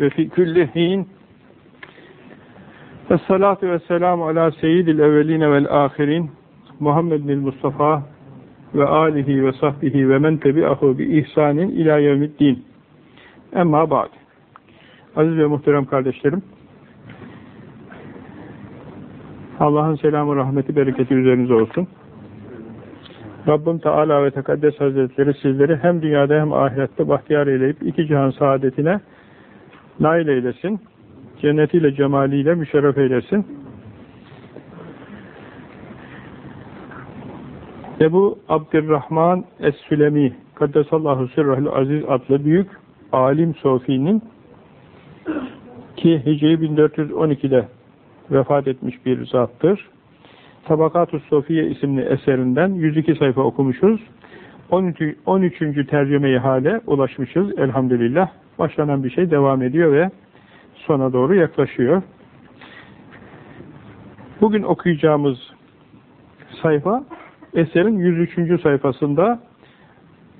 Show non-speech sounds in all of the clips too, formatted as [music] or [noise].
ve fi kulli hin Esselatu vesselamu ala seyyidil evveline vel ahirin Muhammedin Mustafa ve alihi ve sahbihi ve men tebi'ahu bi ihsanin ila yevmiddin. Emma ba'd. Aziz ve muhterem kardeşlerim, Allah'ın selamı, rahmeti, bereketi üzerinize olsun. Rabbim Teala ve Tekaddes Hazretleri sizleri hem dünyada hem ahirette bahtiyar eyleyip iki cihan saadetine nail eylesin. Cennetiyle, cemaliyle müşerref eylesin. Ebu Abdurrahman Es-Sülemi Kaddesallahu Sirrahül Aziz adlı büyük alim Sofi'nin ki Hicri 1412'de vefat etmiş bir zattır. Tabakat-ı Sofiye isimli eserinden 102 sayfa okumuşuz. 13. 13. tercümeyi hale ulaşmışız elhamdülillah. Başlanan bir şey devam ediyor ve sona doğru yaklaşıyor. Bugün okuyacağımız sayfa eserin 103. sayfasında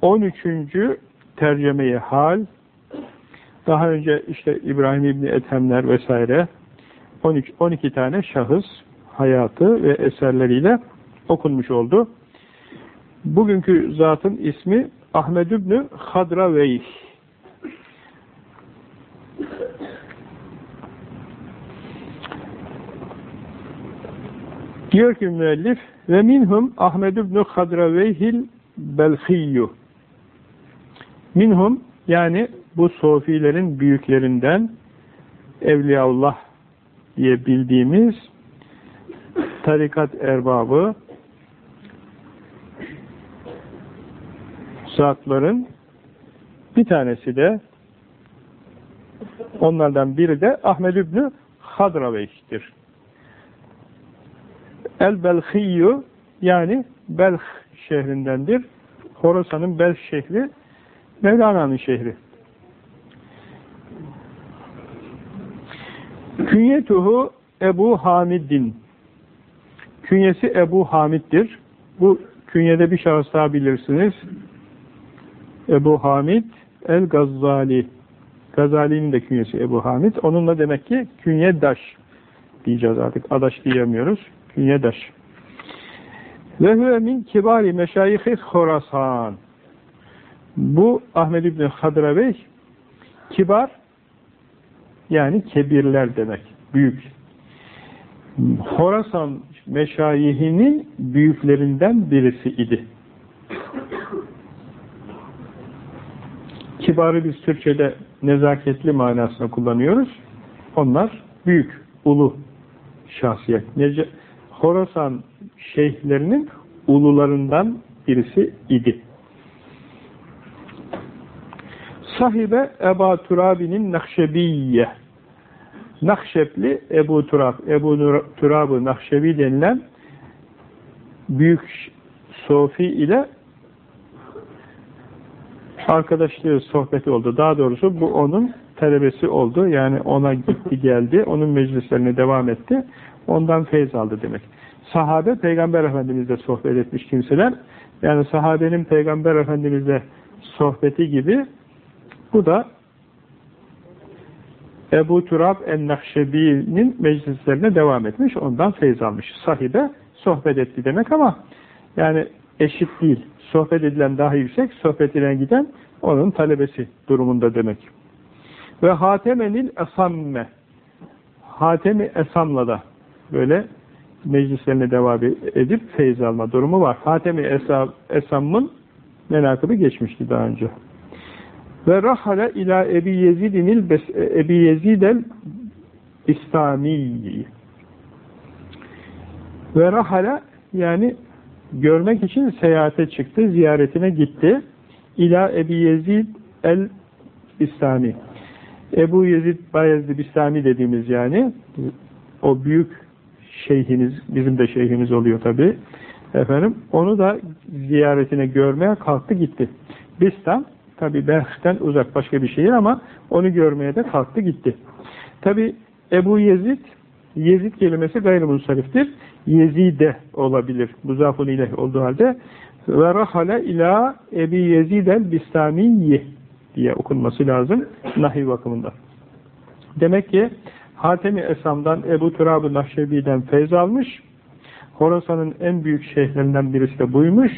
13. tercemeyi hal daha önce işte İbrahim İbni Ethemler vesaire 13 12 tane şahıs hayatı ve eserleriyle okunmuş oldu. Bugünkü zatın ismi Ahmed İbni Hadraveyh. Diyor ki müellif ve minhum Ahmed ibn Hadraveyhil Belhiyyu minhum yani bu sofilerin büyüklerinden Evliyaullah diye bildiğimiz tarikat erbabı zatların bir tanesi de onlardan biri de Ahmed İbni Hadraveyh'tir. El-Belhiyyu yani Belh şehrindendir. Horasan'ın Belh şehri Mevlana'nın şehri. Künyetuhu Ebu Hamid'in Künyesi Ebu Hamid'dir. Bu künyede bir şahıs daha bilirsiniz. Ebu Hamid El-Gazzali. Gazali'nin de künyesi Ebu Hamid. Onunla demek ki künyedaş diyeceğiz artık. Adaş diyemiyoruz. Künyedaş. Ve huve min kibari meşayihi Horasan. Bu Ahmed İbni Hadra kibar yani kebirler demek. Büyük. Horasan meşayihinin büyüklerinden birisi idi. Kibarı biz Türkçe'de nezaketli manasını kullanıyoruz. Onlar büyük, ulu şahsiyet. Nece Horasan şeyhlerinin ulularından birisi idi. Sahibe Eba Turabi'nin Nakşebiyye Nakşepli Ebu Turab, Ebu Turab-ı Nakşebi denilen büyük Sofi ile arkadaşlığı sohbeti oldu. Daha doğrusu bu onun talebesi oldu. Yani ona gitti geldi. Onun meclislerine devam etti. Ondan feyz aldı demek. Sahabe Peygamber Efendimizle sohbet etmiş kimseler. Yani sahabenin Peygamber Efendimizle sohbeti gibi bu da Ebu Turab en-Nakşebi'nin meclislerine devam etmiş. Ondan feyz almış. Sahibe sohbet etti demek ama yani eşit değil. Sohbet edilen daha yüksek, sohbet edilen giden onun talebesi durumunda demek. Ve hatemenil esamme Hatemi esamla da böyle meclislerine devam edip feyz alma durumu var. Hatemi esamın menakıbı geçmişti daha önce. Ve rahale ila Ebi Yezidinil Ebi Yezidel İslami ve rahale yani görmek için seyahate çıktı, ziyaretine gitti. İla Ebi Yezid el İslami. Ebu Yezid Bayezid İslami dediğimiz yani o büyük şeyhiniz, bizim de şeyhimiz oluyor tabi. Efendim, onu da ziyaretine görmeye kalktı gitti. Bistan Tabi Belh'ten uzak başka bir şehir ama onu görmeye de kalktı gitti. Tabi Ebu Yezid, Yezid kelimesi gayrimusariftir. Yezide olabilir. Muzafun ileh olduğu halde ve rahale ila Ebi Yezid el Bistamiyi diye okunması lazım nahiv bakımında. Demek ki Hatemi Esam'dan Ebu Turab-ı Nahşebi'den feyz almış. Horasan'ın en büyük şeyhlerinden birisi de buymuş.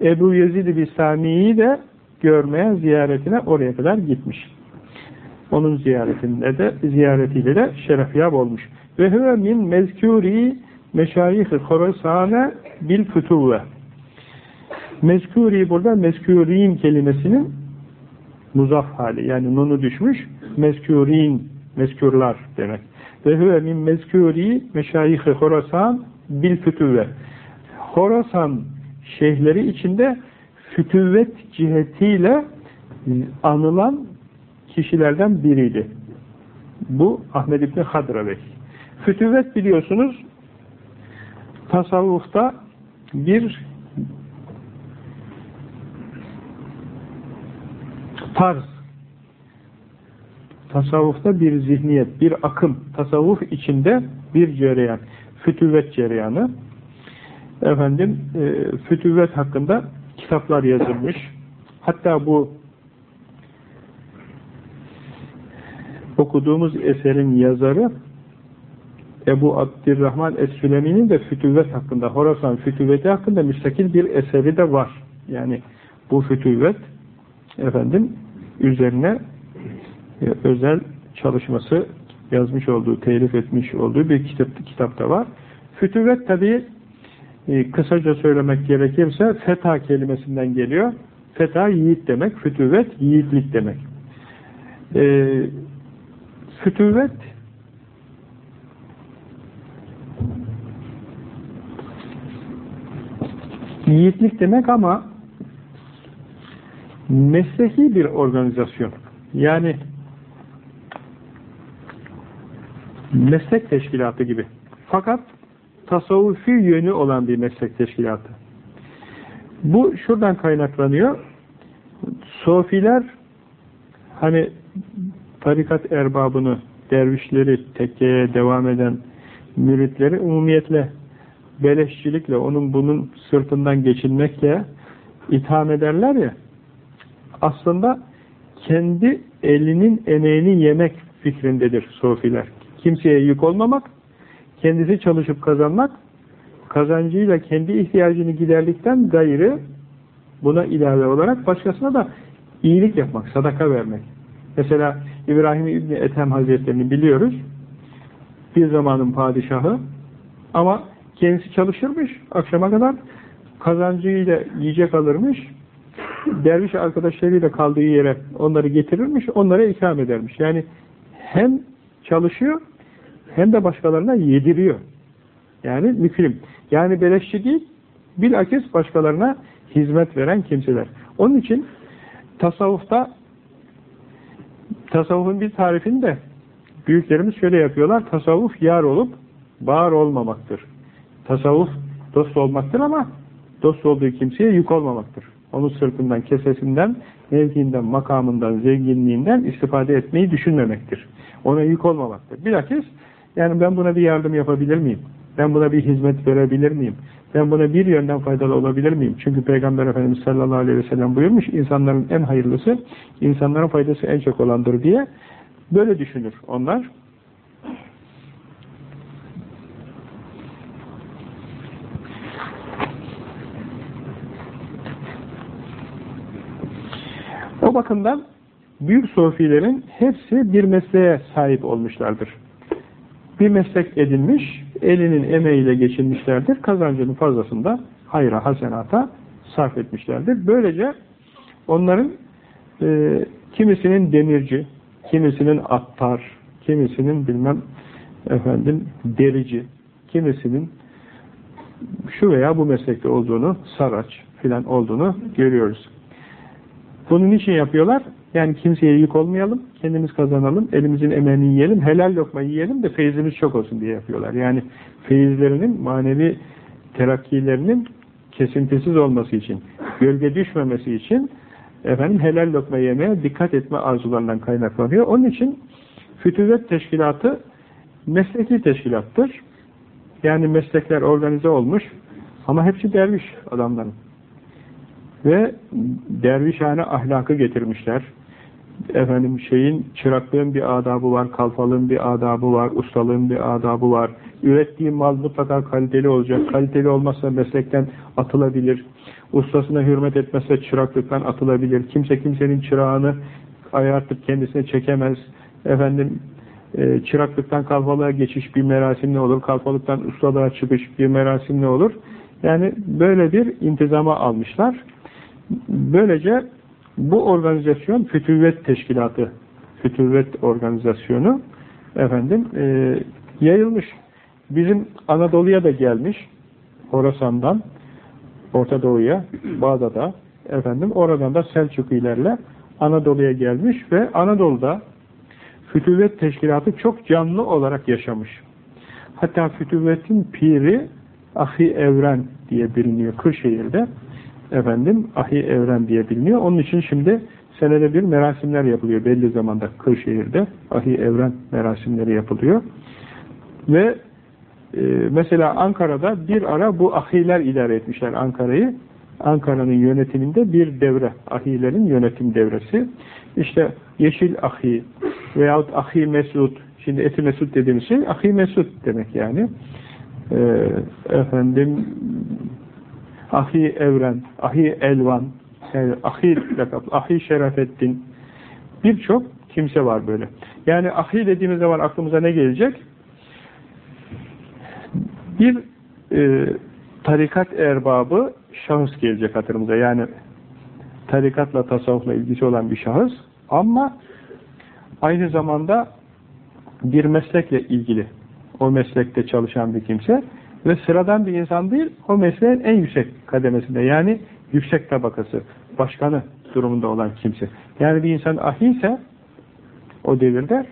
Ebu Yezid-i Bistami'yi de görmeye, ziyaretine oraya kadar gitmiş. Onun ziyaretinde de ziyaretiyle de şerefyab olmuş. Ve huve min mezkûri meşayih-i Horasane bil fütuvve. Mezkûri burada mezkûrin kelimesinin muzaf hali. Yani nunu düşmüş. Mezkûrin, mezkûrlar demek. Ve huve min mezkûri meşayih-i Horasan bil fütuvve. Horasan şeyhleri içinde fütüvvet cihetiyle anılan kişilerden biriydi. Bu Ahmed İbni Hadrabey. Fütüvvet biliyorsunuz tasavvufta bir tarz tasavvufta bir zihniyet, bir akım, tasavvuf içinde bir cereyan, fütüvvet cereyanı efendim e, fütüvvet hakkında kitaplar yazılmış. Hatta bu okuduğumuz eserin yazarı Ebu Abdirrahman Es-Sülemi'nin de fütüvvet hakkında, Horasan fütüvveti hakkında müstakil bir eseri de var. Yani bu fütüvvet efendim üzerine e, özel çalışması yazmış olduğu, telif etmiş olduğu bir kitap, kitapta var. Fütüvvet tabi e, kısaca söylemek gerekirse feta kelimesinden geliyor. Feta yiğit demek, fütüvvet yiğitlik demek. E, fütüvvet yiğitlik demek ama mesleki bir organizasyon. Yani meslek teşkilatı gibi. Fakat tasavvufi yönü olan bir meslek teşkilatı. Bu şuradan kaynaklanıyor. Sofiler hani tarikat erbabını, dervişleri, tekkeye devam eden müritleri umumiyetle beleşçilikle, onun bunun sırtından geçinmekle itham ederler ya, aslında kendi elinin emeğini yemek fikrindedir sofiler. Kimseye yük olmamak, kendisi çalışıp kazanmak, kazancıyla kendi ihtiyacını giderdikten gayrı buna ilave olarak başkasına da iyilik yapmak, sadaka vermek. Mesela İbrahim İbni Ethem Hazretlerini biliyoruz. Bir zamanın padişahı ama kendisi çalışırmış akşama kadar kazancıyla yiyecek alırmış derviş arkadaşlarıyla kaldığı yere onları getirirmiş, onlara ikram edermiş. Yani hem çalışıyor hem de başkalarına yediriyor. Yani mükrim. Yani beleşçi değil, bilakis başkalarına hizmet veren kimseler. Onun için tasavvufta tasavvufun bir tarifini de büyüklerimiz şöyle yapıyorlar. Tasavvuf yar olup bağır olmamaktır. Tasavvuf dost olmaktır ama dost olduğu kimseye yük olmamaktır. Onun sırtından, kesesinden, mevkiinden, makamından, zenginliğinden istifade etmeyi düşünmemektir. Ona yük olmamaktır. Bilakis yani ben buna bir yardım yapabilir miyim? Ben buna bir hizmet verebilir miyim? Ben buna bir yönden faydalı olabilir miyim? Çünkü Peygamber Efendimiz sallallahu aleyhi ve sellem buyurmuş, insanların en hayırlısı, insanların faydası en çok olandır diye böyle düşünür onlar. O bakımdan büyük sofilerin hepsi bir mesleğe sahip olmuşlardır. Bir meslek edinmiş, elinin emeğiyle geçinmişlerdir. Kazancının fazlasında hayra, hasenata sarf etmişlerdir. Böylece onların e, kimisinin demirci, kimisinin attar, kimisinin bilmem efendim derici, kimisinin şu veya bu meslekte olduğunu, saraç filan olduğunu görüyoruz. Bunun için yapıyorlar? Yani kimseye yük olmayalım, kendimiz kazanalım, elimizin emeğini yiyelim, helal lokma yiyelim de feyizimiz çok olsun diye yapıyorlar. Yani feyizlerinin, manevi terakkilerinin kesintisiz olması için, gölge düşmemesi için efendim helal lokma yemeye dikkat etme arzularından kaynaklanıyor. Onun için fütüvet teşkilatı mesleki teşkilattır. Yani meslekler organize olmuş ama hepsi derviş adamların ve dervişhane ahlakı getirmişler. efendim şeyin çıraklığın bir adabı var, kalfalığın bir adabı var, ustalığın bir adabı var. Ürettiği mal mutlaka kaliteli olacak. Kaliteli olmazsa meslekten atılabilir. Ustasına hürmet etmezse çıraklıktan atılabilir. Kimse kimsenin çırağını ayartıp kendisine çekemez. Efendim e, çıraklıktan kalfalığa geçiş bir merasim ne olur? Kalfalıktan ustalığa çıkış bir merasim ne olur? Yani böyle bir intizama almışlar. Böylece bu organizasyon Fütüvvet Teşkilatı, Fütüvvet Organizasyonu efendim e, yayılmış. Bizim Anadolu'ya da gelmiş. Horasan'dan Orta Doğu'ya, Bağdat'a efendim oradan da Selçukilerle Anadolu'ya gelmiş ve Anadolu'da Fütüvvet Teşkilatı çok canlı olarak yaşamış. Hatta Fütüvvet'in piri Ahi Evren diye biliniyor Kırşehir'de. Efendim Ahi Evren diye biliniyor. Onun için şimdi senede bir merasimler yapılıyor belli zamanda Kırşehir'de. Ahi Evren merasimleri yapılıyor. Ve e, mesela Ankara'da bir ara bu ahiler idare etmişler Ankara'yı. Ankara'nın yönetiminde bir devre, ahilerin yönetim devresi. İşte Yeşil Ahi veyahut Ahi Mesud, şimdi Eti Mesud dediğimiz şey Ahi Mesud demek yani. Ee, efendim Ahi Evren, Ahi Elvan, Ahi lakap, Ahi Şerafettin birçok kimse var böyle. Yani Ahi dediğimiz zaman aklımıza ne gelecek? Bir e, tarikat erbabı şahıs gelecek hatırımıza. Yani tarikatla, tasavvufla ilgisi olan bir şahıs ama aynı zamanda bir meslekle ilgili o meslekte çalışan bir kimse ve sıradan bir insan değil, o mesleğin en yüksek kademesinde yani yüksek tabakası, başkanı durumunda olan kimse. Yani bir insan ahi ise o devirde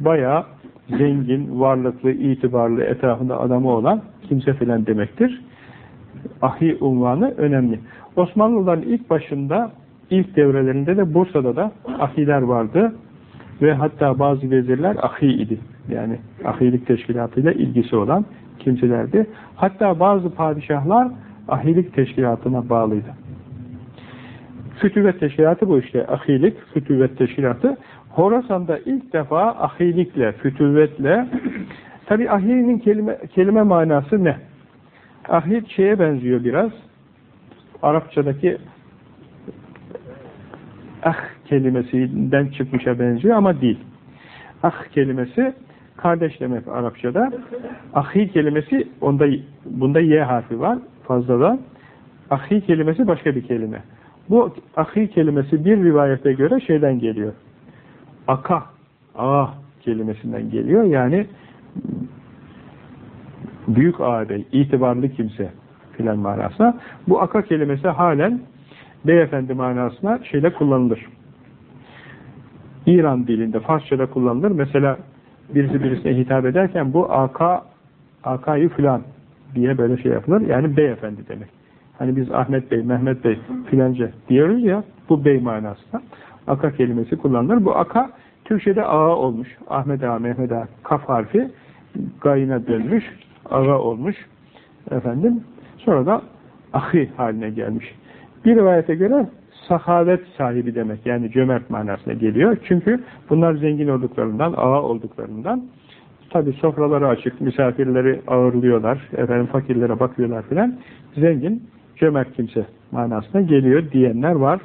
bayağı zengin, varlıklı, itibarlı, etrafında adamı olan kimse filan demektir. Ahi unvanı önemli. Osmanlıların ilk başında, ilk devrelerinde de Bursa'da da ahiler vardı ve hatta bazı vezirler ahi idi. Yani ahilik teşkilatıyla ilgisi olan kimselerdi. Hatta bazı padişahlar ahilik teşkilatına bağlıydı. Fütüvet teşkilatı bu işte. Ahilik, fütüvet teşkilatı. Horasan'da ilk defa ahilikle, fütüvetle [clears throat] tabi ahilinin kelime, kelime manası ne? Ahil şeye benziyor biraz. Arapçadaki ah kelimesinden çıkmışa benziyor ama değil. Ah kelimesi kardeş demek Arapçada. Ahi kelimesi onda bunda y harfi var fazladan. Ahi kelimesi başka bir kelime. Bu ahi kelimesi bir rivayete göre şeyden geliyor. Aka, ah kelimesinden geliyor. Yani büyük ağabey, itibarlı kimse filan manasına. Bu aka kelimesi halen beyefendi manasına şeyle kullanılır. İran dilinde, Farsçada kullanılır. Mesela birisi birisine hitap ederken bu aka akayı filan diye böyle şey yapılır. Yani beyefendi demek. Hani biz Ahmet Bey, Mehmet Bey filanca diyoruz ya bu bey manasında. Aka kelimesi kullanılır. Bu aka Türkçe'de ağa olmuş. Ahmet Ağa, Mehmet Ağa kaf harfi gayına dönmüş. Ağa olmuş. Efendim sonra da ahi haline gelmiş. Bir rivayete göre sahavet sahibi demek. Yani cömert manasına geliyor. Çünkü bunlar zengin olduklarından, ağa olduklarından tabi sofraları açık, misafirleri ağırlıyorlar, efendim fakirlere bakıyorlar filan. Zengin, cömert kimse manasına geliyor diyenler var.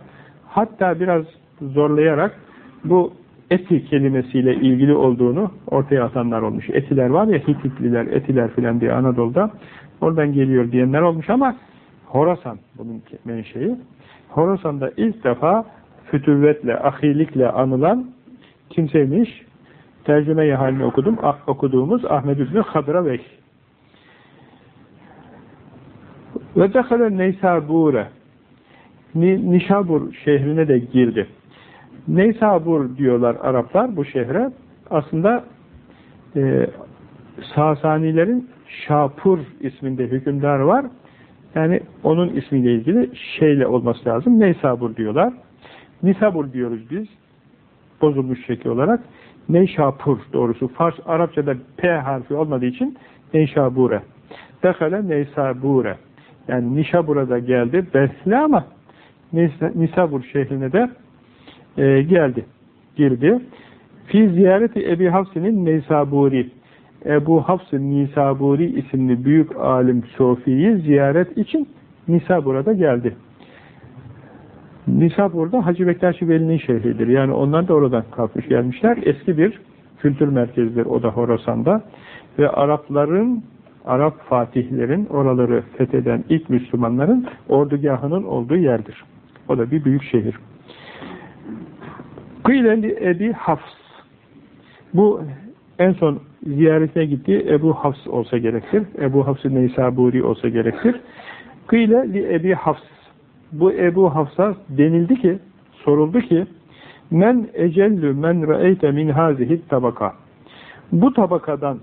Hatta biraz zorlayarak bu eti kelimesiyle ilgili olduğunu ortaya atanlar olmuş. Etiler var ya Hititliler, etiler filan diye Anadolu'da oradan geliyor diyenler olmuş ama Horasan bunun menşei. Horasan'da ilk defa fütüvvetle, ahilikle anılan kimseymiş. Tercüme-i halini okudum. Okuduğumuz Ahmet İbni Hadravey. Ve dekale Neysabure Nişabur şehrine de girdi. Neysabur diyorlar Araplar bu şehre. Aslında e, Sasanilerin Şapur isminde hükümdar var. Yani onun ismiyle ilgili şeyle olması lazım. Neysabur diyorlar. Nisabur diyoruz biz. Bozulmuş şekli olarak. Neyşapur doğrusu. Fars Arapçada P harfi olmadığı için Neyşabure. Dekale Neysabure. Yani Nişabur'a da geldi. Besli ama Nisabur şehrine de e, geldi. girdi. Fi ziyareti Ebi Hafs'inin Neysaburi. Ebu Hafs-ı Nisaburi isimli büyük alim Sofi'yi ziyaret için Nisabur'a geldi. Nisabur'da Hacı Bektaşi Veli'nin şehridir. Yani onlar da oradan kalkmış gelmişler. Eski bir kültür merkezidir o da Horasan'da. Ve Arapların, Arap fatihlerin oraları fetheden ilk Müslümanların ordugahının olduğu yerdir. O da bir büyük şehir. Kıyleli Ebi Hafs. Bu en son ziyaretine gittiği Ebu Hafs olsa gerektir. Ebu Hafs-ı Neysaburi olsa gerektir. Kıyle li Ebi Hafs. Bu Ebu Hafs'a denildi ki, soruldu ki, men ecellü men re'eyte min hazihi tabaka. Bu tabakadan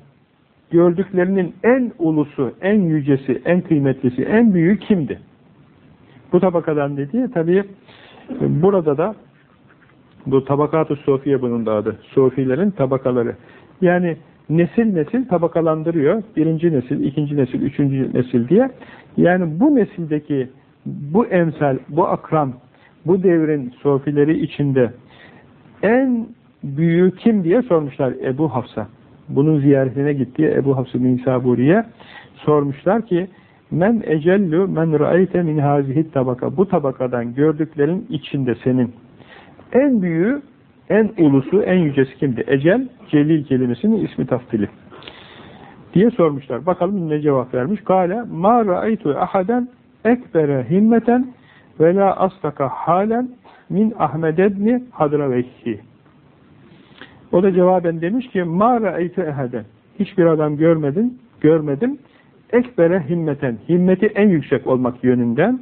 gördüklerinin en ulusu, en yücesi, en kıymetlisi, en büyüğü kimdi? Bu tabakadan dediği tabii burada da bu tabakat-ı Sofiye bunun da adı. Sofilerin tabakaları. Yani nesil nesil tabakalandırıyor. Birinci nesil, ikinci nesil, üçüncü nesil diye. Yani bu nesildeki bu emsal, bu akram, bu devrin sofileri içinde en büyüğü kim diye sormuşlar Ebu Hafs'a. Bunun ziyaretine gittiği Ebu Hafs-ı Nisaburi'ye sormuşlar ki men ecellü men ra'eyte min hazihi tabaka bu tabakadan gördüklerin içinde senin en büyüğü en ulusu, en yücesi kimdi? Ecel, celil kelimesinin ismi taftili. Diye sormuşlar. Bakalım ne cevap vermiş. Kale, ma ra'aytu ahaden ekbere himmeten ve la astaka halen min Ahmed ebni hadraveyhi. O da cevaben demiş ki, ma ra'aytu ahaden. Hiçbir adam görmedim, görmedim. Ekbere himmeten. Himmeti en yüksek olmak yönünden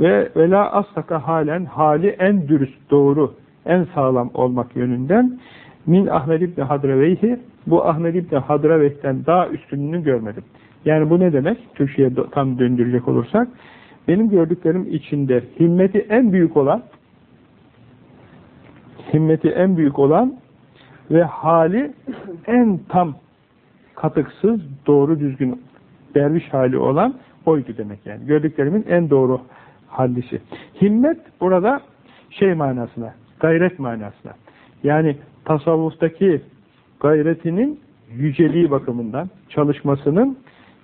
ve ve la astaka halen hali en dürüst, doğru, en sağlam olmak yönünden min Ahmed İbni Hadraveyhi bu Ahmed İbni Hadraveyh'ten daha üstünlüğünü görmedim. Yani bu ne demek? Türkçe'ye tam döndürecek olursak benim gördüklerim içinde himmeti en büyük olan himmeti en büyük olan ve hali en tam katıksız, doğru düzgün derviş hali olan oydu demek yani. Gördüklerimin en doğru hallisi. Himmet burada şey manasına, gayret manasına. Yani tasavvuftaki gayretinin yüceliği bakımından, çalışmasının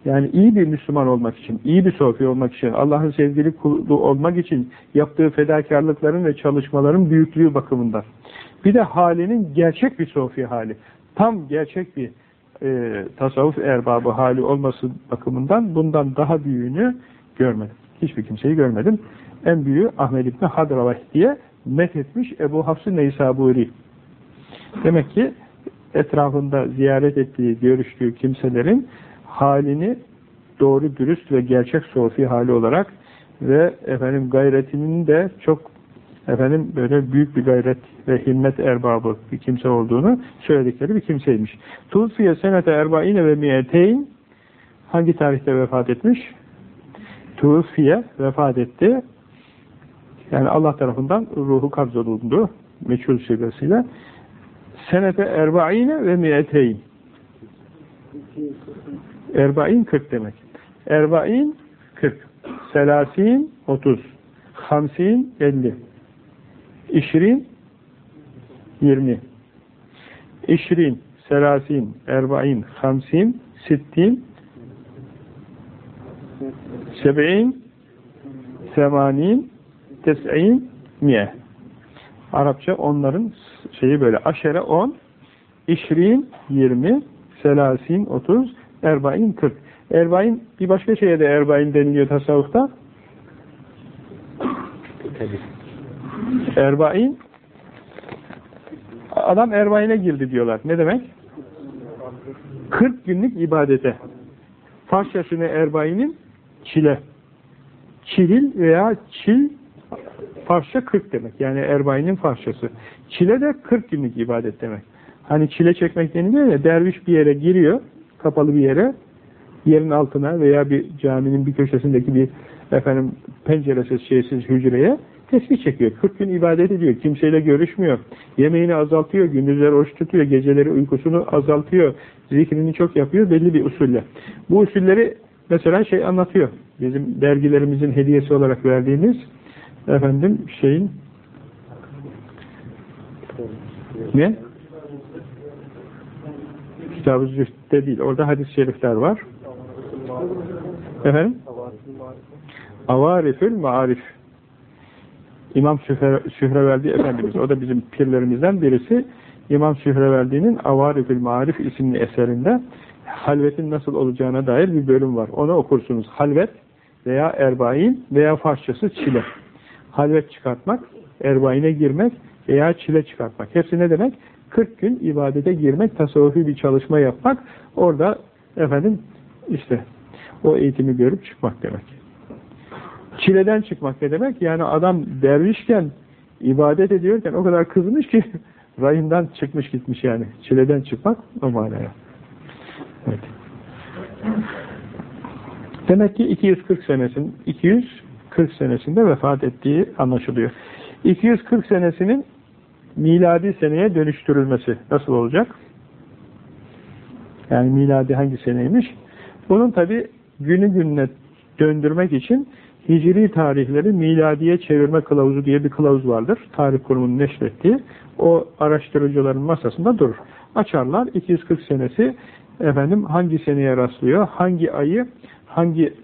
yani iyi bir Müslüman olmak için, iyi bir sofi olmak için, Allah'ın sevgili kulu olmak için yaptığı fedakarlıkların ve çalışmaların büyüklüğü bakımından. Bir de halinin gerçek bir sofi hali. Tam gerçek bir e, tasavvuf erbabı hali olması bakımından bundan daha büyüğünü görmedim. Hiçbir kimseyi görmedim. En büyüğü Ahmed İbni Hadravah diye methetmiş Ebu Hafs-ı Neysaburi. Demek ki etrafında ziyaret ettiği, görüştüğü kimselerin halini doğru, dürüst ve gerçek sofi hali olarak ve efendim gayretinin de çok efendim böyle büyük bir gayret ve himmet erbabı bir kimse olduğunu söyledikleri bir kimseymiş. Tufiye senete erbaine ve miyeteyn hangi tarihte vefat etmiş? Tufiye vefat etti. Yani Allah tarafından ruhu kabzolundu. Meçhul sigasiyle. Senete erbaine ve miyeteyn. Erbain 40 demek. Erbain 40. Selasin 30. Hamsin 50. İşrin 20. İşrin, selasin, erbain, hamsin, sittin, seb'in, semanin, tes'in, miye. Arapça onların şeyi böyle. Aşere 10, işrin 20, selasin 30, erbain 40. Erbain bir başka şeye de erbain deniliyor tasavvufta. Erbain adam erbaine girdi diyorlar. Ne demek? 40 günlük ibadete. Farsçasını erbainin çile. Çilil veya çil Farsça 40 demek. Yani erbainin Farsçası. Çile de 40 günlük ibadet demek. Hani çile çekmek deniliyor ya derviş bir yere giriyor kapalı bir yere yerin altına veya bir caminin bir köşesindeki bir efendim penceresiz şeysiz hücreye tesbih çekiyor. 40 gün ibadet ediyor. Kimseyle görüşmüyor. Yemeğini azaltıyor. Gündüzleri oruç tutuyor. Geceleri uykusunu azaltıyor. Zikrini çok yapıyor. Belli bir usulle. Bu usulleri mesela şey anlatıyor. Bizim dergilerimizin hediyesi olarak verdiğimiz efendim şeyin Ne? Kitab-ı Zühd'de değil. Orada hadis-i şerifler var. Efendim? Avarifül Maarif. İmam Sühreverdi Efendimiz. O da bizim pirlerimizden birisi. İmam Sühreverdi'nin Avarifül Maarif isimli eserinde halvetin nasıl olacağına dair bir bölüm var. Onu okursunuz. Halvet veya erbain veya Farsçası çile. Halvet çıkartmak, erbaine girmek veya çile çıkartmak. Hepsi ne demek? 40 gün ibadete girmek, tasavvufi bir çalışma yapmak, orada efendim işte o eğitimi görüp çıkmak demek. Çileden çıkmak ne demek? Yani adam dervişken, ibadet ediyorken o kadar kızmış ki [laughs] rayından çıkmış gitmiş yani. Çileden çıkmak o manaya. Evet. Demek ki 240 senesin 240 senesinde vefat ettiği anlaşılıyor. 240 senesinin miladi seneye dönüştürülmesi nasıl olacak? Yani miladi hangi seneymiş? Bunun tabi günü gününe döndürmek için hicri tarihleri miladiye çevirme kılavuzu diye bir kılavuz vardır. Tarih kurumunun neşrettiği. O araştırıcıların masasında durur. Açarlar 240 senesi efendim hangi seneye rastlıyor, hangi ayı, hangi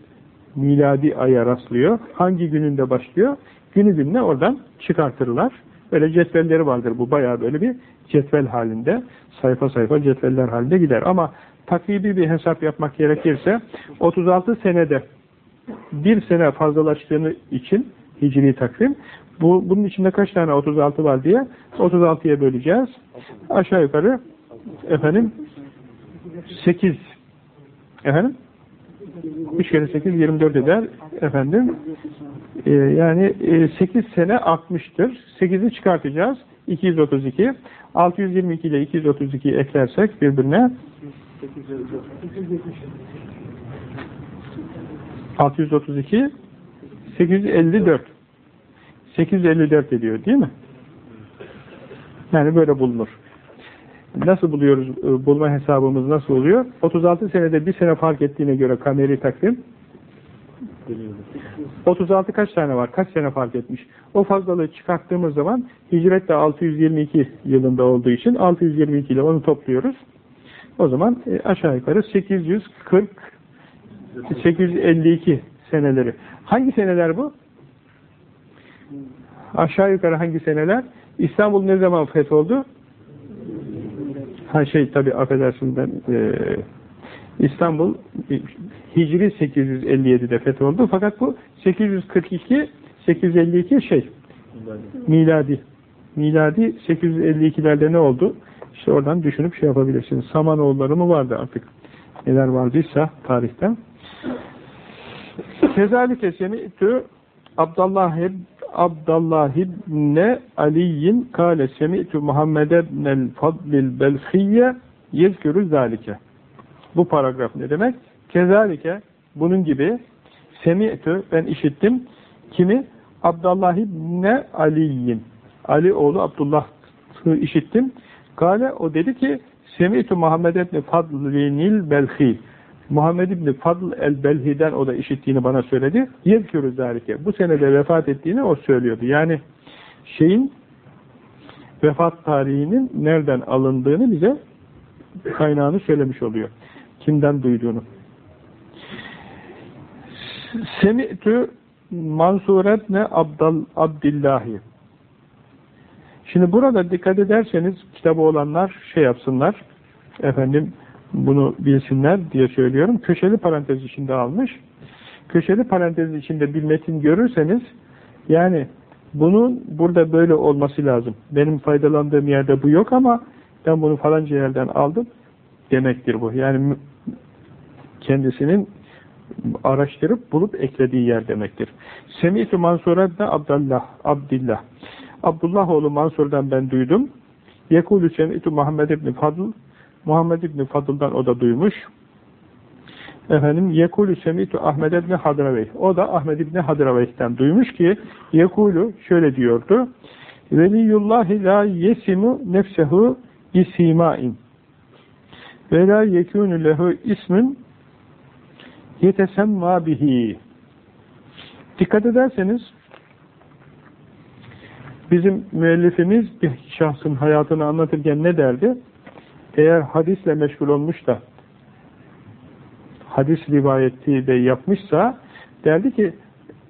miladi aya rastlıyor, hangi gününde başlıyor, günü gününe oradan çıkartırlar. Böyle cetvelleri vardır bu bayağı böyle bir cetvel halinde, sayfa sayfa cetveller halinde gider. Ama takribi bir hesap yapmak gerekirse 36 senede bir sene fazlalaştığını için hicri takvim bu, bunun içinde kaç tane 36 var diye 36'ya böleceğiz. Aşağı yukarı efendim 8 efendim 3 kere 8 24 eder. Efendim e, yani e, 8 sene 60'tır 8'i çıkartacağız. 232 622 ile 232 eklersek birbirine 632 854 854 ediyor değil mi? Yani böyle bulunur. Nasıl buluyoruz? E, bulma hesabımız nasıl oluyor? 36 senede bir sene fark ettiğine göre kameri takvim 36 kaç tane var? Kaç sene fark etmiş? O fazlalığı çıkarttığımız zaman hicret de 622 yılında olduğu için 622 ile onu topluyoruz. O zaman e, aşağı yukarı 840 852 seneleri. Hangi seneler bu? Aşağı yukarı hangi seneler? İstanbul ne zaman fetholdu? Ha şey tabi affedersin ben e, İstanbul Hicri 857'de fetholdu fakat bu 842 852 şey miladi miladi 852'lerde ne oldu? İşte oradan düşünüp şey yapabilirsiniz. Samanoğulları mı vardı artık? Neler vardıysa tarihten. Kezalike semi'tü Abdullah Abdullah ibn Ali'in kâle semi'tü Muhammed ibnel Fadlil Belhiyye yezkürü zalike. Bu paragraf ne demek? Kezalike bunun gibi semi'tü ben işittim. Kimi? Abdullah ibn Ali'in. Ali oğlu Abdullah'ı işittim. Kale o dedi ki Semi'tü Muhammed ibn Fadlinil Belhi. Muhammed ibn Fadl el-Belhi'den o da işittiğini bana söyledi. Yezkürü zâlike. Bu senede vefat ettiğini o söylüyordu. Yani şeyin vefat tarihinin nereden alındığını bize kaynağını söylemiş oluyor. Kimden duyduğunu. Semi'tü Mansuret ne Abdal, Abdillahi. Şimdi burada dikkat ederseniz kitabı olanlar şey yapsınlar. Efendim bunu bilsinler diye söylüyorum. Köşeli parantez içinde almış. Köşeli parantez içinde bir metin görürseniz yani bunun burada böyle olması lazım. Benim faydalandığım yerde bu yok ama ben bunu falanca yerden aldım demektir bu. Yani kendisinin araştırıp bulup eklediği yer demektir. Semih-i Mansur'da Abdullah, Abdillah. Abdullah oğlu Mansur'dan ben duydum. Yekulü Semih-i Muhammed ibn Fadl Muhammed İbni Fadıl'dan o da duymuş. Efendim Yekulü Semitu Ahmed İbni Hadravey. O da Ahmed İbni Hadravey'den duymuş ki Yekulü şöyle diyordu. Veliyullahi la yesimu nefsehu isimain ve la yekûnü lehu ismin yetesemma bihi. Dikkat ederseniz Bizim müellifimiz bir şahsın hayatını anlatırken ne derdi? Eğer hadisle meşgul olmuş da hadis rivayeti de yapmışsa derdi ki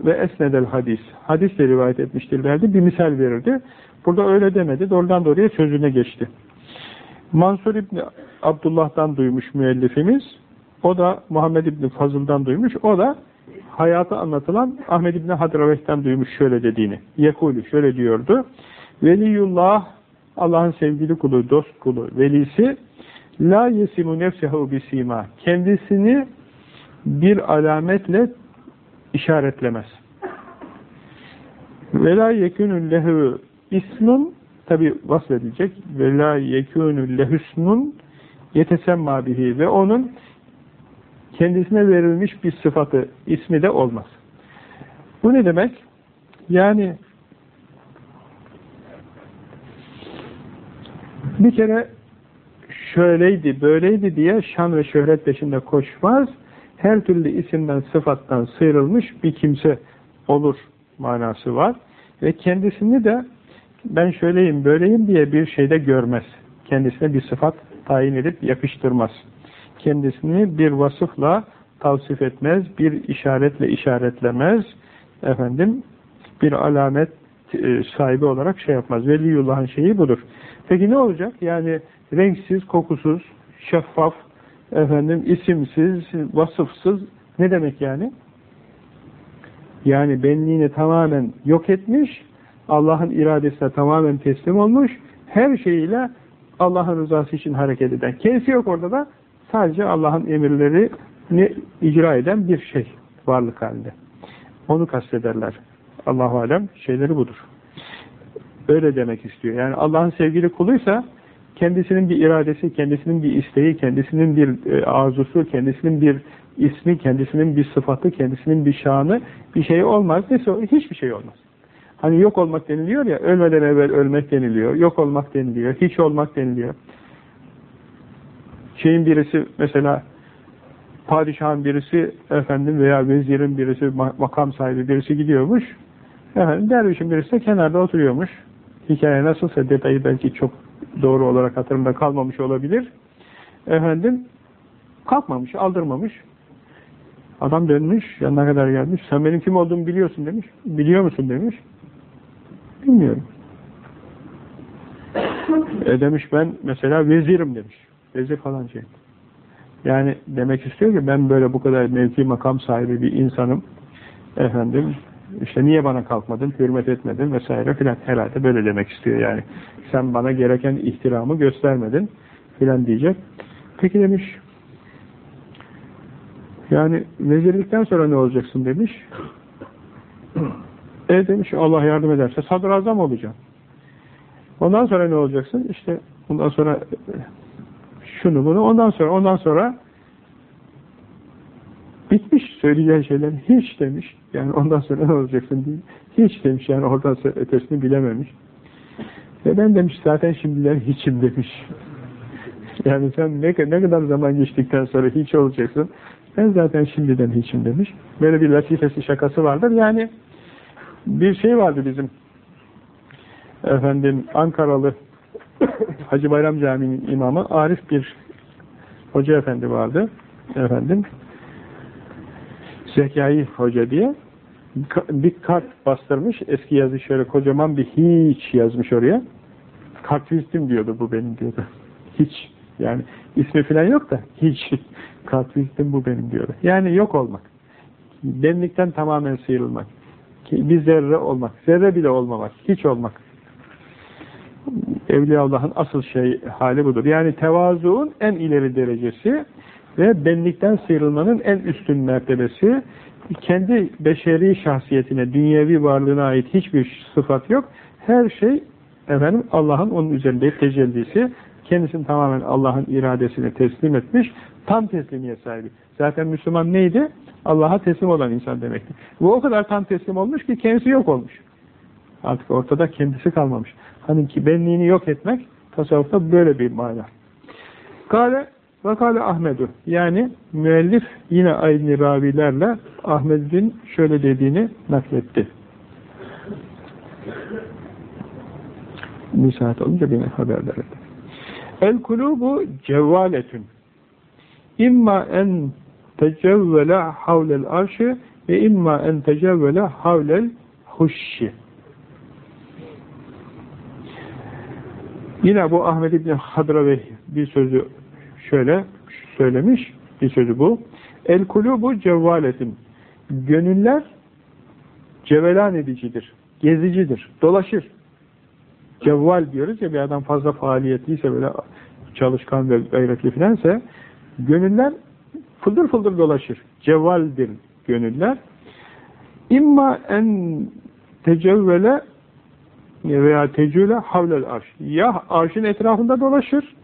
ve esnedel hadis. Hadisle rivayet etmiştir derdi. Bir misal verirdi. Burada öyle demedi. Doğrudan doğruya sözüne geçti. Mansur İbni Abdullah'dan duymuş müellifimiz. O da Muhammed İbni Fazıl'dan duymuş. O da hayatı anlatılan Ahmed İbni Hadraveh'ten duymuş şöyle dediğini. Yekulü şöyle diyordu. Veliyullah Allah'ın sevgili kulu, dost kulu, velisi la yesimu nefsehu bisima kendisini bir alametle işaretlemez. Ve la yekûnü lehu ismun tabi vasfedilecek ve la yekûnü lehüsnun yetesemma bihi ve onun kendisine verilmiş bir sıfatı, ismi de olmaz. Bu ne demek? Yani bir kere şöyleydi, böyleydi diye şan ve şöhret peşinde koşmaz, her türlü isimden, sıfattan sıyrılmış bir kimse olur manası var. Ve kendisini de ben şöyleyim, böyleyim diye bir şeyde görmez. Kendisine bir sıfat tayin edip yakıştırmaz. Kendisini bir vasıfla tavsif etmez, bir işaretle işaretlemez, efendim bir alamet e, sahibi olarak şey yapmaz. Veliyullah'ın şeyi budur. Peki ne olacak? Yani renksiz, kokusuz, şeffaf, efendim isimsiz, vasıfsız ne demek yani? Yani benliğini tamamen yok etmiş, Allah'ın iradesine tamamen teslim olmuş, her şeyiyle Allah'ın rızası için hareket eden. Kendisi yok orada da sadece Allah'ın emirlerini icra eden bir şey varlık halinde. Onu kastederler. Allahu alem şeyleri budur. Öyle demek istiyor. Yani Allah'ın sevgili kuluysa kendisinin bir iradesi, kendisinin bir isteği, kendisinin bir e, arzusu, kendisinin bir ismi, kendisinin bir sıfatı, kendisinin bir şanı bir şey olmaz. Neyse hiçbir şey olmaz. Hani yok olmak deniliyor ya, ölmeden evvel ölmek deniliyor, yok olmak deniliyor, hiç olmak deniliyor. Şeyin birisi mesela padişahın birisi efendim veya vezirin birisi makam sahibi birisi gidiyormuş. Efendim dervişin birisi de kenarda oturuyormuş. Hikaye nasılsa detayı belki çok doğru olarak hatırımda kalmamış olabilir. Efendim kalkmamış, aldırmamış. Adam dönmüş, yanına kadar gelmiş. Sen benim kim olduğumu biliyorsun demiş. Biliyor musun demiş. Bilmiyorum. E demiş ben mesela vezirim demiş. Vezir falan şey. Yani demek istiyor ki ben böyle bu kadar mevki makam sahibi bir insanım. Efendim işte niye bana kalkmadın, hürmet etmedin vesaire filan herhalde böyle demek istiyor yani. Sen bana gereken ihtiramı göstermedin filan diyecek. Peki demiş yani vezirlikten sonra ne olacaksın demiş. E demiş Allah yardım ederse sadrazam olacağım. Ondan sonra ne olacaksın? İşte ondan sonra şunu bunu ondan sonra ondan sonra bitmiş söyleyeceği şeyler hiç demiş. Yani ondan sonra ne olacaksın diye. Hiç demiş yani oradan sonra ötesini bilememiş. Ve ben demiş zaten şimdiler hiçim demiş. Yani sen ne, ne kadar zaman geçtikten sonra hiç olacaksın. Ben zaten şimdiden hiçim demiş. Böyle bir latifesi şakası vardır. Yani bir şey vardı bizim efendim Ankaralı [coughs] Hacı Bayram Camii'nin imamı Arif bir hoca efendi vardı. Efendim Zekai Hoca diye bir kart bastırmış. Eski yazı şöyle kocaman bir hiç yazmış oraya. Kartvistim diyordu bu benim diyordu. Hiç. Yani ismi falan yok da hiç. [laughs] Kartvistim bu benim diyordu. Yani yok olmak. Benlikten tamamen sıyrılmak. Bir zerre olmak. Zerre bile olmamak. Hiç olmak. Evliya Allah'ın asıl şey hali budur. Yani tevazuun en ileri derecesi ve benlikten sıyrılmanın en üstün mertebesi kendi beşeri şahsiyetine, dünyevi varlığına ait hiçbir sıfat yok. Her şey efendim Allah'ın onun üzerinde tecellisi. Kendisini tamamen Allah'ın iradesine teslim etmiş. Tam teslimiyet sahibi. Zaten Müslüman neydi? Allah'a teslim olan insan demekti. Bu o kadar tam teslim olmuş ki kendisi yok olmuş. Artık ortada kendisi kalmamış. Hani ki benliğini yok etmek tasavvufta böyle bir mana. Kale Vakale Ahmedu yani müellif yine aynı ravilerle Ahmet'in şöyle dediğini nakletti. müsait olunca beni haberdar et. El kulubu cevvaletün. İmma en tecevvele havlel arşı ve imma en tecevvele havlel huşşi. Yine bu Ahmet İbni Hadrave bir sözü şöyle söylemiş, bir sözü bu. El kulubu cevvaletin. Gönüller cevelan edicidir, gezicidir, dolaşır. Cevval diyoruz ya bir adam fazla faaliyetliyse böyle çalışkan ve gayretli filanse gönüller fıldır fıldır dolaşır. Cevvaldir gönüller. İmma en tecevvele veya tecüle havlel arş. Ya arşın etrafında dolaşır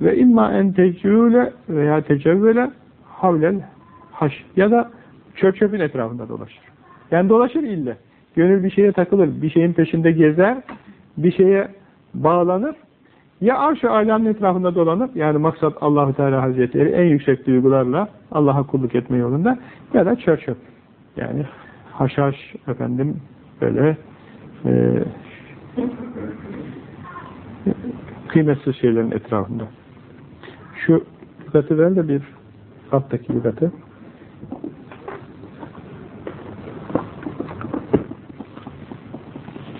ve imma en tecüle veya tecevvele havlel haş. Ya da çöp çöpün etrafında dolaşır. Yani dolaşır ille. Gönül bir şeye takılır, bir şeyin peşinde gezer, bir şeye bağlanır. Ya arş-ı alanın etrafında dolanır, yani maksat allah Teala Hazretleri en yüksek duygularla Allah'a kulluk etme yolunda ya da çöp çöp. Yani haşhaş efendim böyle e, kıymetsiz şeylerin etrafında. Şu lügatı ver de bir alttaki lügatı.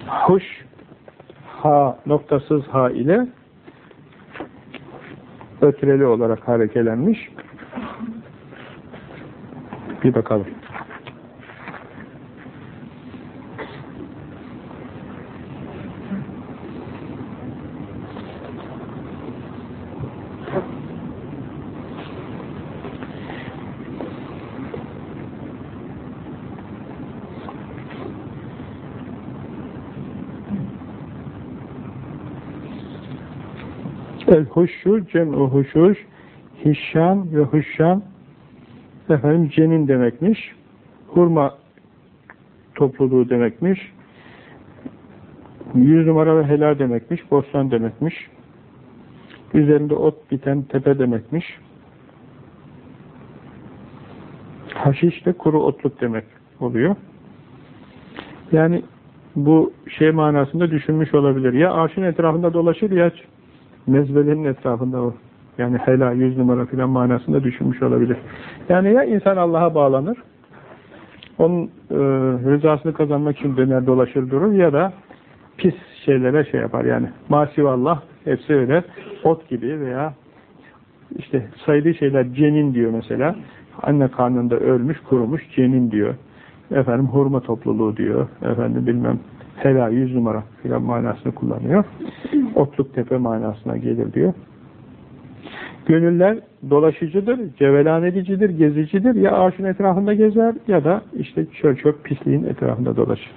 Huş ha noktasız ha ile ötreli olarak harekelenmiş. Bir bakalım. El huşşu cem'u huşuş hişşan ve huşşan efendim cenin demekmiş. Hurma topluluğu demekmiş. Yüz numara ve helal demekmiş. Bostan demekmiş. Üzerinde ot biten tepe demekmiş. Haşiş de kuru otluk demek oluyor. Yani bu şey manasında düşünmüş olabilir. Ya arşın etrafında dolaşır ya mezbelenin etrafında o. Yani hela, yüz numara filan manasında düşünmüş olabilir. Yani ya insan Allah'a bağlanır, onun e, rızasını kazanmak için döner dolaşır durur ya da pis şeylere şey yapar yani. Masivallah hepsi öyle ot gibi veya işte saydığı şeyler cenin diyor mesela. Anne karnında ölmüş, kurumuş cenin diyor. Efendim hurma topluluğu diyor. Efendim bilmem hela yüz numara filan manasını kullanıyor. Otluk tepe manasına gelir diyor. Gönüller dolaşıcıdır, cevelan edicidir, gezicidir. Ya ağaçın etrafında gezer ya da işte çöl çöp pisliğin etrafında dolaşır.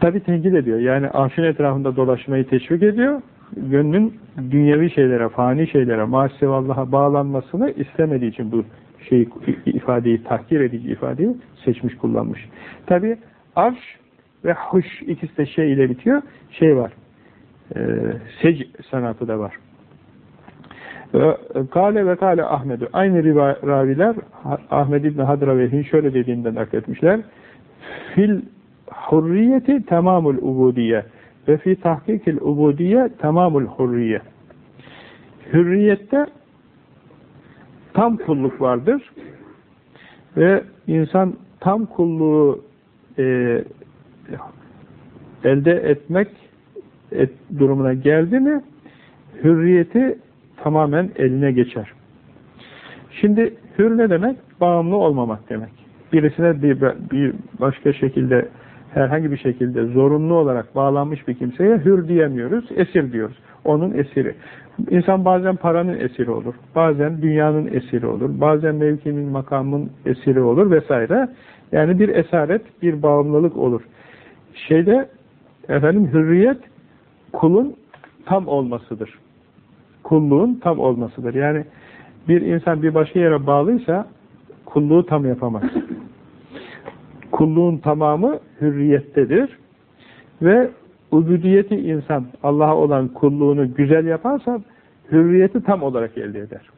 Tabi tenkit ediyor. Yani ağaçın etrafında dolaşmayı teşvik ediyor. Gönlün dünyevi şeylere, fani şeylere, masivallaha bağlanmasını istemediği için bu şey ifadeyi, tahkir edici ifadeyi seçmiş, kullanmış. Tabi arş ve huş ikisi de şey ile bitiyor. Şey var. E, sec sanatı da var. Kale ve kale Ahmet'ü. Aynı raviler Ahmed İbni Hadravehin şöyle dediğinden nakletmişler. Fil hurriyeti tamamul ubudiye ve fi tahkikil ubudiye tamamul hurriye. Hürriyette tam kulluk vardır ve insan tam kulluğu e, elde etmek et, durumuna geldi mi hürriyeti tamamen eline geçer. Şimdi hür ne demek? Bağımlı olmamak demek. Birisine bir, bir başka şekilde herhangi bir şekilde zorunlu olarak bağlanmış bir kimseye hür diyemiyoruz, esir diyoruz. Onun esiri. İnsan bazen paranın esiri olur, bazen dünyanın esiri olur, bazen mevkinin, makamın esiri olur vesaire. Yani bir esaret, bir bağımlılık olur. Şeyde efendim hürriyet kulun tam olmasıdır. Kulluğun tam olmasıdır. Yani bir insan bir başka yere bağlıysa kulluğu tam yapamaz. [laughs] Kulluğun tamamı hürriyettedir. Ve ubudiyeti insan Allah'a olan kulluğunu güzel yaparsa hürriyeti tam olarak elde eder.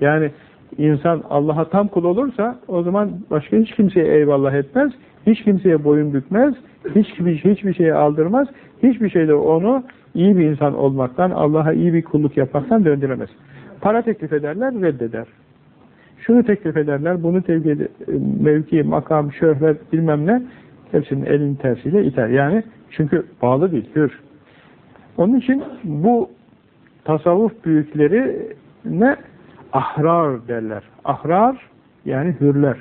Yani insan Allah'a tam kul olursa o zaman başka hiç kimseye eyvallah etmez. Hiç kimseye boyun bükmez, hiçbir, hiçbir şeye aldırmaz, hiçbir şeyde onu iyi bir insan olmaktan, Allah'a iyi bir kulluk yapmaktan döndüremez. Para teklif ederler, reddeder. Şunu teklif ederler, bunu tevki, mevki, makam, şöhret, bilmem ne, hepsinin elin tersiyle iter. Yani çünkü bağlı değil, hür. Onun için bu tasavvuf büyükleri ne? Ahrar derler. Ahrar yani hürler.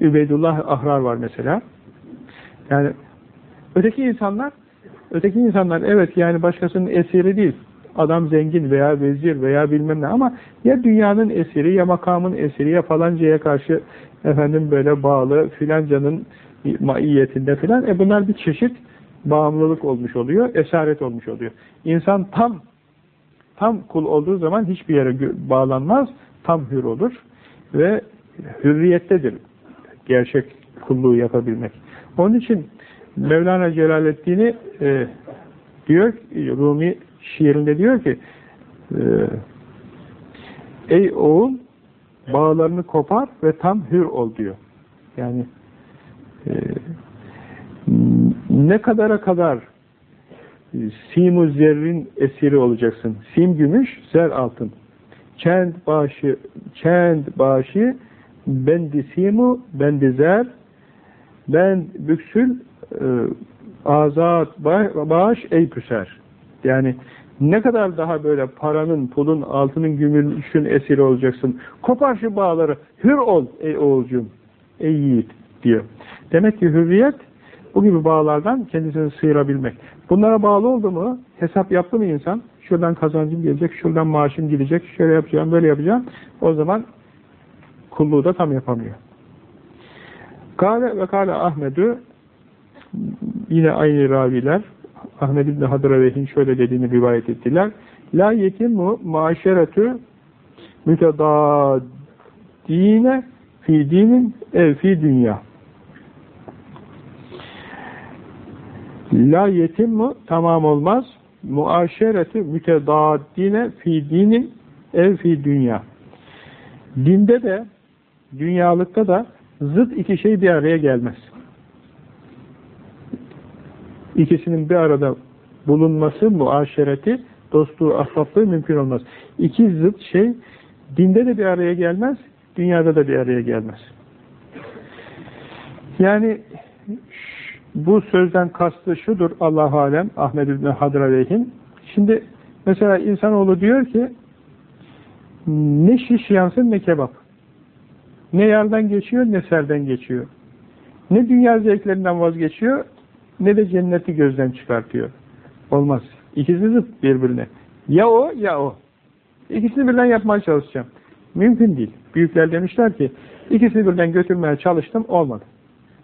Übeydullah Ahrar var mesela. Yani öteki insanlar öteki insanlar evet yani başkasının esiri değil. Adam zengin veya vezir veya bilmem ne ama ya dünyanın esiri ya makamın esiri ya falancaya karşı efendim böyle bağlı filancanın maiyetinde filan. E bunlar bir çeşit bağımlılık olmuş oluyor, esaret olmuş oluyor. İnsan tam tam kul olduğu zaman hiçbir yere bağlanmaz, tam hür olur ve hürriyettedir gerçek kulluğu yapabilmek. Onun için Mevlana Celaleddin'i e, diyor, Rumi şiirinde diyor ki e, Ey oğul bağlarını kopar ve tam hür ol diyor. Yani ne kadara kadar simu zerrin esiri olacaksın. Sim gümüş, zer altın. Çend başı, çend başı, bendi simu, bendi zer, ben büksül, e, azat bağış ey püser. Yani ne kadar daha böyle paranın, pulun, altının, gümüşün esiri olacaksın. Kopar şu bağları, hür ol ey oğulcum, ey yiğit diyor. Demek ki hürriyet bu gibi bağlardan kendisini sıyırabilmek. Bunlara bağlı oldu mu, hesap yaptı mı insan, şuradan kazancım gelecek, şuradan maaşım gelecek, şöyle yapacağım, böyle yapacağım, o zaman kulluğu da tam yapamıyor. Kale ve kale Ahmet'ü yine aynı raviler Ahmed İbni Hadraveh'in şöyle dediğini rivayet ettiler. La yetimu maşeretü mütedadine fi dinin ev fi dünya. La yetimmu tamam olmaz. Muaşereti mütedaddine fi dinin ev fi dünya. Dinde de dünyalıkta da zıt iki şey bir araya gelmez. İkisinin bir arada bulunması, muaşereti, dostluğu, ahbaplığı mümkün olmaz. İki zıt şey dinde de bir araya gelmez, dünyada da bir araya gelmez. Yani bu sözden kastı şudur Allah alem Ahmed İbni Hadraleyhin. Şimdi mesela insanoğlu diyor ki ne şiş yansın ne kebap. Ne yardan geçiyor ne serden geçiyor. Ne dünya zevklerinden vazgeçiyor ne de cenneti gözden çıkartıyor. Olmaz. İkisi zıt birbirine. Ya o ya o. İkisini birden yapmaya çalışacağım. Mümkün değil. Büyükler demişler ki ikisini birden götürmeye çalıştım olmadı.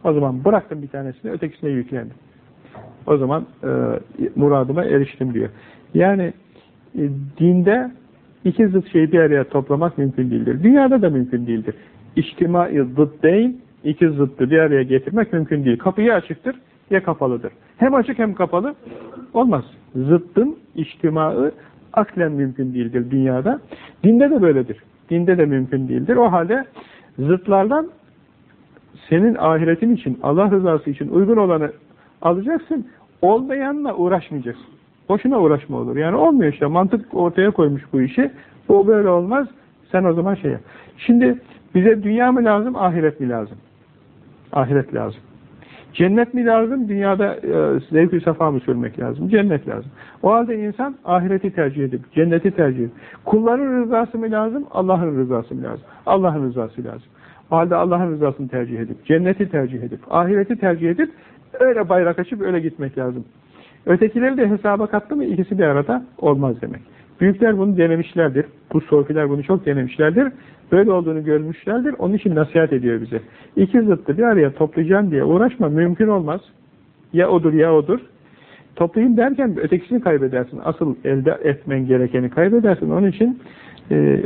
O zaman bıraktım bir tanesini, ötekisine yüklendim. O zaman e, muradıma eriştim diyor. Yani e, dinde iki zıt şeyi bir araya toplamak mümkün değildir. Dünyada da mümkün değildir. İçtimai zıt değil, iki zıttı bir araya getirmek mümkün değil. Kapıyı açıktır, ya kapalıdır. Hem açık hem kapalı olmaz. Zıttın içtimaı aklen mümkün değildir dünyada. Dinde de böyledir. Dinde de mümkün değildir. O halde zıtlardan senin ahiretin için, Allah rızası için uygun olanı alacaksın, olmayanla uğraşmayacaksın. Boşuna uğraşma olur. Yani olmuyor işte. Mantık ortaya koymuş bu işi. Bu böyle olmaz. Sen o zaman şey yap. Şimdi bize dünya mı lazım, ahiret mi lazım? Ahiret lazım. Cennet mi lazım, dünyada e, zevk-i safa mı sürmek lazım? Cennet lazım. O halde insan ahireti tercih edip, cenneti tercih edip, kulların rızası mı lazım, Allah'ın rızası mı lazım? Allah'ın rızası lazım. Halde Allah'ın rızasını tercih edip, cenneti tercih edip, ahireti tercih edip, öyle bayrak açıp öyle gitmek lazım. Ötekileri de hesaba kattı mı ikisi bir arada olmaz demek. Büyükler bunu denemişlerdir. Bu sofiler bunu çok denemişlerdir. Böyle olduğunu görmüşlerdir. Onun için nasihat ediyor bize. İki zıttı bir araya toplayacağım diye uğraşma. Mümkün olmaz. Ya odur ya odur. Toplayayım derken ötekisini kaybedersin. Asıl elde etmen gerekeni kaybedersin. Onun için e,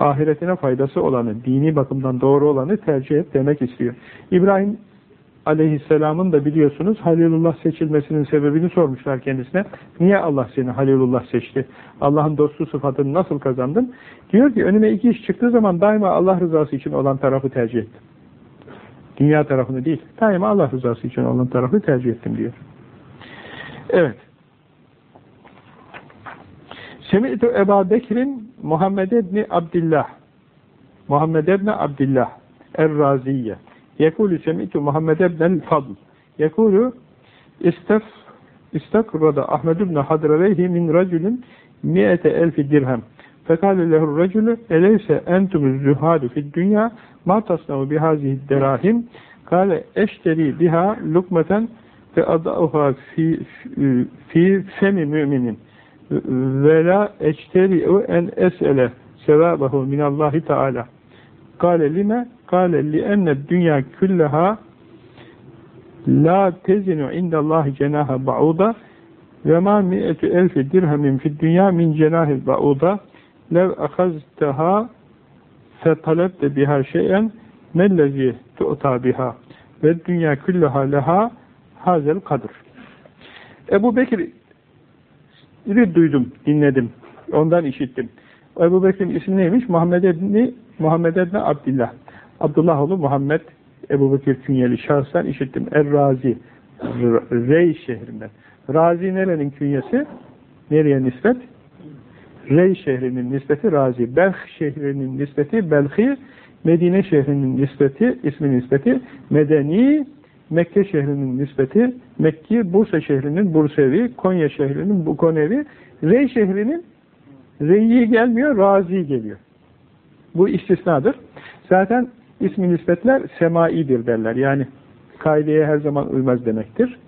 ahiretine faydası olanı, dini bakımdan doğru olanı tercih et demek istiyor. İbrahim aleyhisselamın da biliyorsunuz Halilullah seçilmesinin sebebini sormuşlar kendisine. Niye Allah seni Halilullah seçti? Allah'ın dostu sıfatını nasıl kazandın? Diyor ki önüme iki iş çıktığı zaman daima Allah rızası için olan tarafı tercih ettim. Dünya tarafını değil. Daima Allah rızası için olan tarafı tercih ettim diyor. Evet. Semi'tu Eba Bekir'in Muhammed ebni Abdillah. Muhammed ebni Abdillah Er-Raziye. Yekulu semi'tu Muhammed ebnel Fadl Yekulu istef istakrada Ahmed ibn Hadraleyhi min racülün mi'ete elfi dirhem. Fekale lehur racülü eleyse entumuz zuhadu fid dünya ma tasnavu bihazihi derahim kale eşteri biha lukmeten ve adauha fi, fi femi müminin ve la eçteri'u en es'ele sevabahu minallahi teala kale lime kale li enne dünya külleha la tezinu indallahi cenaha ba'uda ve ma mi'etü elfi dirhemin fid dünya min cenahil ba'uda lev akazteha fetalebte biha şeyen mellezi tu'ta biha ve dünya külleha leha hazel kadır. Ebu Bekir duydum, dinledim. Ondan işittim. Ebu Bekir'in ismi neymiş? Muhammed ebni Muhammed ebni Abdillah. Abdullah oğlu Muhammed Ebu Bekir künyeli şahsen işittim. Er-Razi Rey şehrinden. Razi nerenin künyesi? Nereye nispet? Rey şehrinin nispeti Razi. Belh şehrinin nispeti Belhi. Medine şehrinin nispeti, ismi nispeti Medeni. Mekke şehrinin nispeti Mekki, Bursa şehrinin Bursevi, Konya şehrinin Bukonevi, Rey şehrinin Rey'i gelmiyor, Razi geliyor. Bu istisnadır. Zaten ismi nispetler semaidir derler. Yani kaideye her zaman uymaz demektir.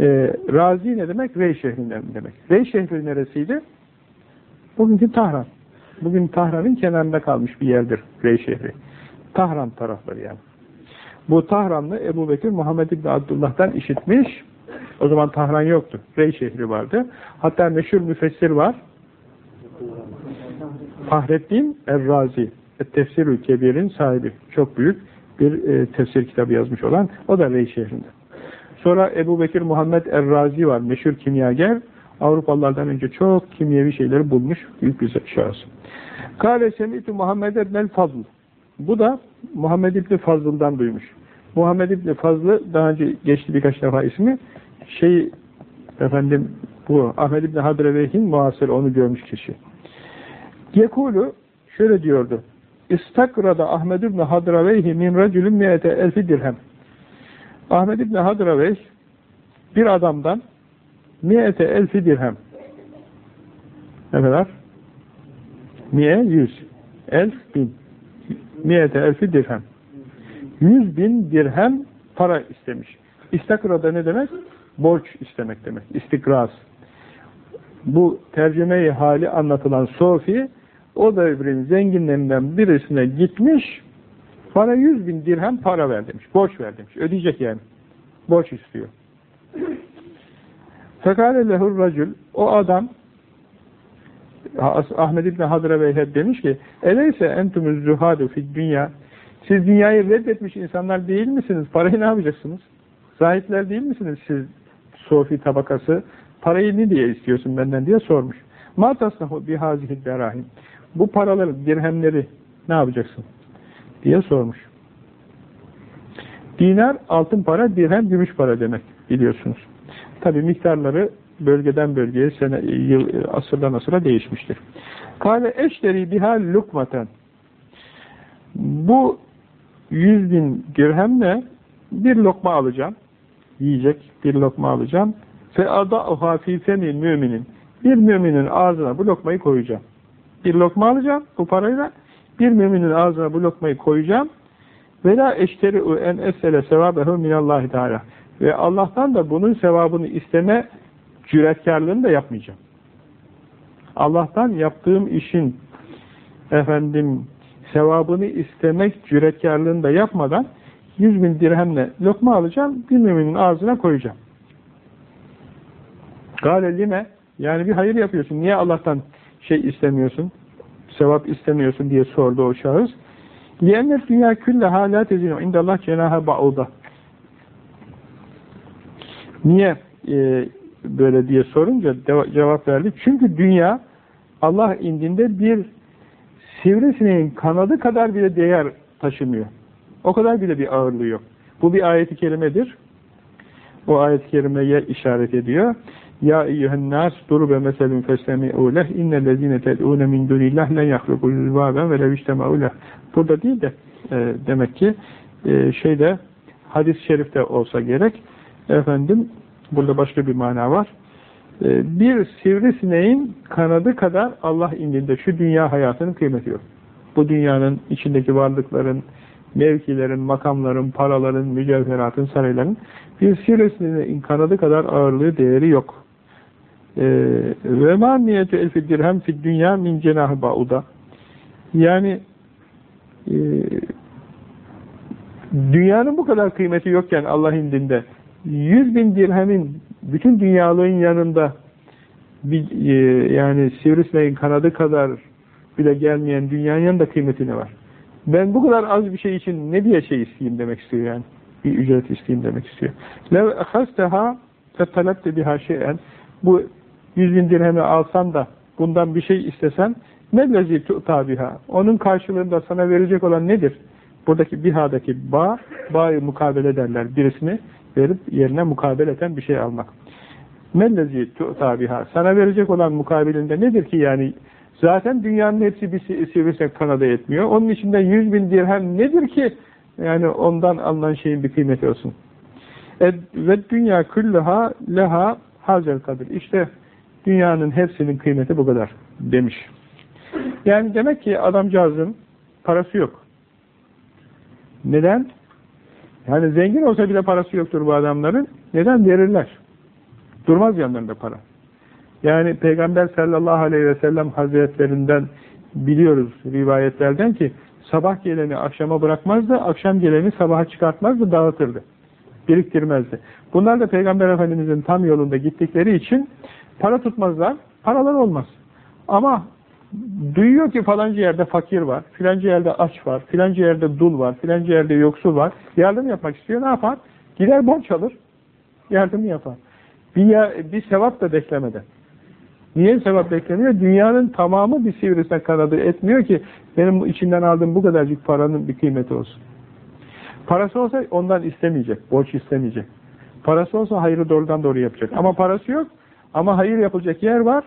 Ee, Razi ne demek? Rey şehrinden demek. Rey şehri neresiydi? Bugünkü Tahran. Bugün Tahran'ın kenarında kalmış bir yerdir Rey şehri. Tahran tarafları yani. Bu Tahranlı Ebu Bekir Muhammed İbni Abdullah'tan işitmiş. O zaman Tahran yoktu. Rey şehri vardı. Hatta meşhur müfessir var. Fahrettin Er-Razi. Tefsir-ül Kebir'in sahibi. Çok büyük bir e, tefsir kitabı yazmış olan. O da Rey şehrinde. Sonra Ebu Bekir Muhammed Er-Razi var. Meşhur kimyager. Avrupalılardan önce çok kimyevi şeyleri bulmuş. Büyük bir şahıs. Kale semitu Muhammed Ebnel Fazl. Bu da Muhammed İbni Fazıl'dan duymuş. Muhammed İbni Fazlı daha önce geçti birkaç defa ismi. Şey efendim bu Ahmed İbni Hadreveyh'in muhasır onu görmüş kişi. Yekulu şöyle diyordu. İstakrada Ahmed İbni Hadraveyhi min racülün miyete elfi dirhem. Ahmed İbni Hadraveyh bir adamdan miyete elfi dirhem. Ne kadar? Miye yüz. Elf bin. Miyete elfi dirhem. Yüz bin dirhem para istemiş. İstakrada ne demek? Borç istemek demek. İstikraz. Bu tercümeyi hali anlatılan Sofi o devrin zenginlerinden birisine gitmiş bana yüz bin dirhem para ver demiş. Borç ver demiş. Ödeyecek yani. Borç istiyor. Fekale lehur racül o adam Ahmed İbni Hadra Beyhed demiş ki Eleyse entumuz zuhadu fid dünya Siz dünyayı reddetmiş insanlar değil misiniz? Parayı ne yapacaksınız? Zahitler değil misiniz siz sofi tabakası? Parayı ne diye istiyorsun benden diye sormuş. Ma tasnahu bihazihid derahim Bu paraları, dirhemleri ne yapacaksın? diye sormuş. Dinar altın para, dirhem gümüş para demek biliyorsunuz. Tabi miktarları bölgeden bölgeye, sene, yıl, asırdan asıra değişmiştir. Kale eşleri bihal lukmaten. Bu yüz bin dirhemle bir lokma alacağım. Yiyecek bir lokma alacağım. Fe ada'uha fi fenil müminin. Bir müminin ağzına bu lokmayı koyacağım. Bir lokma alacağım bu parayla. Bir müminin ağzına bu lokmayı koyacağım. Ve la eşteri'u en esele sevabehu minallahi teala. Ve Allah'tan da bunun sevabını isteme cüretkarlığını da yapmayacağım. Allah'tan yaptığım işin efendim sevabını istemek cüretkarlığını da yapmadan yüz bin dirhemle lokma alacağım, bir ağzına koyacağım. Gale lime, yani bir hayır yapıyorsun, niye Allah'tan şey istemiyorsun, sevap istemiyorsun diye sordu o şahıs. Liyennet dünya külle hâlâ tezinu indallah cenâhe ba'uda. Niye e, böyle diye sorunca cevap verdi. Çünkü dünya Allah indinde bir sivrisineğin kanadı kadar bile değer taşımıyor. O kadar bile bir ağırlığı yok. Bu bir ayet-i kerimedir. O ayet-i kerimeye işaret ediyor. Ya eyyühen nas durube meselun festemi'u leh innellezine ted'une min dunillah len yahlukul zübaben ve leviştema'u leh. Burada değil de e, demek ki e, şeyde hadis-i şerifte olsa gerek efendim burada başka bir mana var. E, bir sivrisineğin kanadı kadar Allah indinde şu dünya hayatının kıymeti yok. Bu dünyanın içindeki varlıkların, mevkilerin, makamların, paraların, mücevheratın, sarayların bir sivrisineğin kanadı kadar ağırlığı, değeri yok. Ve ma niyetü elfi dirhem fid dünya min ba'uda. Yani e, dünyanın bu kadar kıymeti yokken Allah indinde 100 bin dirhemin bütün dünyalığın yanında bir, e, yani sivrisineğin kanadı kadar bile gelmeyen dünyanın yanında kıymeti ne var? Ben bu kadar az bir şey için ne diye şey isteyeyim demek istiyor yani. Bir ücret isteyeyim demek istiyor. Lev ehasteha fetalebte biha şeyen bu 100 bin dirhemi alsan da bundan bir şey istesen ne lezi tabiha. Onun karşılığında sana verecek olan nedir? Buradaki bihadaki bağ, bağı mukabele derler. Birisini verip yerine mukabeleten bir şey almak. Mellezi tabiha. Sana verecek olan mukabilinde nedir ki yani zaten dünyanın hepsi bir sivrisinek kanadı etmiyor. Onun içinde yüz bin dirhem nedir ki yani ondan alınan şeyin bir kıymeti olsun. Ve dünya külleha leha hazel kadir. İşte dünyanın hepsinin kıymeti bu kadar demiş. Yani demek ki adamcağızın parası yok. Neden? Yani zengin olsa bile parası yoktur bu adamların. Neden? Verirler. Durmaz yanlarında para. Yani Peygamber sallallahu aleyhi ve sellem hazretlerinden biliyoruz rivayetlerden ki sabah geleni akşama bırakmazdı, akşam geleni sabaha çıkartmazdı, dağıtırdı. Biriktirmezdi. Bunlar da Peygamber Efendimizin tam yolunda gittikleri için para tutmazlar, paralar olmaz. Ama duyuyor ki falanca yerde fakir var, filanca yerde aç var, filanca yerde dul var, filanca yerde yoksul var. Yardım yapmak istiyor. Ne yapar? Gider borç alır. Yardım yapar. Bir, ya, bir sevap da beklemeden. Niye sevap bekleniyor? Dünyanın tamamı bir sivrisine kanadı etmiyor ki benim içinden aldığım bu kadarcık paranın bir kıymeti olsun. Parası olsa ondan istemeyecek, borç istemeyecek. Parası olsa hayrı doğrudan doğru yapacak. Ama parası yok, ama hayır yapılacak yer var,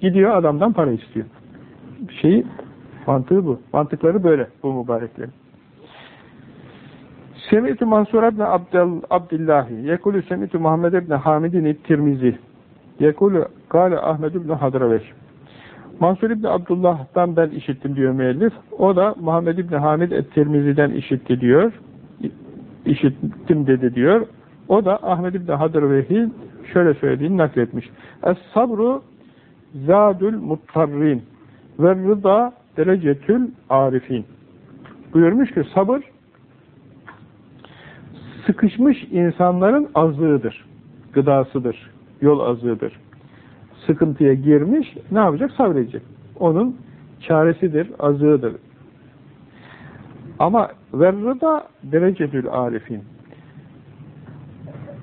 gidiyor adamdan para istiyor şeyi mantığı bu. Mantıkları böyle bu mübareklerin. Semi'tu Mansur ibn Abdillahi yekulü Semi'tu Muhammed ibn Hamidin Tirmizi yekulü Gale Ahmed ibn Hadraveş Mansur ibn Abdullah'tan ben işittim diyor müellif. O da Muhammed ibn Hamid et-Tirmizi'den işitti diyor. İşittim dedi diyor. O da Ahmed ibn Hadraveş'i şöyle söylediğini nakletmiş. Es-sabru zadül muttarrin ve rıda derecetül arifin. Buyurmuş ki sabır sıkışmış insanların azığıdır. Gıdasıdır. Yol azığıdır. Sıkıntıya girmiş ne yapacak? Sabredecek. Onun çaresidir, azığıdır. Ama ve rıda derecetül arifin.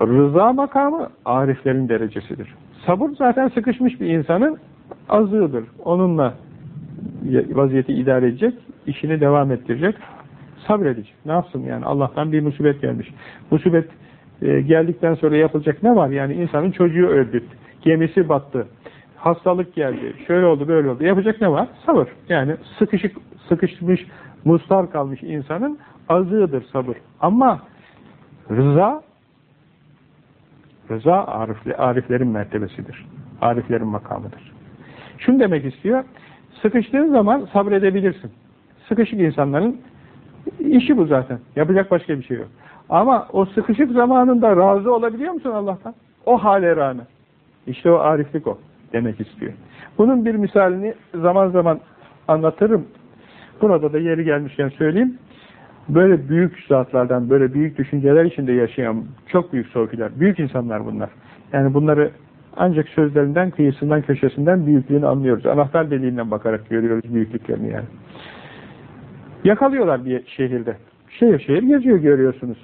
Rıza makamı ariflerin derecesidir. Sabır zaten sıkışmış bir insanın azığıdır. Onunla vaziyeti idare edecek, işini devam ettirecek, sabredecek. Ne yapsın yani? Allah'tan bir musibet gelmiş. Musibet e, geldikten sonra yapılacak ne var? Yani insanın çocuğu öldü, gemisi battı, hastalık geldi, şöyle oldu, böyle oldu. Yapacak ne var? Sabır. Yani sıkışık, sıkışmış, mustar kalmış insanın azığıdır sabır. Ama rıza rıza arifli, ariflerin mertebesidir. Ariflerin makamıdır. Şunu demek istiyor, Sıkıştığın zaman sabredebilirsin. Sıkışık insanların işi bu zaten. Yapacak başka bir şey yok. Ama o sıkışık zamanında razı olabiliyor musun Allah'tan? O hale rağmen. İşte o ariflik o demek istiyor. Bunun bir misalini zaman zaman anlatırım. Burada da yeri gelmişken söyleyeyim. Böyle büyük zatlardan, böyle büyük düşünceler içinde yaşayan çok büyük sofiler, büyük insanlar bunlar. Yani bunları ancak sözlerinden, kıyısından, köşesinden büyüklüğünü anlıyoruz. Anahtar deliğinden bakarak görüyoruz büyüklüklerini yani. Yakalıyorlar bir şehirde. Şehir şehir geziyor görüyorsunuz.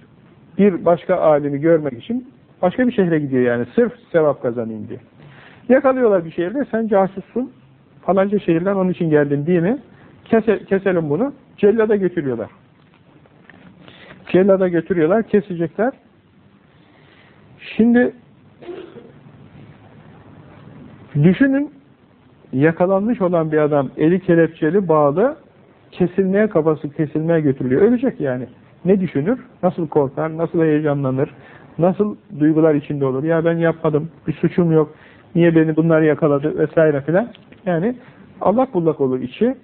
Bir başka alimi görmek için başka bir şehre gidiyor yani. Sırf sevap kazanayım diye. Yakalıyorlar bir şehirde. Sen casussun. Falanca şehirden onun için geldin değil mi? Kese, keselim bunu. Cellada götürüyorlar. Cellada götürüyorlar, kesecekler. Şimdi düşünün yakalanmış olan bir adam eli kelepçeli bağlı kesilmeye kafası kesilmeye götürülüyor. Ölecek yani. Ne düşünür? Nasıl korkar? Nasıl heyecanlanır? Nasıl duygular içinde olur? Ya ben yapmadım, bir suçum yok. Niye beni bunlar yakaladı vesaire filan. Yani allak bullak olur içi.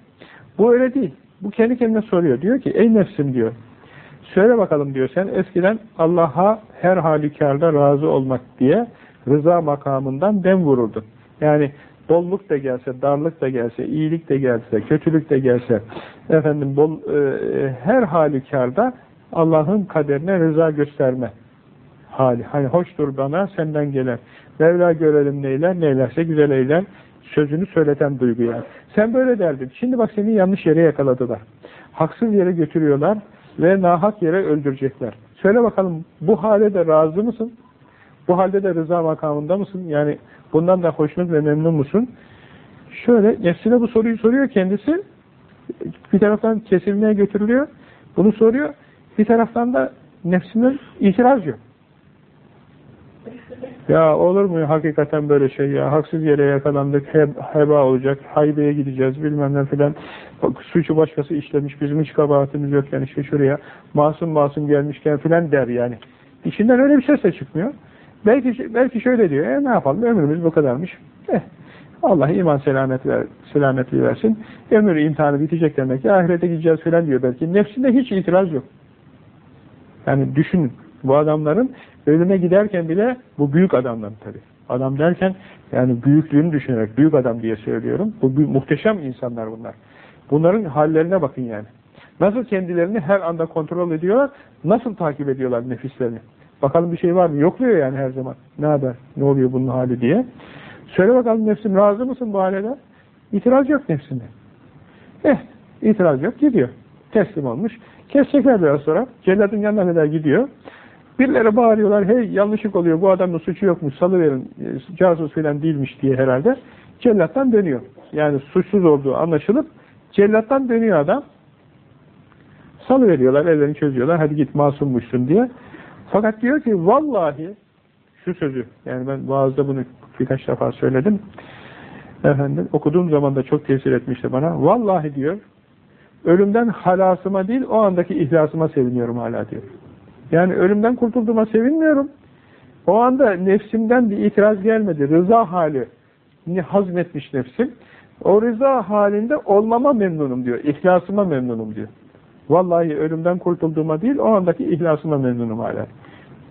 Bu öyle değil. Bu kendi kendine soruyor. Diyor ki ey nefsim diyor. Söyle bakalım diyor sen eskiden Allah'a her halükarda razı olmak diye rıza makamından dem vururdun. Yani bolluk da gelse, darlık da gelse, iyilik de gelse, kötülük de gelse, efendim bol, e, her halükarda Allah'ın kaderine rıza gösterme hali. Hani hoştur bana senden gelen. Mevla görelim neyler, neylerse güzel eyler. Sözünü söyleten duygu yani. Sen böyle derdin. Şimdi bak seni yanlış yere yakaladılar. Haksız yere götürüyorlar ve nahak yere öldürecekler. Söyle bakalım bu hale de razı mısın? Bu halde de rıza makamında mısın? Yani bundan da hoşnut ve memnun musun? Şöyle nefsine bu soruyu soruyor kendisi. Bir taraftan kesilmeye götürülüyor. Bunu soruyor. Bir taraftan da nefsinden itiraz yok. Ya olur mu hakikaten böyle şey ya haksız yere yakalandık heb, heba olacak haybeye gideceğiz bilmem ne filan suçu başkası işlemiş bizim hiç kabahatimiz yok yani işte şuraya masum masum gelmişken filan der yani içinden öyle bir ses de çıkmıyor belki belki şöyle diyor e ne yapalım ömrümüz bu kadarmış eh, Allah iman selamet ver, versin ömür imtihanı bitecek demek ki ahirete gideceğiz filan diyor belki nefsinde hiç itiraz yok yani düşünün bu adamların ölüme giderken bile bu büyük adamlar tabi. Adam derken yani büyüklüğünü düşünerek büyük adam diye söylüyorum. Bu muhteşem insanlar bunlar. Bunların hallerine bakın yani. Nasıl kendilerini her anda kontrol ediyorlar, nasıl takip ediyorlar nefislerini. Bakalım bir şey var mı? Yokluyor yani her zaman. Ne haber? Ne oluyor bunun hali diye. Söyle bakalım nefsim razı mısın bu halede? İtiraz yok nefsinde. Eh, itiraz yok gidiyor. Teslim olmuş. Kesecekler biraz sonra. Celladın yanına kadar gidiyor. Birileri bağırıyorlar, hey yanlışlık oluyor, bu adamın suçu yokmuş, salıverin, e, casus filan değilmiş diye herhalde. Cellattan dönüyor. Yani suçsuz olduğu anlaşılıp cellattan dönüyor adam. Salıveriyorlar, ellerini çözüyorlar, hadi git masummuşsun diye. Fakat diyor ki vallahi şu sözü, yani ben vaazda bunu birkaç defa söyledim. Efendim, okuduğum zaman da çok tesir etmişti bana. Vallahi diyor, ölümden halasıma değil, o andaki ihlasıma seviniyorum hala diyor. Yani ölümden kurtulduğuma sevinmiyorum. O anda nefsimden bir itiraz gelmedi. Rıza hali hazmetmiş nefsim. O rıza halinde olmama memnunum diyor. İhlasıma memnunum diyor. Vallahi ölümden kurtulduğuma değil, o andaki ihlasıma memnunum hala.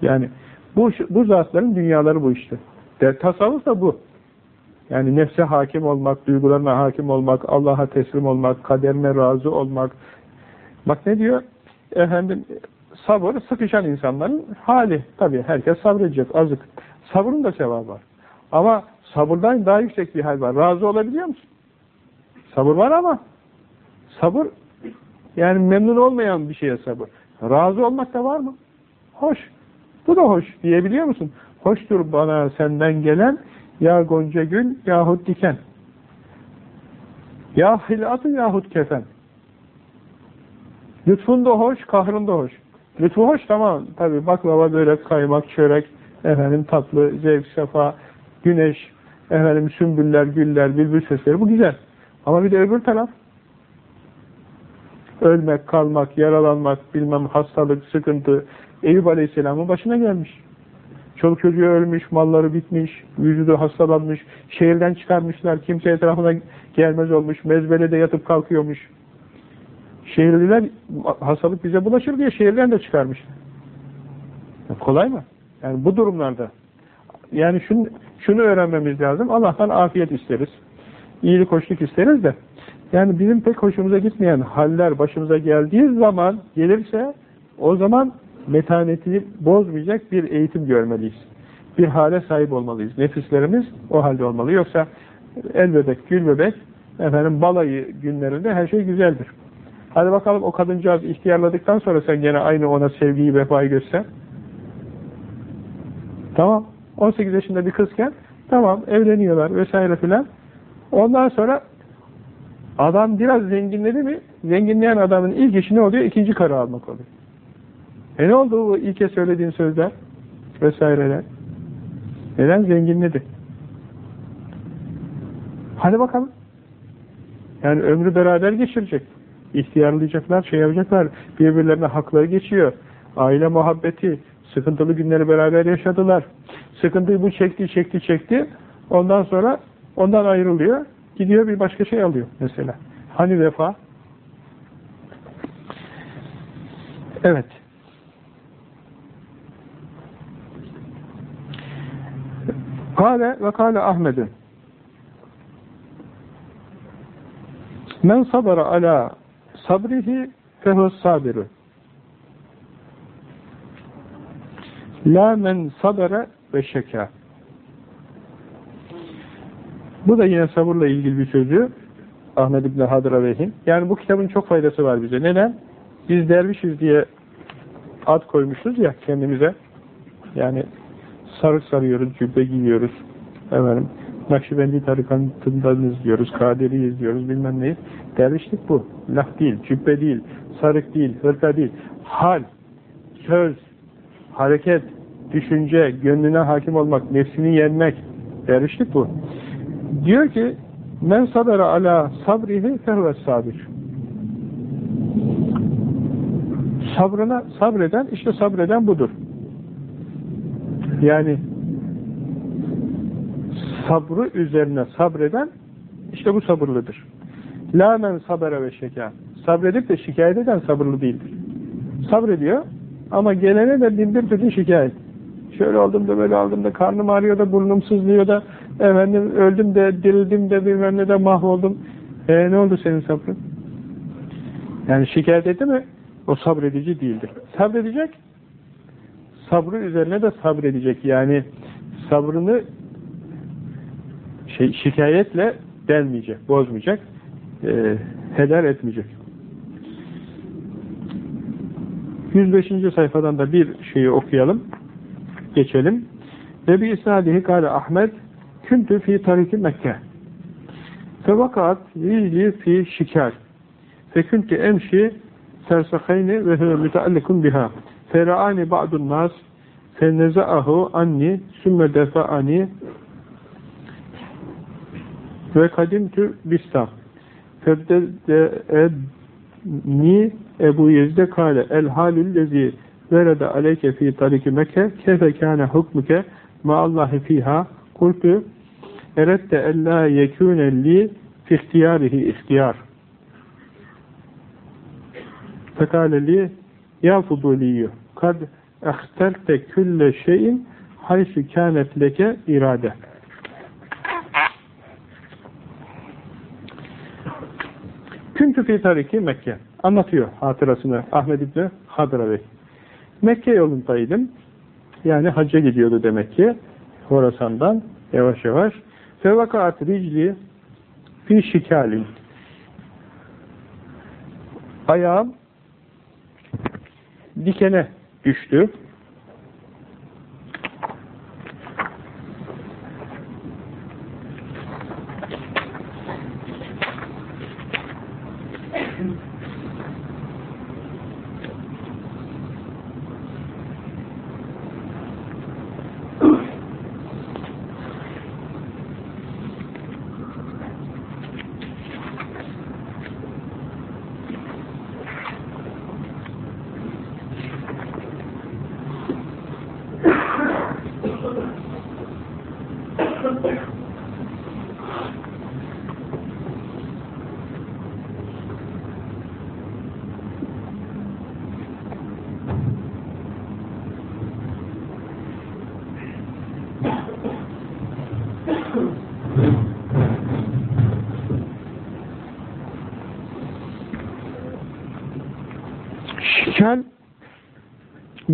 Yani bu, bu zatların dünyaları bu işte. De, tasavvuf da bu. Yani nefse hakim olmak, duygularına hakim olmak, Allah'a teslim olmak, kaderine razı olmak. Bak ne diyor? Efendim, sabır sıkışan insanların hali. Tabi herkes sabredecek azık. Sabrın da sevabı var. Ama sabırdan daha yüksek bir hal var. Razı olabiliyor musun? Sabır var ama sabır yani memnun olmayan bir şeye sabır. Razı olmak da var mı? Hoş. Bu da hoş diyebiliyor musun? Hoştur bana senden gelen ya gonca gül yahut diken. Ya hilatı yahut kefen. Lütfun da hoş, kahrın da hoş. Lütfu hoş tamam. Tabi baklava, böyle kaymak, çörek, efendim tatlı, zevk, sefa, güneş, efendim sümbüller, güller, bülbül sesleri bu güzel. Ama bir de öbür taraf ölmek, kalmak, yaralanmak, bilmem hastalık, sıkıntı Eyüp Aleyhisselam'ın başına gelmiş. Çoluk çocuğu ölmüş, malları bitmiş, vücudu hastalanmış, şehirden çıkarmışlar, kimse etrafına gelmez olmuş, mezbelede yatıp kalkıyormuş. Şehirliler hastalık bize bulaşır diye şehirden de çıkarmış. Kolay mı? Yani bu durumlarda yani şunu, şunu öğrenmemiz lazım. Allah'tan afiyet isteriz. İyilik, hoşluk isteriz de yani bizim pek hoşumuza gitmeyen haller başımıza geldiği zaman gelirse o zaman metanetini bozmayacak bir eğitim görmeliyiz. Bir hale sahip olmalıyız. Nefislerimiz o halde olmalı. Yoksa el bebek, gül bebek efendim balayı günlerinde her şey güzeldir. Hadi bakalım o kadıncağız ihtiyarladıktan sonra sen gene aynı ona sevgiyi, vefayı göster. Tamam. 18 yaşında bir kızken tamam evleniyorlar vesaire filan. Ondan sonra adam biraz zenginledi mi zenginleyen adamın ilk işi ne oluyor? İkinci karı almak oluyor. E ne oldu bu ilke söylediğin sözler? Vesaireler. Neden? Zenginledi. Hadi bakalım. Yani ömrü beraber geçirecek. İhtiyarlayacaklar, şey yapacaklar. Birbirlerine hakları geçiyor. Aile muhabbeti, sıkıntılı günleri beraber yaşadılar. Sıkıntıyı bu çekti, çekti, çekti. Ondan sonra ondan ayrılıyor. Gidiyor bir başka şey alıyor mesela. Hani vefa? Evet. Kale ve kale Ahmet'in Men sabara ala sabrihi fehu sabiru La men sabara ve şeka Bu da yine sabırla ilgili bir sözü Ahmet İbni Hadraveyh'in. Yani bu kitabın çok faydası var bize. Neden? Biz dervişiz diye ad koymuşuz ya kendimize. Yani sarık sarıyoruz, cübbe giyiyoruz. Efendim, Nakşibendi tarikatından izliyoruz, Kaderi izliyoruz, bilmem neyiz. Dervişlik bu. Laf değil, cübbe değil, sarık değil, hırka değil. Hal, söz, hareket, düşünce, gönlüne hakim olmak, nefsini yenmek. Dervişlik bu. Diyor ki, men sabera ala sabrihi fehve sabir. Sabrına sabreden, işte sabreden budur. Yani sabrı üzerine sabreden işte bu sabırlıdır. La men sabere ve şeka. Sabredip de şikayet eden sabırlı değildir. Sabrediyor ama gelene de bin bir türlü şikayet. Şöyle oldum da böyle oldum da karnım ağrıyor da burnum sızlıyor da efendim öldüm de dirildim de bilmem ne de mahvoldum. E ne oldu senin sabrın? Yani şikayet etti mi o sabredici değildir. Sabredecek sabrı üzerine de sabredecek. Yani sabrını şey, şikayetle delmeyecek, bozmayacak, e, heder etmeyecek. 105. sayfadan da bir şeyi okuyalım. Geçelim. Ve bir isnadihi kâle Ahmet küntü fi tariki Mekke. Fevakat ricli fi şikar feküntü emşi fersakayni ve hüve müteallikun biha. Fera'ani ba'dun nas. Fenneza'ahu anni sümme defa'ani. Ve kadimtü bistam febde'ni Ebu Yezide kale el halül lezi verede aleyke fi tariki Mekke kefe kâne hukmuke ma'allahi fiha kultu erette ella yekûne li fi ihtiyarihi ihtiyar fekâle li ya fuduliyyü kad ehterte külle şeyin haysu kânet leke irade. Küntü fi tariki Mekke. Anlatıyor hatırasını Ahmed İbni Hadra Bey. Mekke yolundaydım. Yani hacca gidiyordu demek ki. Horasan'dan yavaş yavaş. Fevakaat ricli fi şikalin. Ayağım dikene düştü.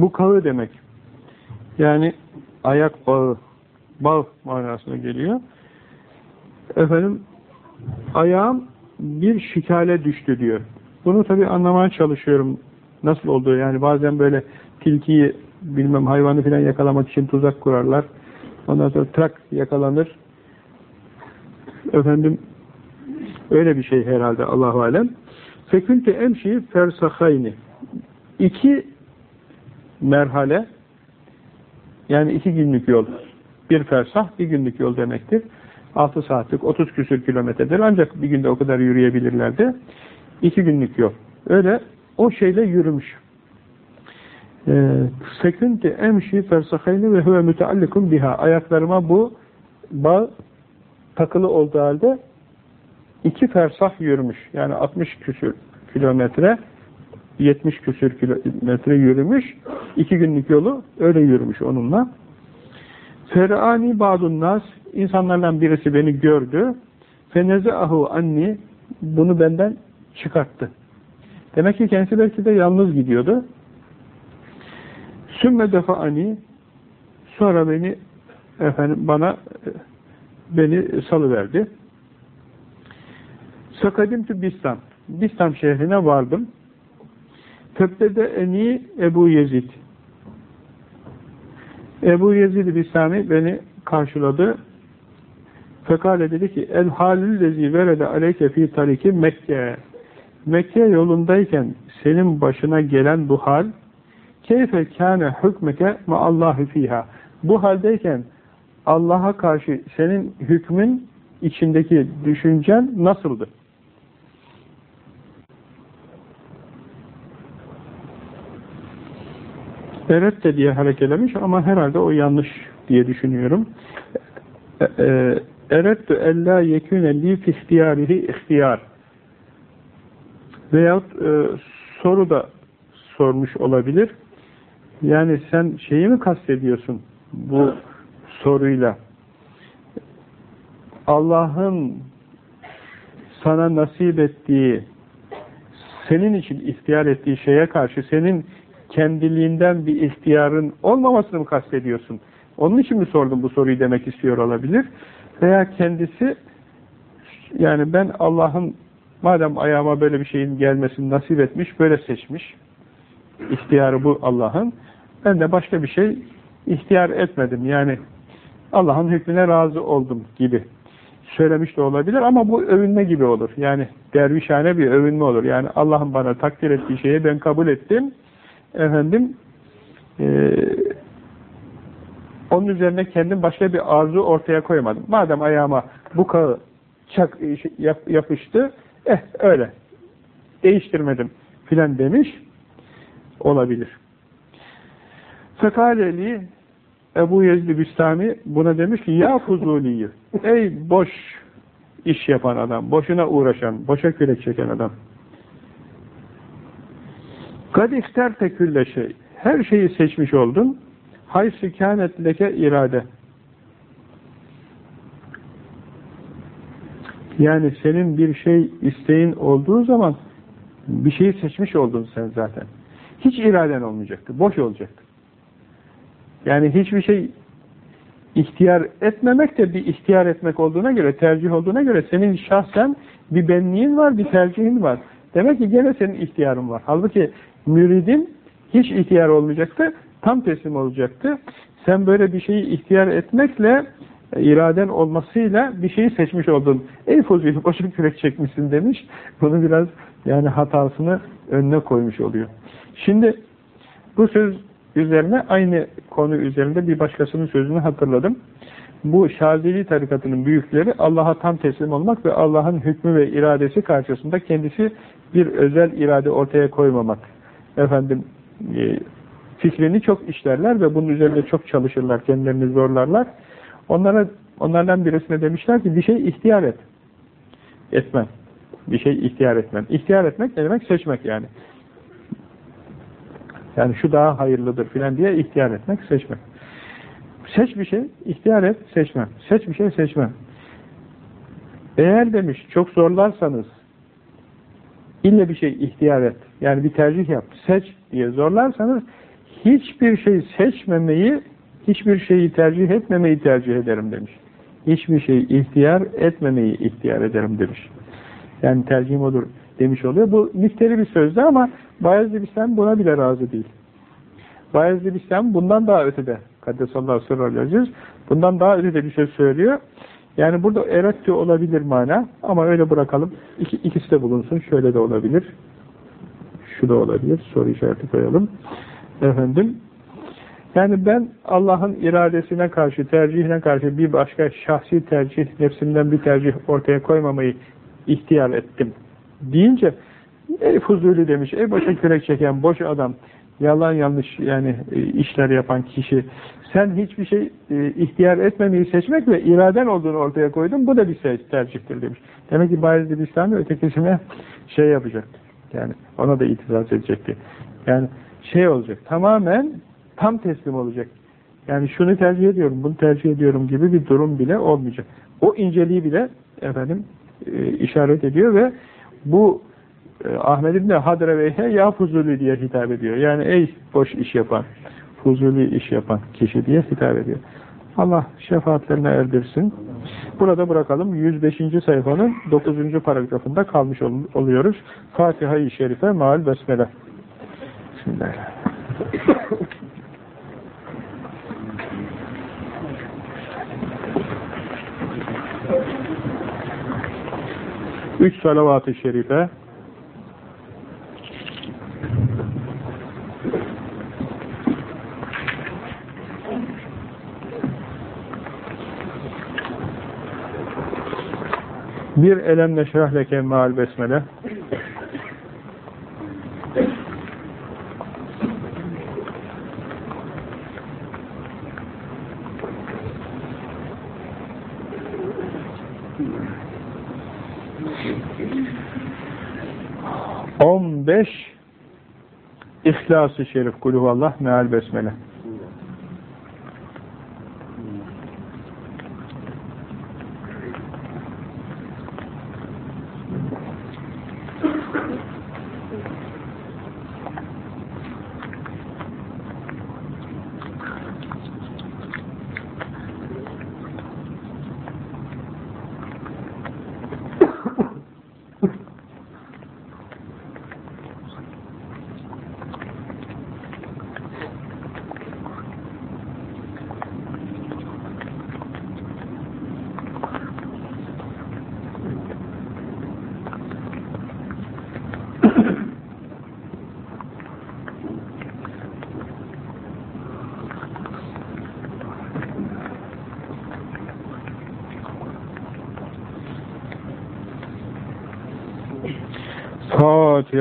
Bu kağı demek. Yani ayak bağı, bağ manasına geliyor. Efendim ayağım bir şikale düştü diyor. Bunu tabi anlamaya çalışıyorum. Nasıl olduğu yani bazen böyle tilkiyi bilmem hayvanı filan yakalamak için tuzak kurarlar. Ondan sonra trak yakalanır. Efendim öyle bir şey herhalde Allahu alem. Fekünte emşi fersahayni. İki merhale yani iki günlük yol. Bir fersah bir günlük yol demektir. 6 saatlik 30 küsür kilometredir. Ancak bir günde o kadar yürüyebilirlerdi. İki günlük yol. Öyle o şeyle yürümüş. Sekünti emşi fersahayni ve huve müteallikum biha. Ayaklarıma bu bağ takılı olduğu halde iki fersah yürümüş. Yani 60 küsür kilometre 70 küsür kilometre yürümüş. iki günlük yolu öyle yürümüş onunla. Ferani ba'dun nas insanlardan birisi beni gördü. Fenezeahu anni bunu benden çıkarttı. Demek ki kendisi belki de yalnız gidiyordu. Sümme defaani sonra beni efendim bana beni salıverdi. Sakadimtü Bistan. Bistan şehrine vardım. Tebdede eni Ebu Yezid. Ebu Yezid Bistami beni karşıladı. Fekale dedi ki El halül lezi verede aleyke fi tariki Mekke. Mekke yolundayken senin başına gelen bu hal keyfe kâne hükmeke ma'allâhi fiha. Bu haldeyken Allah'a karşı senin hükmün içindeki düşüncen nasıldı? Evet de diye harekelemiş ama herhalde o yanlış diye düşünüyorum. Erettü ella yekûne li fihtiyarihi ihtiyar. Veyahut e, soru da sormuş olabilir. Yani sen şeyi mi kastediyorsun bu soruyla? Allah'ın sana nasip ettiği, senin için ihtiyar ettiği şeye karşı senin kendiliğinden bir ihtiyarın olmamasını mı kastediyorsun? Onun için mi sordum bu soruyu demek istiyor olabilir. Veya kendisi yani ben Allah'ın madem ayağıma böyle bir şeyin gelmesini nasip etmiş, böyle seçmiş. İhtiyarı bu Allah'ın. Ben de başka bir şey ihtiyar etmedim. Yani Allah'ın hükmüne razı oldum gibi söylemiş de olabilir ama bu övünme gibi olur. Yani dervişhane bir övünme olur. Yani Allah'ın bana takdir ettiği şeyi ben kabul ettim. Efendim e, onun üzerine kendim başka bir arzu ortaya koymadım. Madem ayağıma bu kağı çak, yap, yapıştı, eh öyle değiştirmedim filan demiş olabilir. Fekaleli Ebu Yezid Bistami buna demiş ki ya Fuzuli'yi ey boş iş yapan adam, boşuna uğraşan, boşa kürek çeken adam. Kad külle şey. Her şeyi seçmiş oldun. Haysi kânet leke irade. Yani senin bir şey isteğin olduğu zaman bir şeyi seçmiş oldun sen zaten. Hiç iraden olmayacaktı. Boş olacaktı. Yani hiçbir şey ihtiyar etmemek de bir ihtiyar etmek olduğuna göre, tercih olduğuna göre senin şahsen bir benliğin var, bir tercihin var. Demek ki gene senin ihtiyarın var. Halbuki müridin hiç ihtiyar olmayacaktı, tam teslim olacaktı. Sen böyle bir şeyi ihtiyar etmekle, e, iraden olmasıyla bir şeyi seçmiş oldun. Ey fuzuli boşun kürek çekmişsin demiş. Bunu biraz yani hatasını önüne koymuş oluyor. Şimdi bu söz üzerine aynı konu üzerinde bir başkasının sözünü hatırladım. Bu Şazeli tarikatının büyükleri Allah'a tam teslim olmak ve Allah'ın hükmü ve iradesi karşısında kendisi bir özel irade ortaya koymamak. Efendim e, fikrini çok işlerler ve bunun üzerinde çok çalışırlar, kendilerini zorlarlar. Onlara onlardan birisine demişler ki bir şey ihtiyar et. Etmem. Bir şey ihtiyar etmem. İhtiyar etmek ne demek? Seçmek yani. Yani şu daha hayırlıdır filan diye ihtiyar etmek, seçmek. Seç bir şey, ihtiyar et, seçmem. Seç bir şey, seçmem. Eğer demiş çok zorlarsanız ille bir şey ihtiyar et. Yani bir tercih yap, seç diye zorlarsanız hiçbir şey seçmemeyi, hiçbir şeyi tercih etmemeyi tercih ederim demiş. Hiçbir şey ihtiyar etmemeyi ihtiyar ederim demiş. Yani tercihim odur demiş oluyor. Bu mifteri bir sözdü ama Bayezid Bistami buna bile razı değil. Bayezid Bistami bundan daha ötede. Kaddesallahu sırrı aziz. Bundan daha ötede bir şey söylüyor. Yani burada erettü olabilir mana ama öyle bırakalım. İki, ikisi de bulunsun. Şöyle de olabilir. Şu da olabilir. Soru işareti koyalım. Efendim Yani ben Allah'ın iradesine karşı, tercihine karşı bir başka şahsi tercih, nefsimden bir tercih ortaya koymamayı ihtiyar ettim deyince ey fuzuli demiş, ey boşa kürek çeken boş adam, yalan yanlış yani e, işler yapan kişi sen hiçbir şey e, ihtiyar etmemeyi seçmek ve iraden olduğunu ortaya koydun, bu da bir tercihtir demiş. Demek ki Bayezid Bistami ötekisine şey yapacak. Yani ona da itiraz edecekti. Yani şey olacak, tamamen tam teslim olacak. Yani şunu tercih ediyorum, bunu tercih ediyorum gibi bir durum bile olmayacak. O inceliği bile efendim e, işaret ediyor ve bu e, Ahmed İbni Hadreveyhe ya Fuzuli diye hitap ediyor. Yani ey boş iş yapan, Fuzuli iş yapan kişi diye hitap ediyor. Allah şefaatlerine erdirsin. Burada bırakalım. 105. sayfanın 9. paragrafında kalmış ol oluyoruz. Fatiha-i Şerife Maal Besmele. Bismillahirrahmanirrahim. Üç salavat-ı şerife Bir elem neşrah leke maal besmele. On beş İhlas-ı Şerif Kulüvallah Meal Besmele.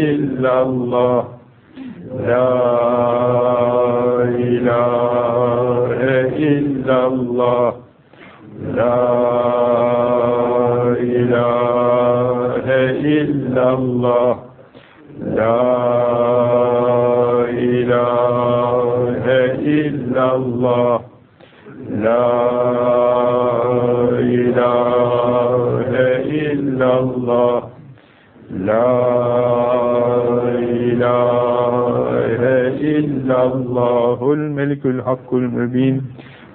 illallah La الملك الحق المبين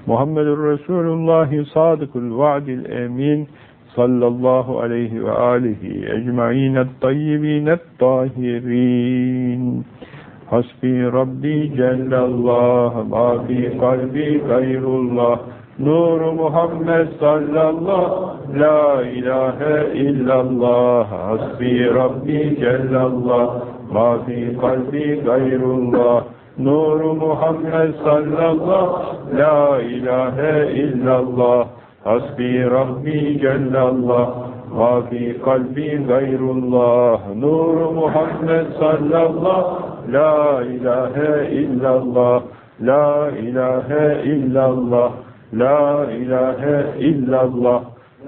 محمد رسول الله صادق الوعد الأمين صلى الله عليه وآله أجمعين الطيبين الطاهرين حسبي ربي جل الله ما في قلبي غير الله نور محمد صلى الله لا إله إلا الله حسبي ربي جل الله ما في قلبي غير الله Nuru Muhammed sallallahu La ilahe illallah. Hasbi Rabbi cellallah. Vafi kalbi gayrullah. Nuru Muhammed sallallahu La ilahe illallah. La ilahe illallah. La ilahe illallah.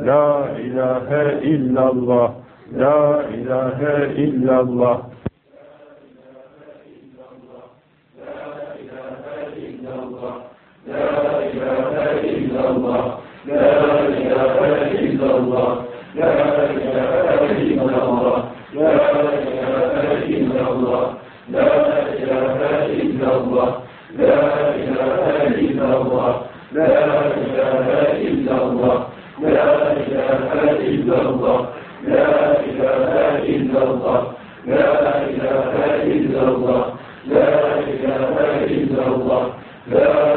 La ilahe illallah. La ilahe illallah. لا إله إلا الله لا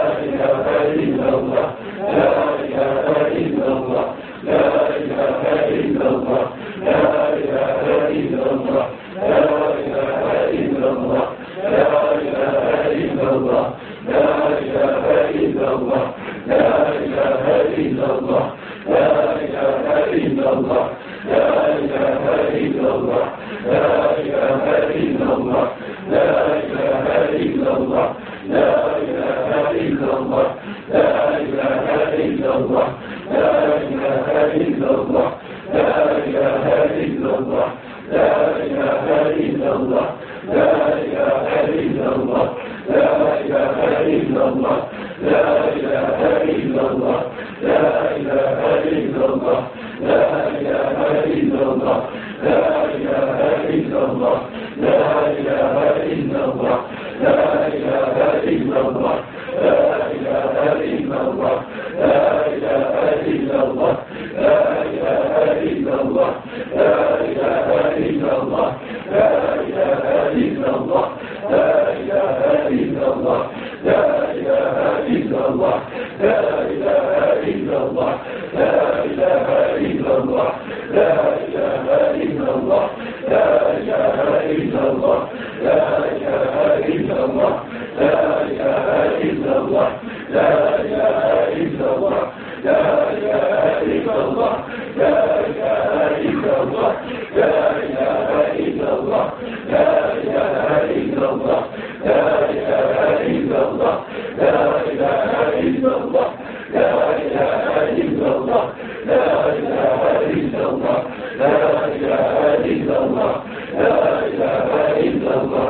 لا إله إلا الله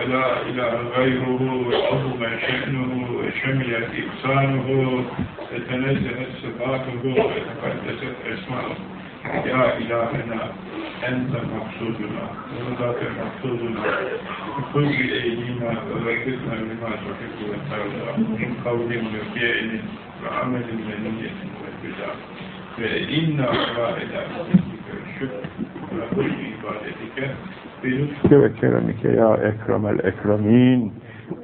ولا إله غيره وعظم شأنه وشملت إحسانه وتنزهت صفاته وتقدست أسماؤه يا إلهنا أنت مقصودنا ورضاك مقصودنا. خذ بأيدينا وذكرنا بما تحب وترضى. من قول وفعل وعمل منية واتباع فإن أعوائد الشكر وحسن عبادتك بلطفك وكرمك يا أكرم الأكرمين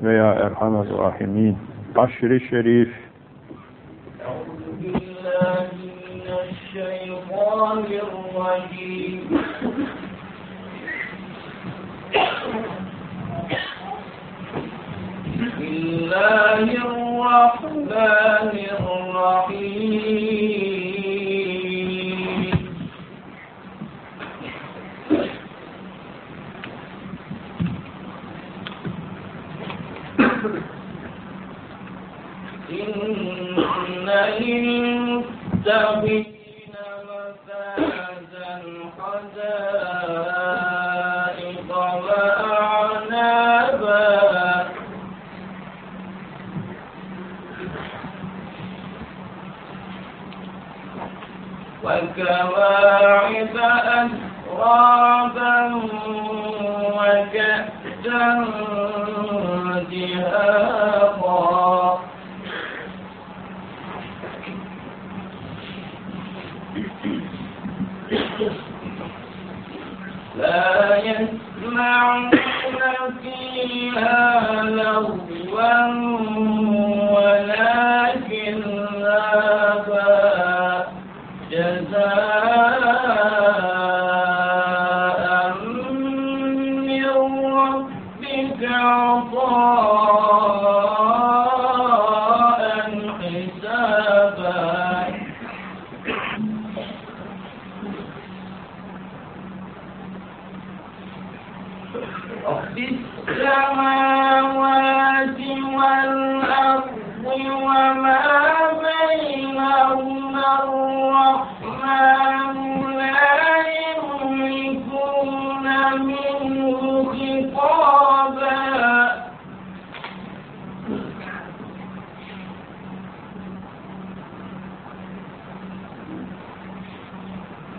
ويا أرحم الراحمين عشر شريف أعوذ بالله للمتقين مفازا حدائق وأعنابا. وكواعب أترابا وكأسا دهاقا. لا يسمعون فيها لغوا ولكن لابا جزاء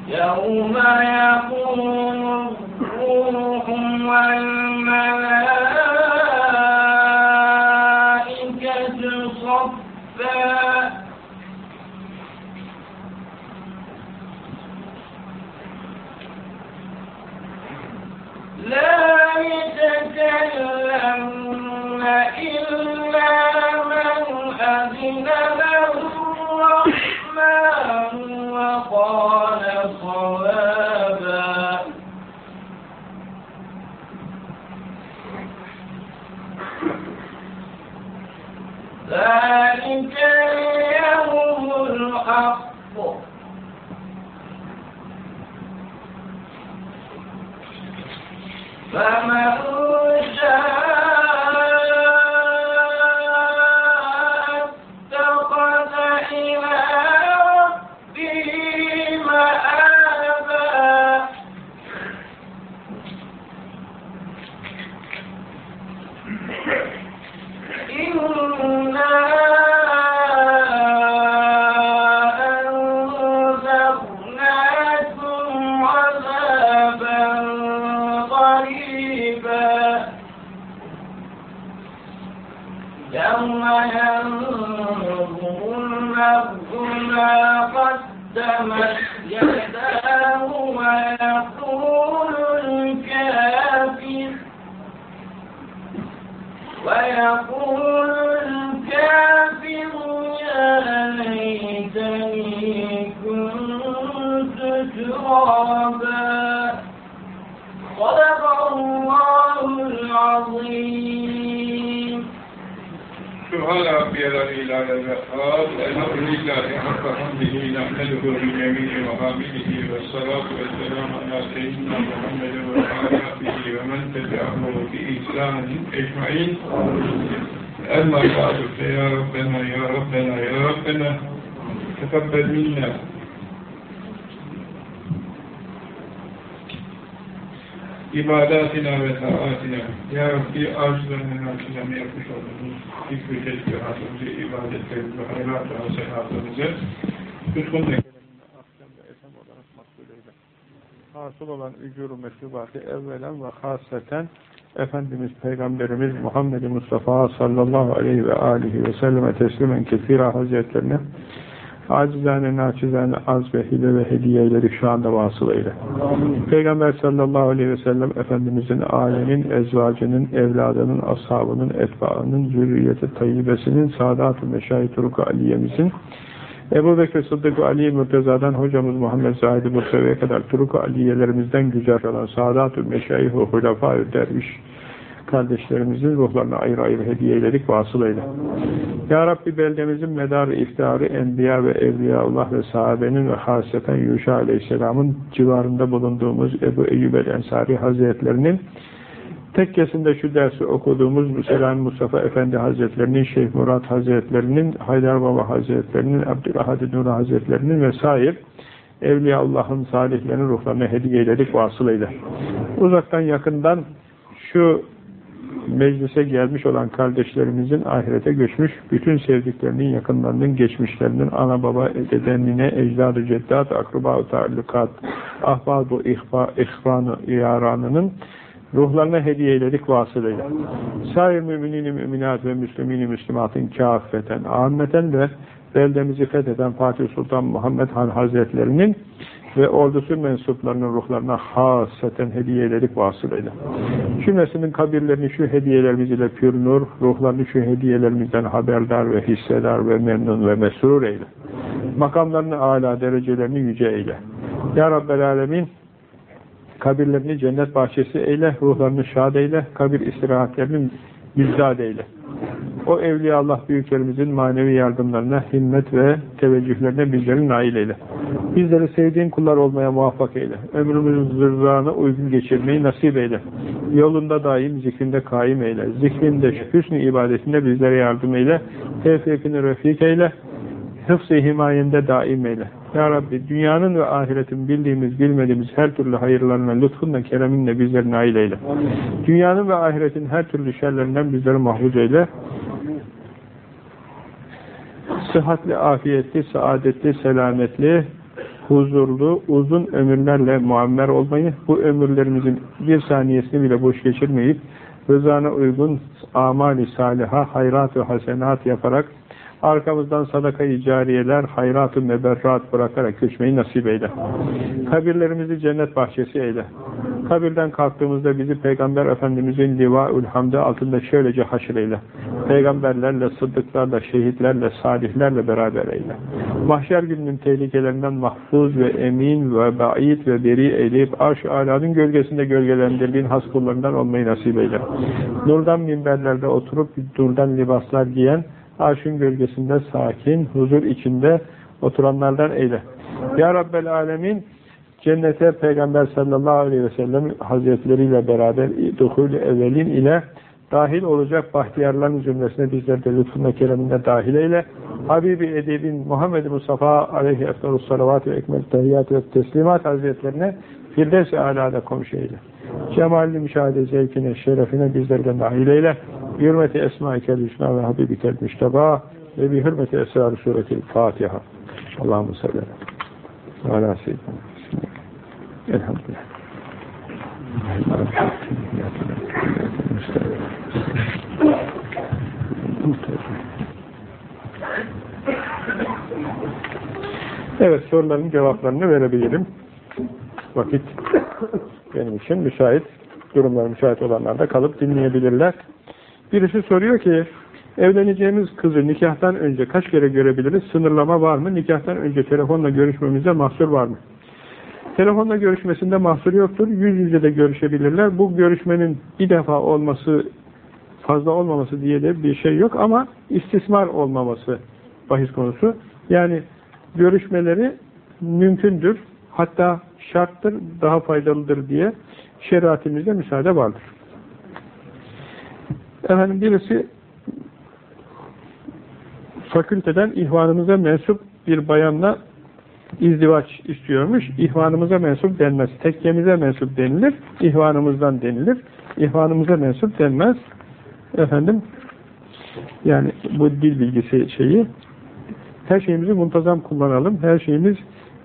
يوم يقوم الروح والملائكة صفا. لا يتكلمون إلا من أذن له الرحمن. وقال صوابا. ذلك اليوم الحق. فمن شاء ويقول الكافر ويقول الكافر يا ليتني كنت ترابا. صدق الله العظيم. سبحان ربي الذي لا يزال الحمد لله حق حمده نحمده بجميع محامده والصلاة والسلام على سيدنا محمد وعلى آله ومن تبعه بإسلام أجمعين. أما بعد فيا ربنا يا ربنا يا ربنا تقبل منا. İbadatına ve taatina. Ya Rabbi arzularını yapmış olduğumuz hikmü tesbihatımızı, ibadetlerimizi, hayrat-ı hasenatımızı lütfun ekeleminde ahkam ve efem olarak makbul eyle. Hasıl olan ücur-u meslubatı evvelen ve hasreten Efendimiz Peygamberimiz Muhammed Mustafa sallallahu aleyhi ve alihi ve selleme teslimen kesira hazretlerine acizane, naçizane, az ve hile ve hediyeleri şu anda vasıl eyle. Peygamber sallallahu aleyhi ve sellem Efendimizin alemin, ezvacının, evladının, ashabının, etbaının, zürriyeti tayyibesinin, sadat-ı meşayi turuk aliyemizin, Ebu Bekir Sıddık Ali Murteza'dan hocamız Muhammed Zahid-i kadar turuk aliyelerimizden güzel olan sadat-ı meşayih ve hulafâ derviş kardeşlerimizin ruhlarına ayrı ayrı hediyelik vasıl eyle. Ya Rabbi beldemizin medarı iftiharı enbiya ve evliyaullah ve sahabenin ve hasreten Yuşa aleyhisselamın civarında bulunduğumuz Ebu Eyyub el-Ensari hazretlerinin tekkesinde şu dersi okuduğumuz Müselam Mustafa Efendi Hazretlerinin, Şeyh Murat Hazretlerinin, Haydar Baba Hazretlerinin, Abdülahad Nur Hazretlerinin vesaire Evliya Allah'ın salihlerinin ruhlarına hediye ederek vasıl eyle. Uzaktan yakından şu meclise gelmiş olan kardeşlerimizin ahirete göçmüş, bütün sevdiklerinin, yakınlarının, geçmişlerinin, ana baba, dedenine, ecdadı, ceddat, akraba-ı taallukat, ahbab-ı ihvan-ı yaranının ruhlarına hediyeledik vasılayla. Sair müminin müminat ve müslümini müslümatın kâffeten, ahmeten ve beldemizi fetheden Fatih Sultan Muhammed Han Hazretlerinin ve ordusu mensuplarının ruhlarına haseten hediyelerek vasılayla. Cümlesinin kabirlerini şu hediyelerimiz ile pür nur, ruhlarını şu hediyelerimizden haberdar ve hissedar ve memnun ve mesrur eyle. Makamlarını âlâ, derecelerini yüce eyle. Ya Rabbel Alemin, kabirlerini cennet bahçesi eyle, ruhlarını şad eyle, kabir istirahatlerini müzdad eyle. O Evliya Allah büyüklerimizin manevi yardımlarına, himmet ve teveccühlerine bizleri nail eyle. Bizleri sevdiğin kullar olmaya muvaffak eyle. Ömrümüzün zırrağına uygun geçirmeyi nasip eyle. Yolunda daim, zikrinde kaim eyle. Zikrinde, hüsnü ibadetinde bizlere yardım eyle. Tevfikini refik eyle. Hıfz-ı himayende daim eyle. Ya Rabbi dünyanın ve ahiretin bildiğimiz, bilmediğimiz her türlü hayırlarına, lütfunla, kereminle bizleri nail eyle. Dünyanın ve ahiretin her türlü şerlerinden bizleri mahfuz eyle. Sıhhatli, afiyetli, saadetli, selametli, huzurlu, uzun ömürlerle muammer olmayı, bu ömürlerimizin bir saniyesini bile boş geçirmeyip, rızana uygun amali saliha, hayrat ve hasenat yaparak, arkamızdan sadaka-i cariyeler, hayrat-ı meberrat bırakarak göçmeyi nasip eyle. Kabirlerimizi cennet bahçesi eyle. Kabirden kalktığımızda bizi Peygamber Efendimizin liva-ül hamdi altında şöylece haşr eyle. Peygamberlerle, sıddıklarla, şehitlerle, salihlerle beraber eyle. Mahşer gününün tehlikelerinden mahfuz ve emin ve ba'id ve beri eyleyip arş-ı alanın gölgesinde gölgelendirdiğin has kullarından olmayı nasip eyle. Nurdan minberlerde oturup nurdan libaslar giyen, arşın gölgesinde sakin, huzur içinde oturanlardan eyle. Ya Rabbel Alemin, cennete Peygamber sallallahu aleyhi ve sellem hazretleriyle beraber duhul evvelin ile dahil olacak bahtiyarların cümlesine bizler de lütfunla keremine dahil eyle. Habibi Edebin Muhammed Mustafa aleyhi eftarus salavat ve ekmel tehiyyat ve teslimat hazretlerine Firdevs-i Alâ'da komşu eyle. Cemalli müşahede zevkine, şerefine bizler de dahil eyle. Hürmeti Esma-i Kellişna ve Habibi Kel Müşteba ve bir hürmeti Esrar-ı Suretil Fatiha. Allah'ım sallallahu aleyhi ve sellem. Elhamdülillah. Evet, soruların cevaplarını verebilirim. Vakit benim için müsait. Durumları müsait olanlar da kalıp dinleyebilirler. Birisi soruyor ki, evleneceğimiz kızı nikahtan önce kaç kere görebiliriz? Sınırlama var mı? Nikahtan önce telefonla görüşmemize mahsur var mı? Telefonla görüşmesinde mahsur yoktur. Yüz yüze de görüşebilirler. Bu görüşmenin bir defa olması, fazla olmaması diye de bir şey yok ama istismar olmaması bahis konusu. Yani görüşmeleri mümkündür. Hatta şarttır, daha faydalıdır diye şeriatimizde müsaade vardır. Efendim birisi fakülteden ihvanımıza mensup bir bayanla izdivaç istiyormuş. İhvanımıza mensup denmez. Tekkemize mensup denilir. İhvanımızdan denilir. İhvanımıza mensup denmez. Efendim yani bu dil bilgisi şeyi her şeyimizi muntazam kullanalım. Her şeyimiz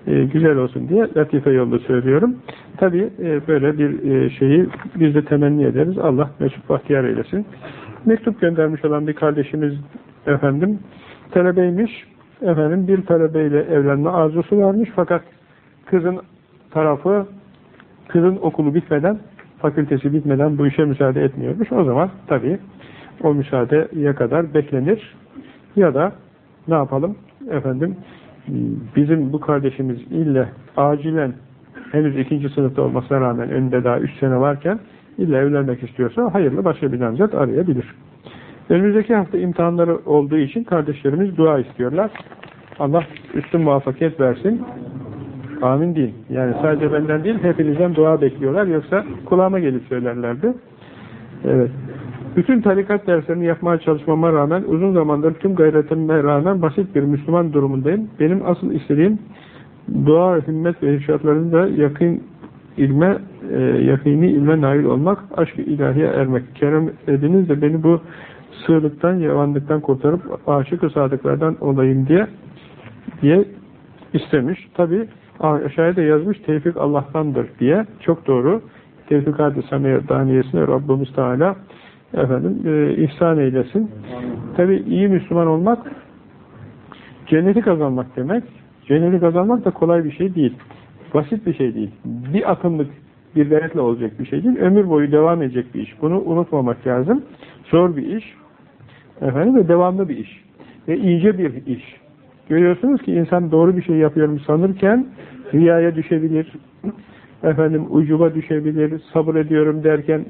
e, güzel olsun diye latife yolda söylüyorum. Tabi e, böyle bir e, şeyi biz de temenni ederiz. Allah mesut bahtiyar eylesin. Mektup göndermiş olan bir kardeşimiz efendim talebeymiş. Efendim bir talebeyle evlenme arzusu varmış fakat kızın tarafı kızın okulu bitmeden fakültesi bitmeden bu işe müsaade etmiyormuş. O zaman tabi o müsaadeye kadar beklenir ya da ne yapalım efendim bizim bu kardeşimiz ille acilen henüz ikinci sınıfta olmasına rağmen önünde daha üç sene varken illa evlenmek istiyorsa hayırlı başka bir namzat arayabilir. Önümüzdeki hafta imtihanları olduğu için kardeşlerimiz dua istiyorlar. Allah üstün muvaffakiyet versin. Amin değil. Yani sadece benden değil, hepinizden dua bekliyorlar. Yoksa kulağıma gelip söylerlerdi. Evet. Bütün tarikat derslerini yapmaya çalışmama rağmen, uzun zamandır tüm gayretime rağmen basit bir Müslüman durumundayım. Benim asıl istediğim dua, himmet ve irşatlarında yakın ilme, e, yakini ilme nail olmak, aşk-ı ilahiye ermek. Kerem ediniz de beni bu sığlıktan, yavanlıktan kurtarıp aşık-ı sadıklardan olayım diye diye istemiş. Tabi aşağıya da yazmış tevfik Allah'tandır diye. Çok doğru. Tevfik-i Daniyesine Rabbimiz Teala efendim e, ihsan eylesin. Tabi iyi Müslüman olmak cenneti kazanmak demek. Cenneti kazanmak da kolay bir şey değil. Basit bir şey değil. Bir akımlık bir gayretle olacak bir şey değil. Ömür boyu devam edecek bir iş. Bunu unutmamak lazım. Zor bir iş. Efendim ve devamlı bir iş. Ve iyice bir iş. Görüyorsunuz ki insan doğru bir şey yapıyorum sanırken rüyaya düşebilir. Efendim ucuba düşebilir. Sabır ediyorum derken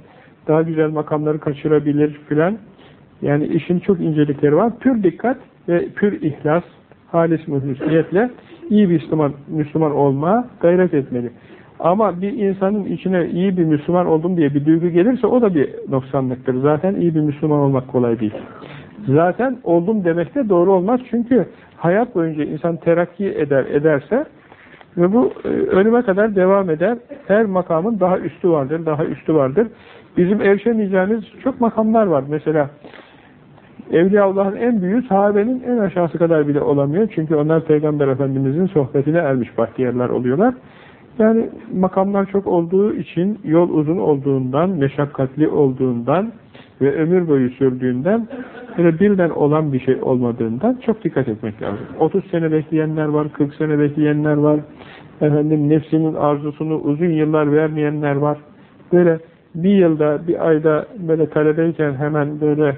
daha güzel makamları kaçırabilir filan. Yani işin çok incelikleri var. Pür dikkat ve pür ihlas, halis muhlisliyetle iyi bir Müslüman, Müslüman olmaya gayret etmeli. Ama bir insanın içine iyi bir Müslüman oldum diye bir duygu gelirse o da bir noksanlıktır. Zaten iyi bir Müslüman olmak kolay değil. Zaten oldum demek de doğru olmaz. Çünkü hayat boyunca insan terakki eder ederse ve bu e, ölüme kadar devam eder. Her makamın daha üstü vardır, daha üstü vardır. Bizim erişemeyeceğimiz çok makamlar var. Mesela Evliya Allah'ın en büyüğü sahabenin en aşağısı kadar bile olamıyor. Çünkü onlar Peygamber Efendimizin sohbetine ermiş bahtiyarlar oluyorlar. Yani makamlar çok olduğu için, yol uzun olduğundan, meşakkatli olduğundan ve ömür boyu sürdüğünden böyle birden olan bir şey olmadığından çok dikkat etmek lazım. 30 sene bekleyenler var, 40 sene bekleyenler var. Efendim nefsinin arzusunu uzun yıllar vermeyenler var. Böyle bir yılda, bir ayda böyle talebeyken hemen böyle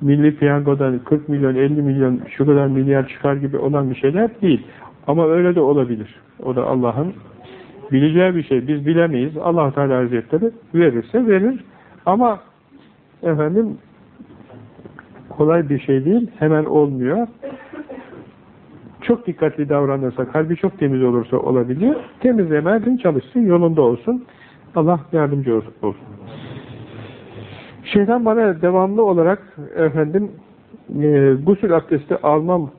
milli piyangodan 40 milyon, 50 milyon şu kadar milyar çıkar gibi olan bir şeyler değil. Ama öyle de olabilir. O da Allah'ın bileceği bir şey. Biz bilemeyiz. allah Teala Hazretleri verirse verir. Ama efendim kolay bir şey değil. Hemen olmuyor. Çok dikkatli davranırsa, kalbi çok temiz olursa olabiliyor. Temizleme gün çalışsın, yolunda olsun. Allah yardımcı olsun. Şeytan bana devamlı olarak efendim e, gusül abdesti almam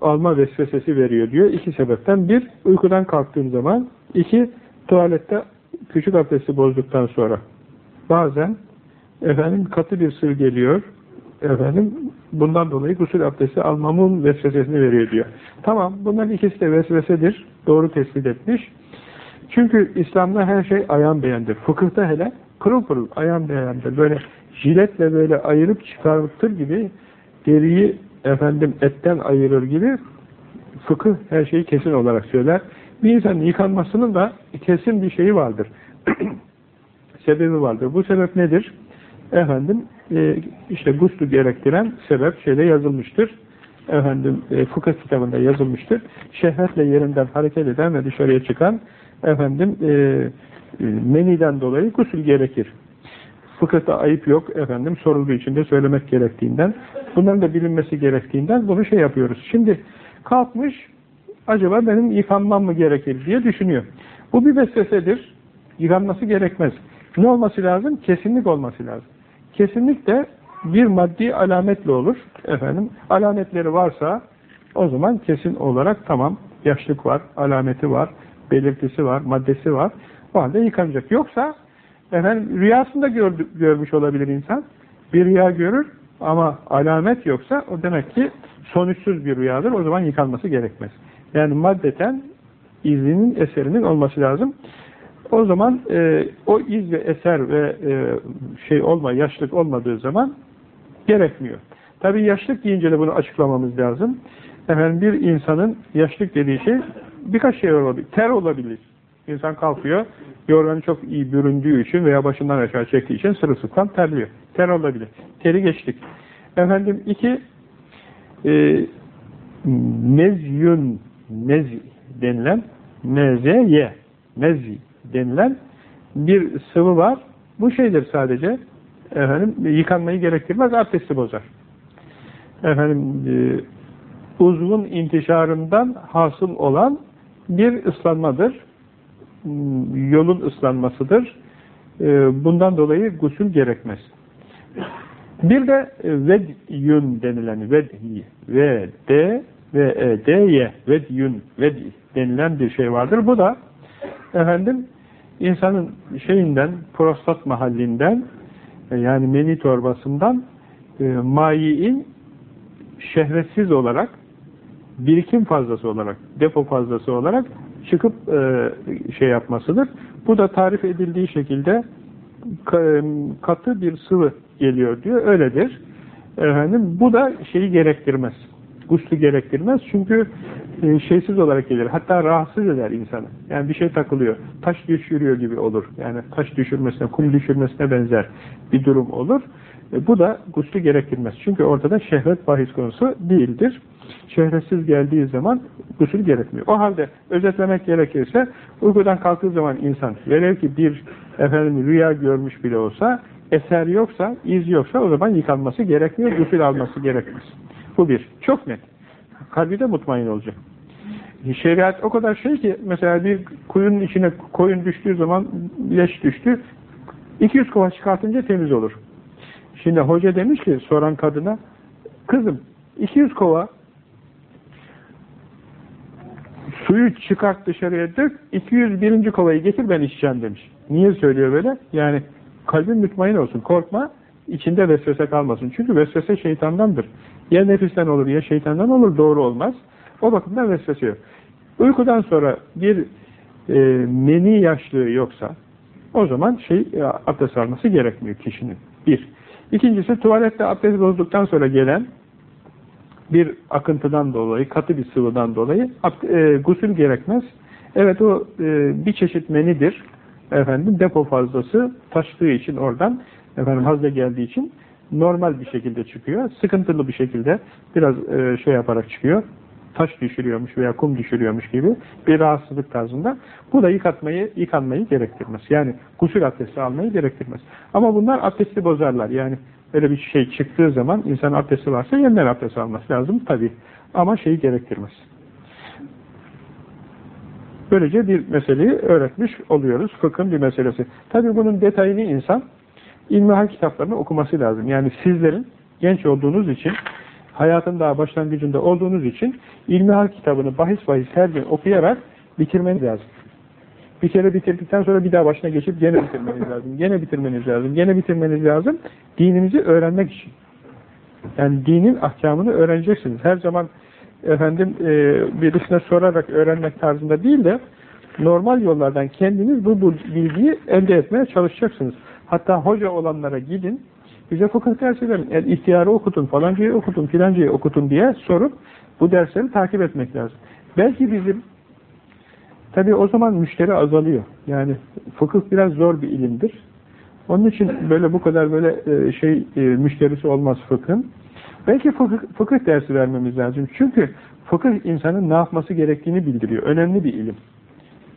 alma vesvesesi veriyor diyor. İki sebepten. Bir, uykudan kalktığım zaman. İki tuvalette küçük abdesti bozduktan sonra. Bazen efendim katı bir sır geliyor. Efendim bundan dolayı gusül abdesti almamın vesvesesini veriyor diyor. Tamam bunların ikisi de vesvesedir. Doğru tespit etmiş. Çünkü İslam'da her şey ayan beğendir. Fıkıhta hele pırıl pırıl ayan beğendir. Böyle jiletle böyle ayırıp çıkartır gibi deriyi efendim etten ayırır gibi fıkıh her şeyi kesin olarak söyler. Bir insanın yıkanmasının da kesin bir şeyi vardır. [clears throat] Sebebi vardır. Bu sebep nedir? Efendim e, işte guslu gerektiren sebep şeyde yazılmıştır. Efendim e, fıkıh kitabında yazılmıştır. Şehvetle yerinden hareket eden ve dışarıya çıkan efendim e, meniden dolayı gusül gerekir. Fıkıhta ayıp yok efendim sorulduğu için de söylemek gerektiğinden bunların da bilinmesi gerektiğinden bunu şey yapıyoruz. Şimdi kalkmış acaba benim yıkanmam mı gerekir diye düşünüyor. Bu bir vesvesedir. Yıkanması gerekmez. Ne olması lazım? Kesinlik olması lazım. Kesinlik de bir maddi alametle olur. Efendim alametleri varsa o zaman kesin olarak tamam yaşlık var, alameti var, belirtisi var, maddesi var. O halde yıkanacak. Yoksa efendim rüyasında gördü, görmüş olabilir insan. Bir rüya görür ama alamet yoksa o demek ki sonuçsuz bir rüyadır. O zaman yıkanması gerekmez. Yani maddeten izinin, eserinin olması lazım. O zaman e, o iz ve eser ve e, şey olma, yaşlık olmadığı zaman gerekmiyor. Tabi yaşlık deyince de bunu açıklamamız lazım. Efendim bir insanın yaşlık dediği şey birkaç şey olabilir. Ter olabilir. İnsan kalkıyor, yorganı çok iyi büründüğü için veya başından aşağı çektiği için sırılsıklam terliyor. Ter olabilir. Teri geçtik. Efendim iki e, mezyün mezi denilen mezeye mezi denilen bir sıvı var. Bu şeydir sadece efendim yıkanmayı gerektirmez, abdesti bozar. Efendim e, uzvun intişarından hasıl olan bir ıslanmadır. Hmm, yolun ıslanmasıdır. E, bundan dolayı gusül gerekmez. Bir de vedyün denilen vedhi ve d ve e, d y vedyün vedi denilen bir şey vardır. Bu da efendim insanın şeyinden prostat mahallinden e, yani meni torbasından e, mayiin şehvetsiz olarak birikim fazlası olarak, depo fazlası olarak çıkıp e, şey yapmasıdır. Bu da tarif edildiği şekilde katı bir sıvı geliyor diyor. Öyledir. Efendim, bu da şeyi gerektirmez. Guslü gerektirmez. Çünkü e, şeysiz olarak gelir. Hatta rahatsız eder insanı. Yani bir şey takılıyor. Taş düşürüyor gibi olur. Yani taş düşürmesine, kum düşürmesine benzer bir durum olur. E, bu da guslü gerektirmez. Çünkü ortada şehvet bahis konusu değildir. Şehvetsiz geldiği zaman gusül gerekmiyor. O halde özetlemek gerekirse uykudan kalktığı zaman insan velev ki bir efendim rüya görmüş bile olsa eser yoksa, iz yoksa o zaman yıkanması gerekmiyor, gusül alması gerekmez. Bu bir. Çok net. Kalbi de mutmain olacak. Şeriat o kadar şey ki mesela bir kuyunun içine koyun düştüğü zaman leş düştü 200 kova çıkartınca temiz olur. Şimdi hoca demiş ki soran kadına kızım 200 kova suyu çıkart dışarıya dök 201. kovayı getir ben içeceğim demiş. Niye söylüyor böyle? Yani kalbin mutmain olsun korkma içinde vesvese kalmasın. Çünkü vesvese şeytandandır. Ya nefisten olur ya şeytandan olur doğru olmaz. O bakımdan vesvese yok. Uykudan sonra bir e, meni yaşlığı yoksa o zaman şey e, abdest alması gerekmiyor kişinin. Bir. İkincisi tuvalette abdest bozduktan sonra gelen bir akıntıdan dolayı, katı bir sıvıdan dolayı e, gusül gerekmez. Evet o e, bir çeşit menidir. Efendim depo fazlası taştığı için oradan efendim hazle geldiği için normal bir şekilde çıkıyor. Sıkıntılı bir şekilde biraz e, şey yaparak çıkıyor. Taş düşürüyormuş veya kum düşürüyormuş gibi bir rahatsızlık tarzında. Bu da yıkatmayı, yıkanmayı gerektirmez. Yani gusül abdesti almayı gerektirmez. Ama bunlar abdesti bozarlar. Yani öyle bir şey çıktığı zaman insan abdesti varsa yeniden abdest alması lazım tabii. Ama şeyi gerektirmez. Böylece bir meseleyi öğretmiş oluyoruz. Fıkhın bir meselesi. Tabii bunun detayını insan ilmihal kitaplarını okuması lazım. Yani sizlerin genç olduğunuz için, hayatın daha başlangıcında olduğunuz için ilmihal kitabını bahis bahis her gün okuyarak bitirmeniz lazım. Bir kere bitirdikten sonra bir daha başına geçip gene bitirmeniz lazım. Gene bitirmeniz lazım. Gene bitirmeniz lazım. Dinimizi öğrenmek için. Yani dinin ahkamını öğreneceksiniz. Her zaman efendim e, birisine sorarak öğrenmek tarzında değil de normal yollardan kendiniz bu, bu bilgiyi elde etmeye çalışacaksınız. Hatta hoca olanlara gidin, bize fıkıh dersi verin, el ihtiyarı okutun, falancayı okutun, filancayı okutun diye sorup bu dersleri takip etmek lazım. Belki bizim tabi o zaman müşteri azalıyor. Yani fıkıh biraz zor bir ilimdir. Onun için böyle bu kadar böyle e, şey e, müşterisi olmaz fıkhın. Belki fıkıh, fıkıh dersi vermemiz lazım. Çünkü fıkıh insanın ne yapması gerektiğini bildiriyor. Önemli bir ilim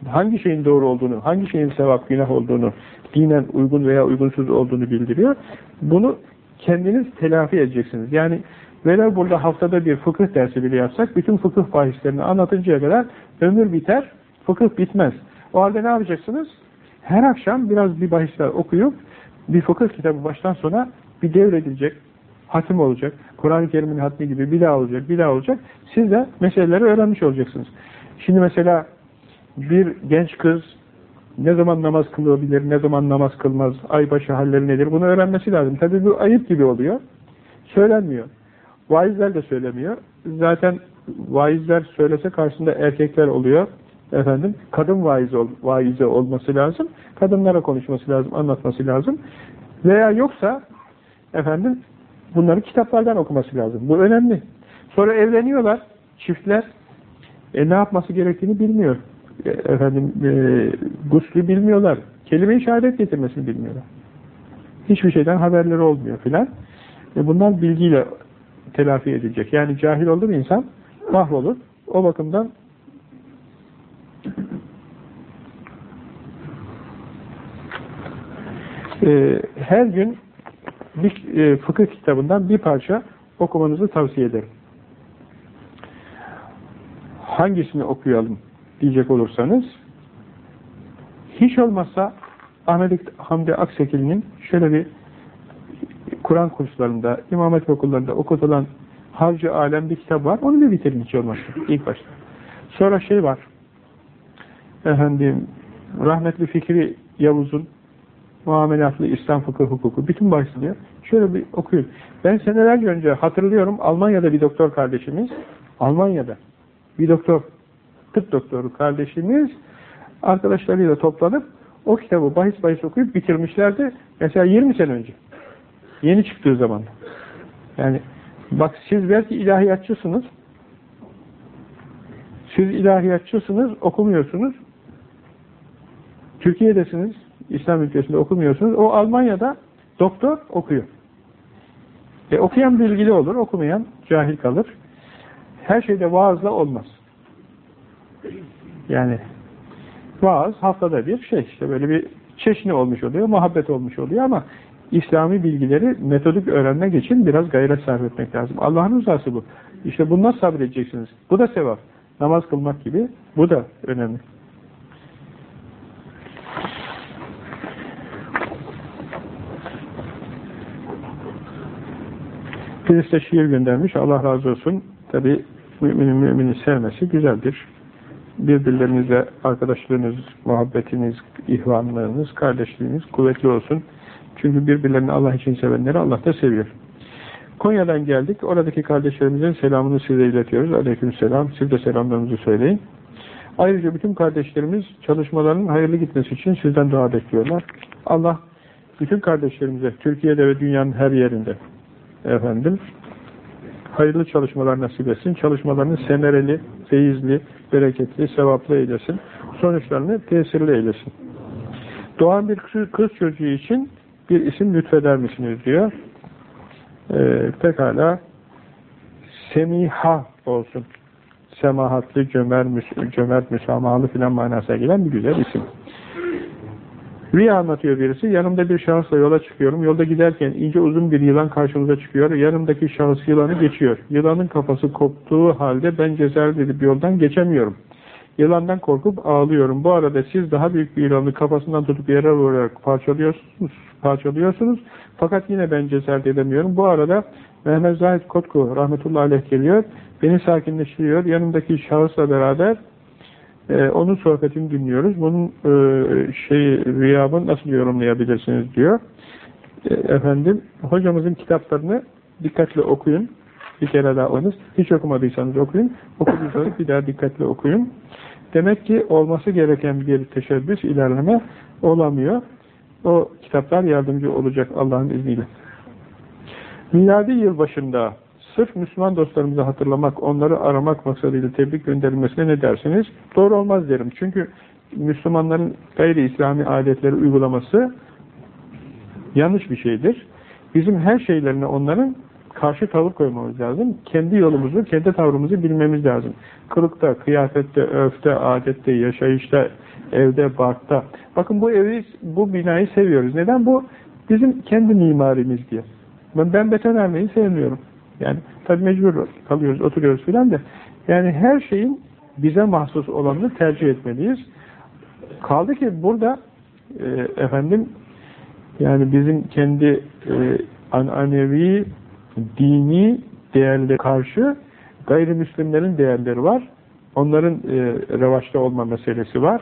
hangi şeyin doğru olduğunu, hangi şeyin sevap, günah olduğunu, dinen uygun veya uygunsuz olduğunu bildiriyor. Bunu kendiniz telafi edeceksiniz. Yani velev burada haftada bir fıkıh dersi bile yapsak, bütün fıkıh fahislerini anlatıncaya kadar ömür biter, fıkıh bitmez. O halde ne yapacaksınız? Her akşam biraz bir bahisler okuyup, bir fıkıh kitabı baştan sona bir devredilecek, hatim olacak, Kur'an-ı Kerim'in hatmi gibi bir daha olacak, bir daha olacak. Siz de meseleleri öğrenmiş olacaksınız. Şimdi mesela bir genç kız ne zaman namaz kılabilir, ne zaman namaz kılmaz, aybaşı halleri nedir bunu öğrenmesi lazım. Tabi bu ayıp gibi oluyor. Söylenmiyor. Vaizler de söylemiyor. Zaten vaizler söylese karşısında erkekler oluyor. Efendim, kadın vaiz ol, vaize olması lazım. Kadınlara konuşması lazım, anlatması lazım. Veya yoksa efendim bunları kitaplardan okuması lazım. Bu önemli. Sonra evleniyorlar çiftler. E ne yapması gerektiğini bilmiyor. E, efendim e, guslü bilmiyorlar. Kelime-i şehadet getirmesini bilmiyorlar. Hiçbir şeyden haberleri olmuyor filan. E bunlar bilgiyle telafi edilecek. Yani cahil oldu mu insan mahvolur. O bakımdan e, her gün bir e, fıkıh kitabından bir parça okumanızı tavsiye ederim. Hangisini okuyalım diyecek olursanız hiç olmazsa Ahmet Hamdi Aksekil'in şöyle bir Kur'an kurslarında, İmam Hatip okullarında okutulan Harcı Alem bir kitap var. Onu bir bitirin hiç olmazsa. ilk başta. Sonra şey var. Efendim rahmetli Fikri Yavuz'un muamelatlı İslam fıkıh hukuku. Bütün başlıyor. Şöyle bir okuyun. Ben senelerce önce hatırlıyorum Almanya'da bir doktor kardeşimiz Almanya'da bir doktor tıp doktoru kardeşimiz arkadaşlarıyla toplanıp o kitabı bahis bahis okuyup bitirmişlerdi. Mesela 20 sene önce. Yeni çıktığı zaman. Yani bak siz belki ilahiyatçısınız. Siz ilahiyatçısınız, okumuyorsunuz. Türkiye'desiniz, İslam ülkesinde okumuyorsunuz. O Almanya'da doktor okuyor. E, okuyan bilgili olur, okumayan cahil kalır. Her şeyde vaazla olmaz. Yani vaaz haftada bir şey işte böyle bir çeşni olmuş oluyor, muhabbet olmuş oluyor ama İslami bilgileri metodik öğrenmek için biraz gayret sarf etmek lazım. Allah'ın rızası bu. İşte bundan sabredeceksiniz. Bu da sevap. Namaz kılmak gibi bu da önemli. Birisi şiir göndermiş. Allah razı olsun. Tabi müminin mümini sevmesi güzeldir. Birbirlerinizle arkadaşlığınız, muhabbetiniz, ihvanlığınız, kardeşliğiniz kuvvetli olsun. Çünkü birbirlerini Allah için sevenleri Allah da seviyor. Konya'dan geldik. Oradaki kardeşlerimizin selamını size iletiyoruz. Aleyküm selam. Siz de selamlarınızı söyleyin. Ayrıca bütün kardeşlerimiz çalışmalarının hayırlı gitmesi için sizden dua bekliyorlar. Allah bütün kardeşlerimize Türkiye'de ve dünyanın her yerinde efendim hayırlı çalışmalar nasip etsin. Çalışmalarını semereli, feyizli, bereketli, sevaplı eylesin. Sonuçlarını tesirli eylesin. Doğan bir kız çocuğu için bir isim lütfeder misiniz diyor. Ee, pekala Semiha olsun. Semahatli, cömert, cömert müsamahalı filan manasına gelen bir güzel isim. Rüya anlatıyor birisi. Yanımda bir şahısla yola çıkıyorum. Yolda giderken ince uzun bir yılan karşımıza çıkıyor. Yanımdaki şahıs yılanı geçiyor. Yılanın kafası koptuğu halde ben cesaret edip yoldan geçemiyorum. Yılandan korkup ağlıyorum. Bu arada siz daha büyük bir yılanı kafasından tutup yere vurarak parçalıyorsunuz. parçalıyorsunuz. Fakat yine ben cesaret edemiyorum. Bu arada Mehmet Zahid Kotku rahmetullahi aleyh geliyor. Beni sakinleştiriyor. Yanımdaki şahısla beraber e, onun sohbetini dinliyoruz. Bunun e, şey rüyamı nasıl yorumlayabilirsiniz diyor. E, efendim hocamızın kitaplarını dikkatle okuyun. Bir kere daha onuz. Hiç okumadıysanız okuyun. Okuduysanız bir daha dikkatle okuyun. Demek ki olması gereken bir teşebbüs, ilerleme olamıyor. O kitaplar yardımcı olacak Allah'ın izniyle. Miladi yıl başında sırf Müslüman dostlarımızı hatırlamak, onları aramak maksadıyla tebrik gönderilmesine ne dersiniz? Doğru olmaz derim. Çünkü Müslümanların gayri İslami adetleri uygulaması yanlış bir şeydir. Bizim her şeylerine onların karşı tavır koymamız lazım. Kendi yolumuzu, kendi tavrımızı bilmemiz lazım. Kılıkta, kıyafette, örfte, adette, yaşayışta, evde, barkta. Bakın bu evi, bu binayı seviyoruz. Neden? Bu bizim kendi mimarimiz diye. Ben, ben betonarmeyi sevmiyorum. Yani tabii mecbur kalıyoruz, oturuyoruz filan da. Yani her şeyin bize mahsus olanını tercih etmeliyiz. Kaldı ki burada e, efendim yani bizim kendi e, ananevi dini değerleri karşı gayrimüslimlerin değerleri var. Onların e, revaçta olma meselesi var.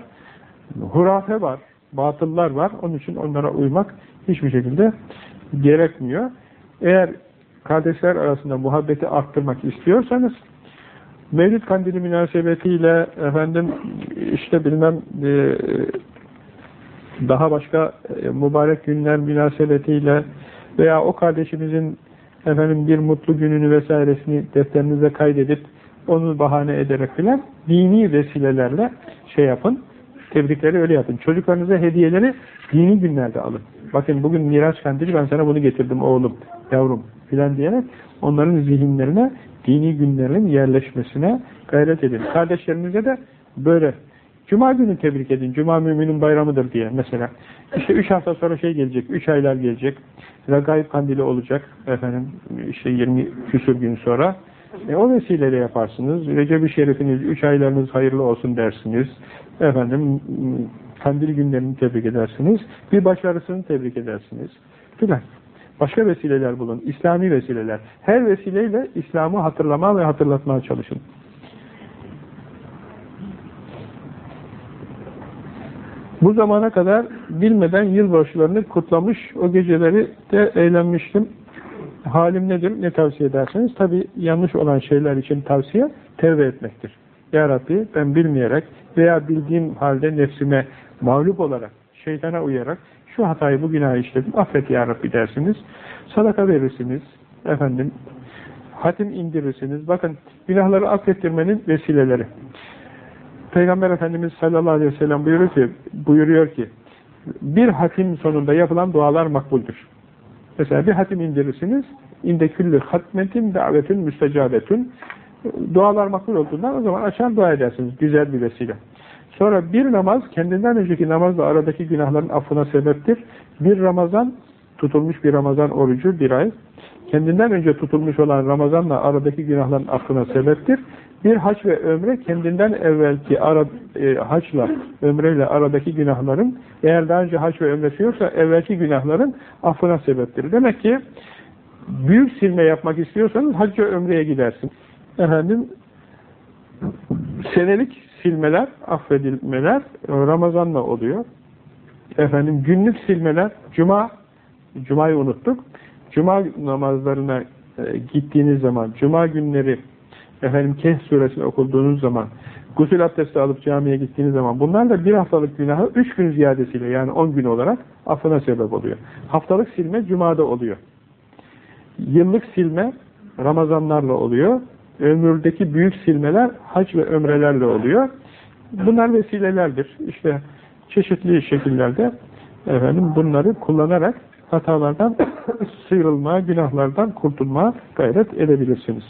Hurafe var, batıllar var. Onun için onlara uymak hiçbir şekilde gerekmiyor. Eğer kardeşler arasında muhabbeti arttırmak istiyorsanız Mevlid kandili münasebetiyle efendim işte bilmem e, daha başka e, mübarek günler münasebetiyle veya o kardeşimizin efendim bir mutlu gününü vesairesini defterinize kaydedip onu bahane ederek filan dini vesilelerle şey yapın. Tebrikleri öyle yapın. Çocuklarınıza hediyeleri dini günlerde alın. Bakın bugün Miraç kandili ben sana bunu getirdim oğlum, yavrum filan diyerek onların zihinlerine dini günlerin yerleşmesine gayret edin. Kardeşlerinize de böyle Cuma günü tebrik edin. Cuma müminin bayramıdır diye mesela. İşte üç hafta sonra şey gelecek, üç aylar gelecek. Regaib kandili olacak. Efendim işte 20 küsur gün sonra. E, o vesileyle yaparsınız. Recep-i Şerifiniz, üç aylarınız hayırlı olsun dersiniz. Efendim kandil günlerini tebrik edersiniz. Bir başarısını tebrik edersiniz. Filan. Başka vesileler bulun. İslami vesileler. Her vesileyle İslam'ı hatırlama ve hatırlatmaya çalışın. Bu zamana kadar bilmeden yılbaşlarını kutlamış, o geceleri de eğlenmiştim. Halim nedir, ne tavsiye ederseniz? Tabi yanlış olan şeyler için tavsiye tevbe etmektir. Ya Rabbi ben bilmeyerek veya bildiğim halde nefsime mağlup olarak, şeytana uyarak şu hatayı, bu günahı işledim, affet Ya Rabbi dersiniz. Sadaka verirsiniz, efendim, hatim indirirsiniz. Bakın günahları affettirmenin vesileleri. Peygamber Efendimiz sallallahu aleyhi ve sellem buyuruyor ki, buyuruyor ki bir hatim sonunda yapılan dualar makbuldür. Mesela bir hatim indirirsiniz, inde küllü hatmetin davetün müstecabetün dualar makbul olduğundan o zaman açar dua edersiniz. Güzel bir vesile. Sonra bir namaz kendinden önceki namazla aradaki günahların affına sebeptir. Bir Ramazan tutulmuş bir Ramazan orucu bir ay kendinden önce tutulmuş olan Ramazanla aradaki günahların affına sebeptir. Bir haç ve ömre kendinden evvelki ara, e, haçla, ömreyle aradaki günahların eğer daha önce haç ve ömresi yoksa evvelki günahların affına sebeptir. Demek ki büyük silme yapmak istiyorsanız hac ve ömreye gidersin. Efendim senelik silmeler, affedilmeler Ramazan'la oluyor. Efendim günlük silmeler, cuma, cumayı unuttuk. Cuma namazlarına e, gittiğiniz zaman, cuma günleri efendim Kehf suresini okuduğunuz zaman, gusül abdesti alıp camiye gittiğiniz zaman bunlar da bir haftalık günahı üç gün ziyadesiyle yani on gün olarak affına sebep oluyor. Haftalık silme cumada oluyor. Yıllık silme Ramazanlarla oluyor. Ömürdeki büyük silmeler hac ve ömrelerle oluyor. Bunlar vesilelerdir. İşte çeşitli şekillerde efendim bunları kullanarak hatalardan [coughs] sıyrılmaya, günahlardan kurtulmaya gayret edebilirsiniz.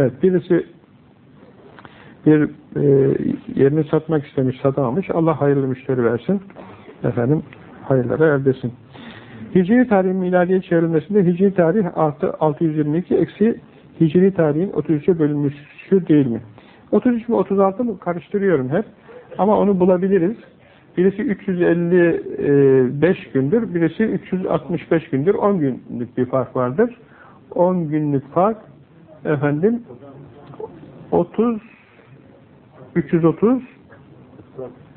Evet, birisi bir e, yerini satmak istemiş, satamamış. Allah hayırlı müşteri versin. Efendim, hayırlara erdesin. Hicri tarihin miladiye çevrilmesinde hicri tarih artı 622 eksi hicri tarihin 33'e bölünmüşü değil mi? 33 mi 36 mı karıştırıyorum hep. Ama onu bulabiliriz. Birisi 355 gündür, birisi 365 gündür. 10 günlük bir fark vardır. 10 günlük fark efendim 30 330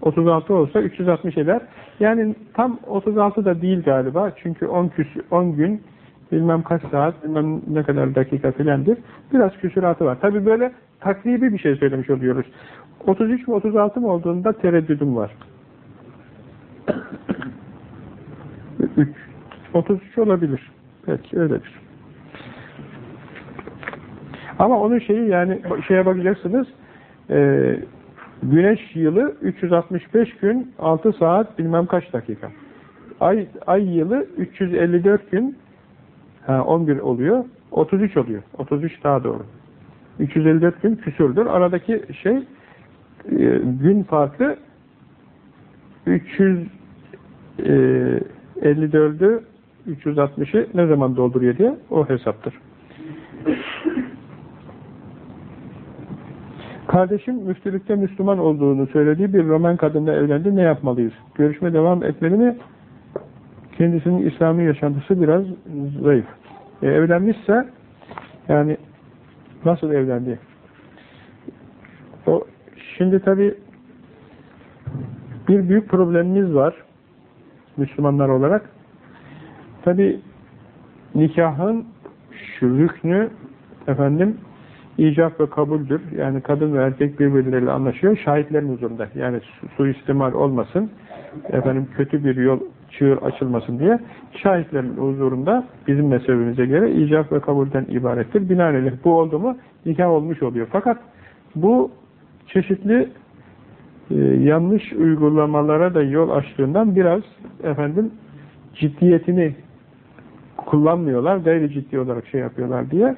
36 olsa 360 eder. Yani tam 36 da değil galiba. Çünkü 10 küsü, 10 gün bilmem kaç saat, bilmem ne kadar dakika filandır. Biraz küsuratı var. Tabi böyle takribi bir şey söylemiş oluyoruz. 33 mi 36 mı olduğunda tereddüdüm var. [coughs] 3. 33 olabilir. Belki öyledir. Ama onun şeyi yani şeye bakacaksınız e, güneş yılı 365 gün 6 saat bilmem kaç dakika. Ay, ay yılı 354 gün ha, 11 oluyor. 33 oluyor. 33 daha doğru. 354 gün küsürdür. Aradaki şey e, gün farkı 354'ü 360'ı ne zaman dolduruyor diye o hesaptır. Kardeşim müftülükte Müslüman olduğunu söylediği bir Roman kadınla evlendi. Ne yapmalıyız? Görüşme devam etmeli mi? Kendisinin İslami yaşantısı biraz zayıf. E, evlenmişse yani nasıl evlendi? O şimdi tabi bir büyük problemimiz var Müslümanlar olarak. Tabi nikahın şu rüknü efendim icap ve kabuldür. Yani kadın ve erkek birbirleriyle anlaşıyor. Şahitlerin huzurunda. Yani su suistimal olmasın. Efendim kötü bir yol çığır açılmasın diye şahitlerin huzurunda bizim mezhebimize göre icap ve kabulden ibarettir. Binaenaleyh bu oldu mu nikah olmuş oluyor. Fakat bu çeşitli e, yanlış uygulamalara da yol açtığından biraz efendim ciddiyetini kullanmıyorlar, gayri ciddi olarak şey yapıyorlar diye.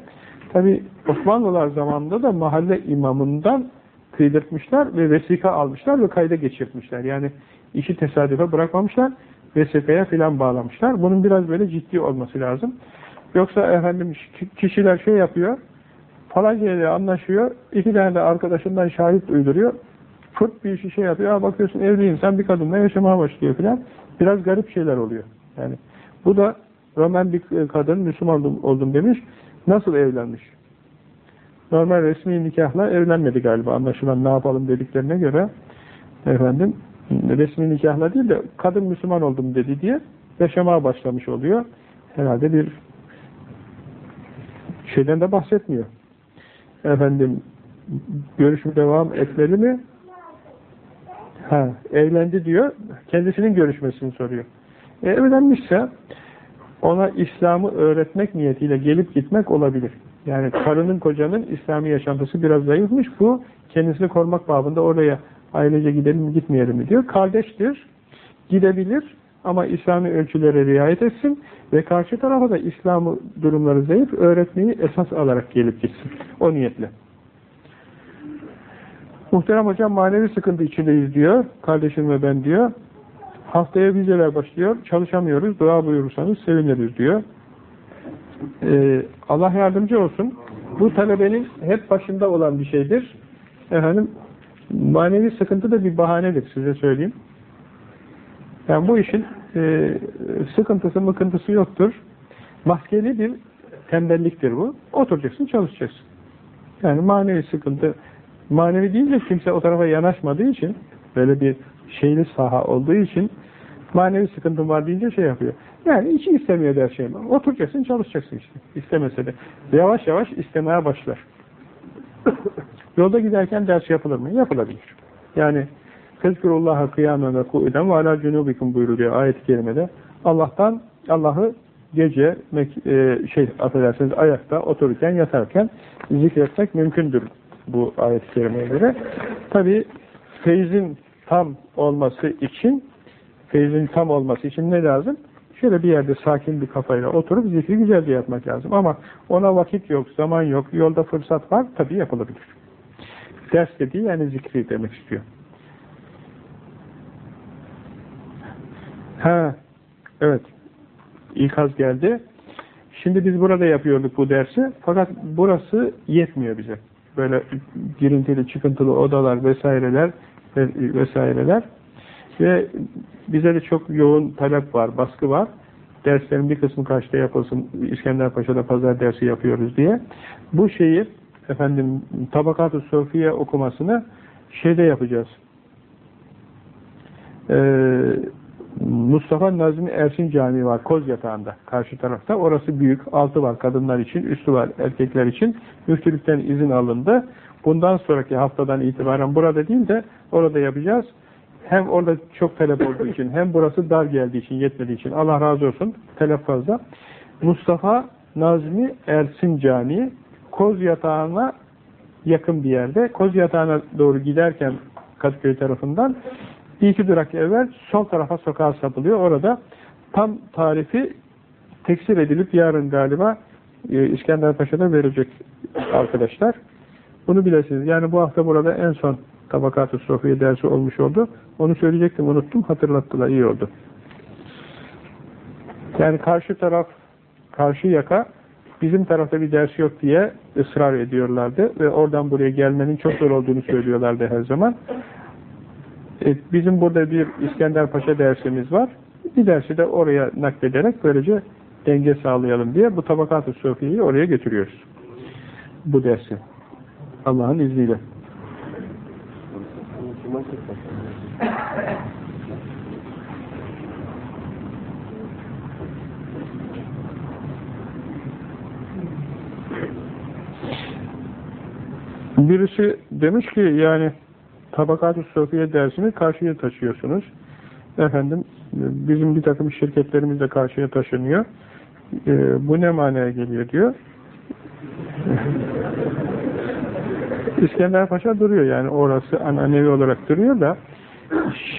Tabi Osmanlılar zamanında da mahalle imamından kıydırtmışlar ve vesika almışlar ve kayda geçirtmişler. Yani işi tesadüfe bırakmamışlar, vesikaya filan bağlamışlar. Bunun biraz böyle ciddi olması lazım. Yoksa efendim kişiler şey yapıyor, falancayla anlaşıyor, iki tane de arkadaşından şahit uyduruyor, fırt bir işi şey yapıyor, bakıyorsun evli insan bir kadınla yaşamaya başlıyor filan. Biraz garip şeyler oluyor. Yani bu da Roman bir kadın Müslüman oldum, oldum demiş. Nasıl evlenmiş? Normal resmi nikahla evlenmedi galiba. Anlaşılan ne yapalım dediklerine göre efendim resmi nikahla değil de kadın Müslüman oldum dedi diye yaşamaya başlamış oluyor. Herhalde bir şeyden de bahsetmiyor. Efendim görüşüm devam etmeli mi? Ha, evlendi diyor. Kendisinin görüşmesini soruyor. E, evlenmişse ona İslam'ı öğretmek niyetiyle gelip gitmek olabilir. Yani karının kocanın İslami yaşantısı biraz zayıfmış. Bu kendisini korumak babında oraya ailece gidelim mi gitmeyelim mi diyor. Kardeştir. Gidebilir ama İslami ölçülere riayet etsin ve karşı tarafa da İslam'ı durumları zayıf öğretmeyi esas alarak gelip gitsin. O niyetle. Muhterem hocam manevi sıkıntı içindeyiz diyor. Kardeşim ve ben diyor. Haftaya vizeler başlıyor. Çalışamıyoruz. Dua buyurursanız seviniriz diyor. Ee, Allah yardımcı olsun. Bu talebenin hep başında olan bir şeydir. Efendim manevi sıkıntı da bir bahanedir size söyleyeyim. Yani bu işin e, sıkıntısı mıkıntısı yoktur. Maskeli bir tembelliktir bu. Oturacaksın çalışacaksın. Yani manevi sıkıntı manevi değil de kimse o tarafa yanaşmadığı için böyle bir şeyli saha olduğu için manevi sıkıntım var deyince şey yapıyor. Yani hiç istemiyor der şey. Oturacaksın çalışacaksın işte. İstemese de. Yavaş yavaş istemeye başlar. [coughs] Yolda giderken ders yapılır mı? Yapılabilir. Yani Fezkurullah'a kıyamen ve ku'iden ve ala cunubikum buyuruluyor ayet-i kerimede. Allah'tan Allah'ı gece e, şey affedersiniz ayakta otururken yatarken zikretmek mümkündür bu ayet-i kerimeye göre. Tabi feyzin tam olması için feyzin tam olması için ne lazım? Şöyle bir yerde sakin bir kafayla oturup zikri güzelce yapmak lazım. Ama ona vakit yok, zaman yok, yolda fırsat var, tabi yapılabilir. Ders dediği yani zikri demek istiyor. Ha, evet. İkaz geldi. Şimdi biz burada yapıyorduk bu dersi. Fakat burası yetmiyor bize. Böyle girintili, çıkıntılı odalar vesaireler vesaireler. Ve bize de çok yoğun talep var, baskı var. Derslerin bir kısmı kaçta yapılsın, İskenderpaşa'da pazar dersi yapıyoruz diye. Bu şeyi efendim Tabakat-ı Sofiye okumasını şeyde yapacağız. Ee, Mustafa Nazmi Ersin Camii var Koz Yatağı'nda karşı tarafta. Orası büyük. Altı var kadınlar için, üstü var erkekler için. Müftülükten izin alındı. Bundan sonraki haftadan itibaren burada değil de orada yapacağız. Hem orada çok talep olduğu [laughs] için hem burası dar geldiği için, yetmediği için Allah razı olsun. Talep fazla. Mustafa Nazmi Ersin Camii Koz Yatağı'na yakın bir yerde. Koz Yatağı'na doğru giderken Kadıköy tarafından bir iki durak evvel sol tarafa sokağa sapılıyor. Orada tam tarifi teksir edilip yarın galiba e, İskenderpaşa'da verecek arkadaşlar. Bunu bilesiniz. Yani bu hafta burada en son tabakat-ı sofiye dersi olmuş oldu. Onu söyleyecektim, unuttum. Hatırlattılar, iyi oldu. Yani karşı taraf, karşı yaka bizim tarafta bir ders yok diye ısrar ediyorlardı ve oradan buraya gelmenin çok zor olduğunu söylüyorlardı her zaman. E, bizim burada bir İskender Paşa dersimiz var. Bir dersi de oraya naklederek böylece denge sağlayalım diye bu tabakat-ı sofiyeyi oraya götürüyoruz. Bu dersi. Allah'ın izniyle. Birisi demiş ki yani tabakat-ı sofiye dersini karşıya taşıyorsunuz. Efendim bizim bir takım şirketlerimiz de karşıya taşınıyor. E, bu ne manaya geliyor diyor. İskender Paşa duruyor yani orası ananevi olarak duruyor da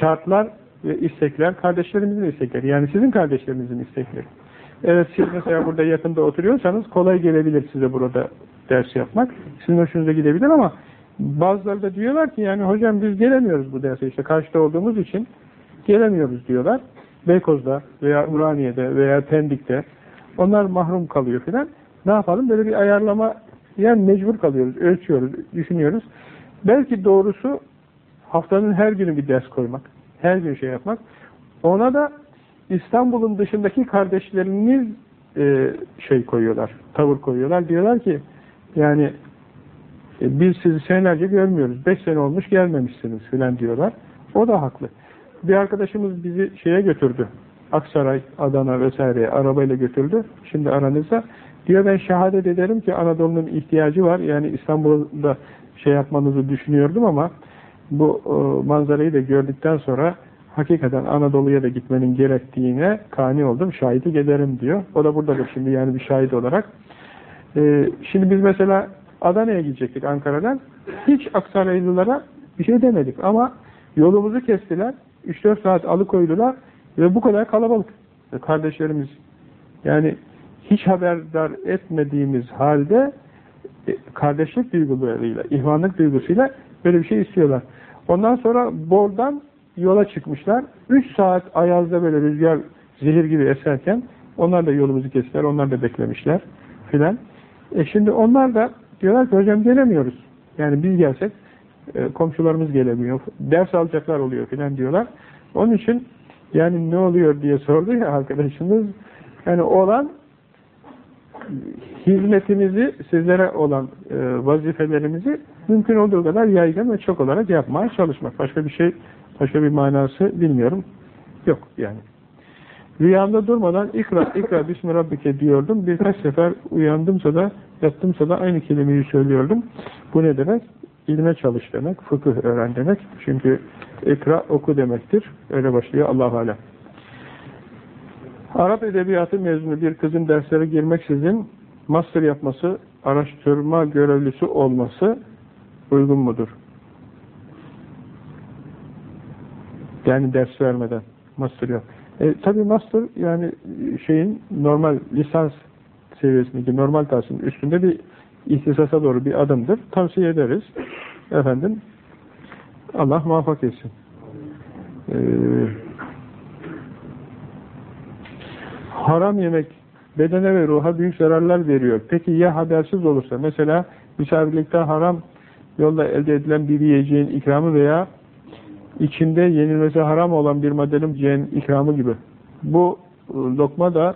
şartlar ve istekler kardeşlerimizin istekleri. Yani sizin kardeşlerinizin istekleri. Evet siz mesela burada yakında oturuyorsanız kolay gelebilir size burada ders yapmak. Sizin hoşunuza gidebilir ama bazıları da diyorlar ki yani hocam biz gelemiyoruz bu derse işte karşıda olduğumuz için gelemiyoruz diyorlar. Beykoz'da veya Ümraniye'de veya Pendik'te onlar mahrum kalıyor filan. Ne yapalım? Böyle bir ayarlama yani mecbur kalıyoruz, ölçüyoruz, düşünüyoruz. Belki doğrusu haftanın her günü bir ders koymak. Her gün şey yapmak. Ona da İstanbul'un dışındaki kardeşleriniz e, şey koyuyorlar, tavır koyuyorlar. Diyorlar ki yani e, biz sizi senelerce görmüyoruz. Beş sene olmuş gelmemişsiniz filan diyorlar. O da haklı. Bir arkadaşımız bizi şeye götürdü. Aksaray, Adana vesaire arabayla götürdü. Şimdi aranızda. Diyor ben şehadet ederim ki Anadolu'nun ihtiyacı var. Yani İstanbul'da şey yapmanızı düşünüyordum ama bu e, manzarayı da gördükten sonra hakikaten Anadolu'ya da gitmenin gerektiğine kani oldum. Şahitlik ederim diyor. O da buradadır şimdi yani bir şahit olarak. E, şimdi biz mesela Adana'ya gidecektik Ankara'dan. Hiç Aksaraylılara bir şey demedik ama yolumuzu kestiler. 3-4 saat alıkoydular ve bu kadar kalabalık. Kardeşlerimiz yani hiç haberdar etmediğimiz halde e, kardeşlik duygularıyla, ihvanlık duygusuyla böyle bir şey istiyorlar. Ondan sonra Bor'dan yola çıkmışlar. 3 saat ayazda böyle rüzgar zehir gibi eserken onlar da yolumuzu kestiler, onlar da beklemişler filan. E şimdi onlar da diyorlar ki hocam gelemiyoruz. Yani biz gelsek e, komşularımız gelemiyor. Ders alacaklar oluyor filan diyorlar. Onun için yani ne oluyor diye sordu ya arkadaşımız. Yani olan hizmetimizi, sizlere olan e, vazifelerimizi mümkün olduğu kadar yaygın ve çok olarak yapmaya çalışmak. Başka bir şey, başka bir manası bilmiyorum. Yok yani. Rüyamda durmadan ikra, ikra, bismi diyordum. Birkaç sefer uyandımsa da, yattımsa da aynı kelimeyi söylüyordum. Bu ne demek? İlme çalış demek, fıkıh öğren demek. Çünkü ikra oku demektir. Öyle başlıyor Allah Alem. Arap edebiyatı mezunu bir kızın derslere girmeksizin master yapması, araştırma görevlisi olması uygun mudur? Yani ders vermeden master yap. E, tabii master yani şeyin normal lisans seviyesindeki normal tahsilin üstünde bir ihtisasa doğru bir adımdır. Tavsiye ederiz. Efendim Allah muvaffak etsin. Ee, haram yemek bedene ve ruha büyük zararlar veriyor. Peki ya habersiz olursa? Mesela misafirlikte haram yolda elde edilen bir yiyeceğin ikramı veya içinde yenilmesi haram olan bir maddenin ikramı gibi. Bu e, lokma da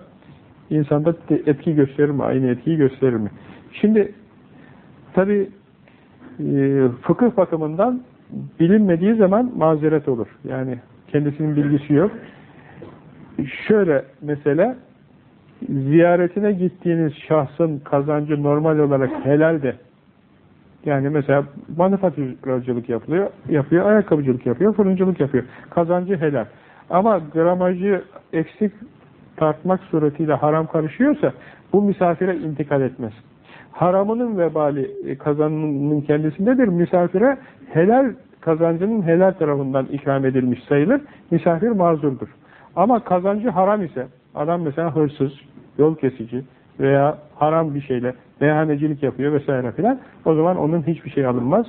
insanda etki gösterir mi? Aynı etkiyi gösterir mi? Şimdi tabi e, fıkıh bakımından bilinmediği zaman mazeret olur. Yani kendisinin bilgisi yok. Şöyle mesela ziyaretine gittiğiniz şahsın kazancı normal olarak helal de yani mesela manifaturacılık yapılıyor, yapıyor, ayakkabıcılık yapıyor, fırıncılık yapıyor. Kazancı helal. Ama gramajı eksik tartmak suretiyle haram karışıyorsa bu misafire intikal etmez. Haramının vebali e, kazanının kendisindedir. Misafire helal kazancının helal tarafından ikram edilmiş sayılır. Misafir mazurdur. Ama kazancı haram ise adam mesela hırsız, yol kesici veya haram bir şeyle meyhanecilik yapıyor vesaire filan o zaman onun hiçbir şey alınmaz.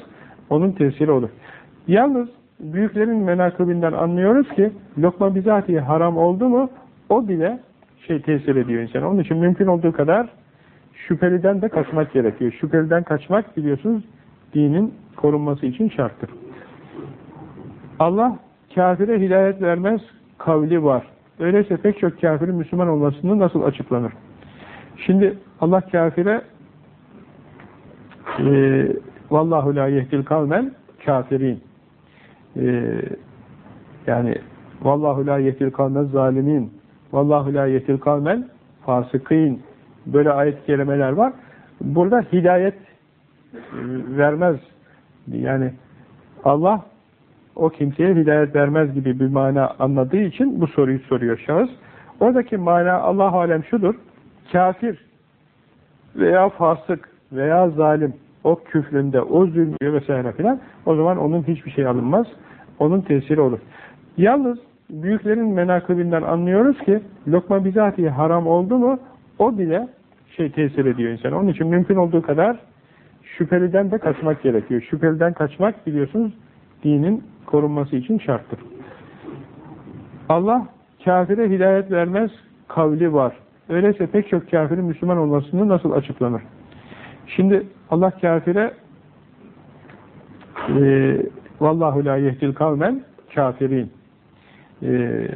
Onun tesiri olur. Yalnız büyüklerin menakıbinden anlıyoruz ki lokma bizatihi haram oldu mu o bile şey tesir ediyor insana. Onun için mümkün olduğu kadar şüpheliden de kaçmak gerekiyor. Şüpheliden kaçmak biliyorsunuz dinin korunması için şarttır. Allah kafire hidayet vermez kavli var. Öyleyse pek çok kafirin Müslüman olmasını nasıl açıklanır? Şimdi Allah kafire e, vallahu la yehdil kavmen kafirin e, yani vallahu la yehdil kavmen zalimin vallahu la yehdil kavmen fasıkîn böyle ayet kelimeler var. Burada hidayet e, vermez. Yani Allah o kimseye hidayet vermez gibi bir mana anladığı için bu soruyu soruyor şahıs. Oradaki mana Allah alem şudur. Kafir veya fasık veya zalim o küfründe, o zulmüyor vesaire filan o zaman onun hiçbir şey alınmaz. Onun tesiri olur. Yalnız büyüklerin menakıbinden anlıyoruz ki lokma bizatihi haram oldu mu o bile şey tesir ediyor insan. Onun için mümkün olduğu kadar şüpheliden de kaçmak gerekiyor. Şüpheliden kaçmak biliyorsunuz dinin korunması için şarttır. Allah kafire hidayet vermez kavli var. Öyleyse pek çok kafirin Müslüman olmasını nasıl açıklanır? Şimdi Allah kafire e, vallahu la yehdil kavmen kafirin e,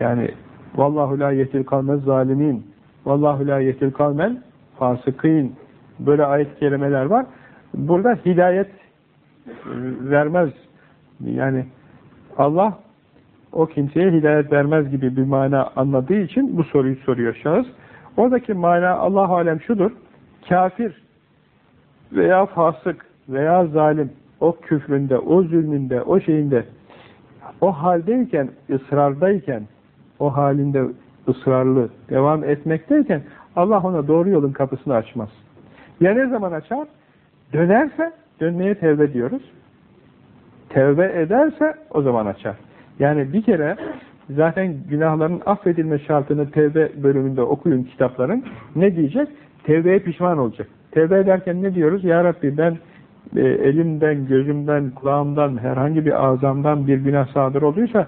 yani vallahu la yehdil kavmen zalimin vallahu la yehdil kavmen fasıkîn böyle ayet kelimeler var. Burada hidayet e, vermez. Yani Allah o kimseye hidayet vermez gibi bir mana anladığı için bu soruyu soruyor şahıs. Oradaki mana Allah alem şudur. Kafir veya fasık veya zalim o küfründe, o zulmünde, o şeyinde o haldeyken, ısrardayken o halinde ısrarlı devam etmekteyken Allah ona doğru yolun kapısını açmaz. Ya ne zaman açar? Dönerse dönmeye tevbe diyoruz. Tevbe ederse o zaman açar. Yani bir kere zaten günahların affedilme şartını tevbe bölümünde okuyun kitapların. Ne diyecek? Tevbeye pişman olacak. Tevbe ederken ne diyoruz? Ya Rabbi ben e, elimden, gözümden, kulağımdan, herhangi bir ağzamdan bir günah sadır olduysa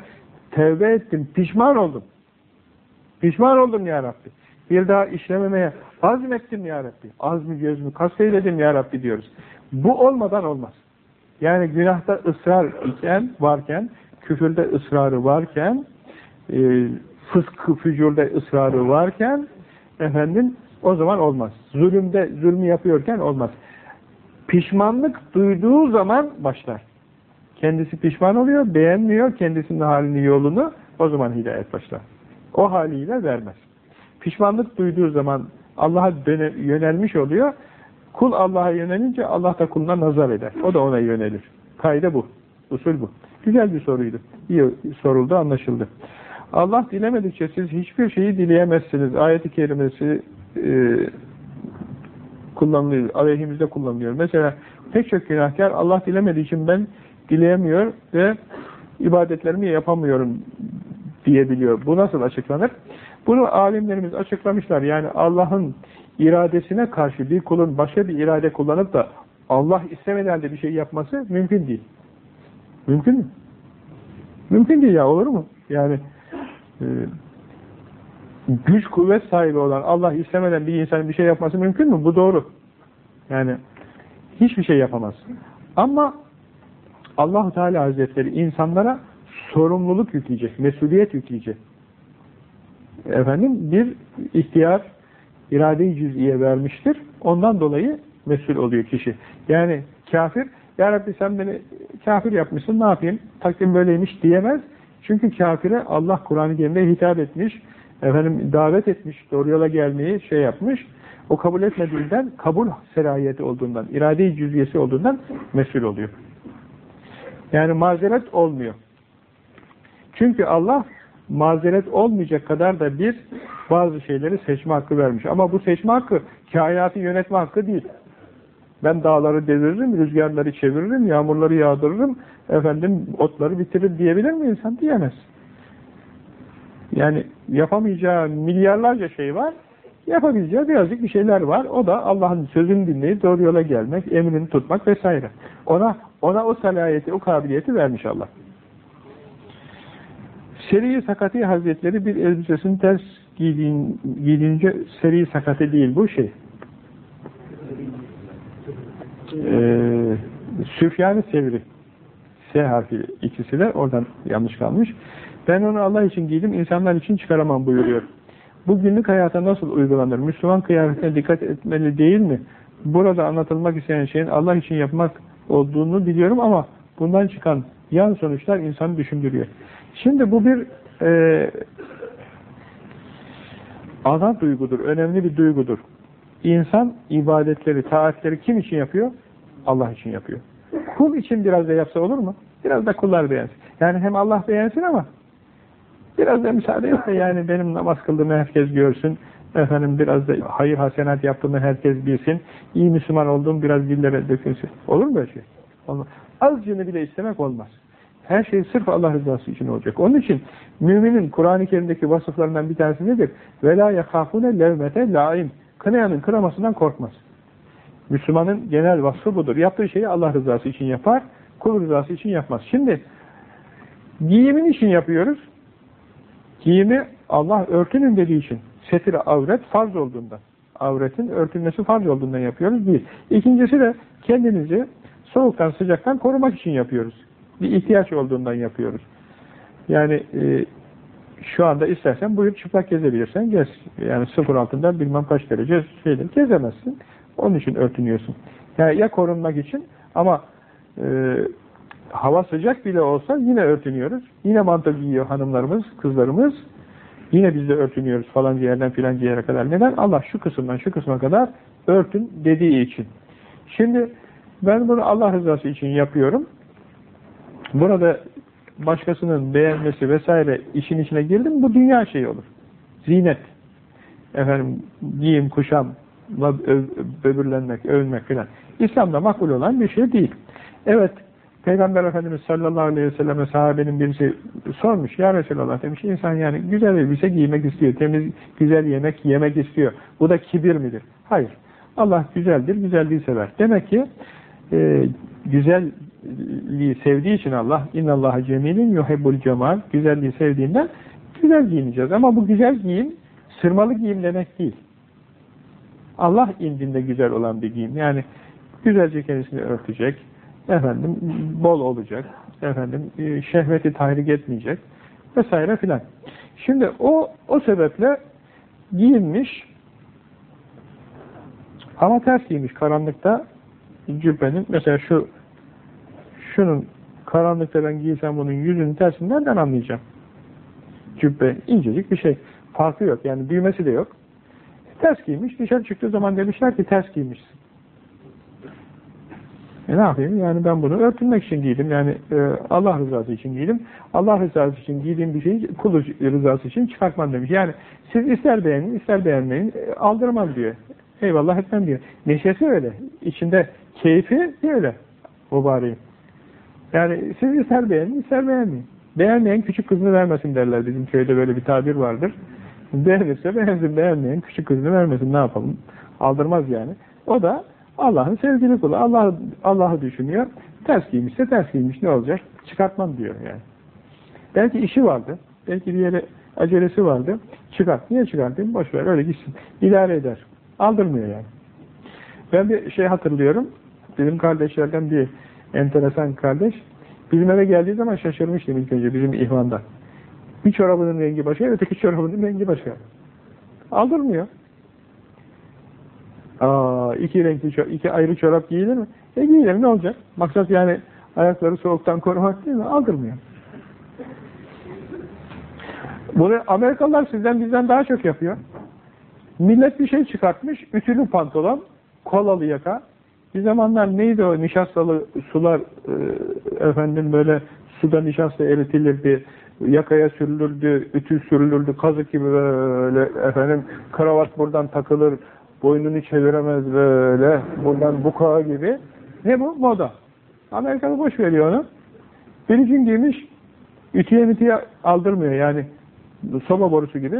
tevbe ettim, pişman oldum. Pişman oldum ya Rabbi. Bir daha işlememeye azmettim ya Rabbi. Azmi gözümü kasteyledim ya Rabbi diyoruz. Bu olmadan olmaz. Yani günahta ısrar iken, varken, küfürde ısrarı varken, e, fıskı fücurda ısrarı varken, efendim o zaman olmaz. Zulümde, zulmü yapıyorken olmaz. Pişmanlık duyduğu zaman başlar. Kendisi pişman oluyor, beğenmiyor kendisinin halini, yolunu, o zaman hidayet başlar. O haliyle vermez. Pişmanlık duyduğu zaman Allah'a yönelmiş oluyor. Kul Allah'a yönelince Allah da kuluna nazar eder. O da ona yönelir. Kayda bu. Usul bu. Güzel bir soruydu. İyi soruldu, anlaşıldı. Allah dilemedikçe siz hiçbir şeyi dileyemezsiniz. Ayet-i kerimesi e, kullanılıyor. Aleyhimizde kullanılıyor. Mesela pek çok günahkar Allah dilemediği için ben dileyemiyor ve ibadetlerimi yapamıyorum diyebiliyor. Bu nasıl açıklanır? Bunu alimlerimiz açıklamışlar. Yani Allah'ın iradesine karşı bir kulun başka bir irade kullanıp da Allah istemeden de bir şey yapması mümkün değil. Mümkün mü? Mümkün değil ya olur mu? Yani e, güç kuvvet sahibi olan Allah istemeden bir insanın bir şey yapması mümkün mü? Bu doğru. Yani hiçbir şey yapamaz. Ama allah Teala Hazretleri insanlara sorumluluk yükleyecek, mesuliyet yükleyecek. Efendim bir ihtiyar irade-i cüz'iye vermiştir. Ondan dolayı mesul oluyor kişi. Yani kafir, Ya Rabbi sen beni kafir yapmışsın ne yapayım? Takdim böyleymiş diyemez. Çünkü kafire Allah Kur'an-ı Kerim'de hitap etmiş, efendim davet etmiş, doğru yola gelmeyi şey yapmış. O kabul etmediğinden, kabul serayeti olduğundan, irade-i cüz'iyesi olduğundan mesul oluyor. Yani mazeret olmuyor. Çünkü Allah mazeret olmayacak kadar da bir bazı şeyleri seçme hakkı vermiş. Ama bu seçme hakkı kainatı yönetme hakkı değil. Ben dağları deviririm, rüzgarları çeviririm, yağmurları yağdırırım, efendim otları bitiririm diyebilir mi insan? Diyemez. Yani yapamayacağı milyarlarca şey var, yapabileceği birazcık bir şeyler var. O da Allah'ın sözünü dinleyip doğru yola gelmek, emrini tutmak vesaire. Ona ona o salayeti, o kabiliyeti vermiş Allah. Seri Sakati Hazretleri bir elbisesini ters giydiğin, giydiğince seri sakati değil bu şey. Ee, Süfyan-ı Sevri S harfi ikisi de oradan yanlış kalmış. Ben onu Allah için giydim, insanlar için çıkaramam buyuruyor. Bu günlük hayata nasıl uygulanır? Müslüman kıyafetine dikkat etmeli değil mi? Burada anlatılmak isteyen şeyin Allah için yapmak olduğunu biliyorum ama bundan çıkan yan sonuçlar insanı düşündürüyor. Şimdi bu bir e, ana duygudur, önemli bir duygudur. İnsan ibadetleri, taatleri kim için yapıyor? Allah için yapıyor. Kul için biraz da yapsa olur mu? Biraz da kullar beğensin. Yani hem Allah beğensin ama biraz da müsaade et yani benim namaz kıldığımı herkes görsün. Efendim biraz da hayır hasenat yaptığımı herkes bilsin. İyi Müslüman olduğum biraz dillere dökülsün. Olur mu böyle şey? Olmaz. Azcını bile istemek olmaz. Her şey sırf Allah rızası için olacak. Onun için müminin Kur'an-ı Kerim'deki vasıflarından bir tanesi nedir? وَلَا يَخَافُونَ لَوْمَةَ لَائِمْ Kınayanın kınamasından korkmaz. Müslümanın genel vasfı budur. Yaptığı şeyi Allah rızası için yapar, kul rızası için yapmaz. Şimdi giyimin için yapıyoruz. Giyimi Allah örtünün dediği için. Setir avret farz olduğundan. Avretin örtülmesi farz olduğundan yapıyoruz. Bir. İkincisi de kendimizi soğuktan sıcaktan korumak için yapıyoruz. Bir ihtiyaç olduğundan yapıyoruz. Yani e, şu anda istersen buyur çıplak gezebilirsen gez. Yani sıfır altında bilmem kaç derece şeydir. Gezemezsin. Onun için örtünüyorsun. Yani ya korunmak için ama e, hava sıcak bile olsa yine örtünüyoruz. Yine manto giyiyor hanımlarımız, kızlarımız. Yine biz de örtünüyoruz falan yerden filan yere kadar. Neden? Allah şu kısımdan şu kısma kadar örtün dediği için. Şimdi ben bunu Allah rızası için yapıyorum. Burada başkasının beğenmesi vesaire işin içine girdim bu dünya şeyi olur. Zinet. Efendim giyim, kuşam, böbürlenmek, övünmek filan. İslam'da makbul olan bir şey değil. Evet, Peygamber Efendimiz sallallahu aleyhi ve selleme sahabenin birisi sormuş. Ya Resulallah demiş, insan yani güzel elbise giymek istiyor, temiz, güzel yemek yemek istiyor. Bu da kibir midir? Hayır. Allah güzeldir, güzelliği sever. Demek ki e, güzelliği sevdiği için Allah innallaha cemilin yuhibbul cemal güzelliği sevdiğinden güzel giyineceğiz. Ama bu güzel giyim sırmalı giyim demek değil. Allah indinde güzel olan bir giyim. Yani güzelce kendisini örtecek, efendim bol olacak, efendim e, şehveti tahrik etmeyecek vesaire filan. Şimdi o o sebeple giyinmiş ama ters giymiş karanlıkta cübbenin mesela şu şunun karanlıkta ben giysem bunun yüzünün tersini nereden anlayacağım? Cübbe incecik bir şey. Farkı yok. Yani düğmesi de yok. Ters giymiş. Dışarı çıktığı zaman demişler ki ters giymişsin. E ne yapayım? Yani ben bunu örtünmek için giydim. Yani e, Allah rızası için giydim. Allah rızası için giydiğim bir şeyi kul rızası için çıkartmam demiş. Yani siz ister beğenin, ister beğenmeyin. E, aldırmam diyor. Eyvallah etmem diyor. Neşesi öyle. İçinde keyfi öyle. Mübareğin. Yani siz ister beğenin, ister beğenmeyin. Beğenmeyen küçük kızını vermesin derler. Bizim köyde böyle bir tabir vardır. Beğenirse beğensin, beğenmeyen küçük kızını vermesin. Ne yapalım? Aldırmaz yani. O da Allah'ın sevgili kulu. Allah Allah'ı düşünüyor. Ters giymişse ters giymiş ne olacak? Çıkartmam diyor yani. Belki işi vardı. Belki bir yere acelesi vardı. Çıkart. Niye çıkartayım? Boş ver öyle gitsin. İdare eder. Aldırmıyor yani. Ben bir şey hatırlıyorum. Bizim kardeşlerden bir enteresan kardeş. Bizim eve geldiği zaman şaşırmıştım ilk önce bizim ihvanda. Bir çorabının rengi başka, öteki çorabının rengi başka. Aldırmıyor. Aa, iki renkli, iki ayrı çorap giyilir mi? E giyilir ne olacak? Maksat yani ayakları soğuktan korumak değil mi? Aldırmıyor. Bunu Amerikalılar sizden bizden daha çok yapıyor. Millet bir şey çıkartmış, ütülü pantolon, kolalı yaka. Bir zamanlar neydi o nişastalı sular e, efendim böyle suda nişasta eritilirdi, yakaya sürülürdü, ütü sürülürdü, kazık gibi böyle efendim kravat buradan takılır, boynunu çeviremez böyle, buradan bukağı gibi. Ne bu? Moda. Amerikalı boş veriyor onu. Bilicin giymiş, ütüye mütüye aldırmıyor yani soba borusu gibi,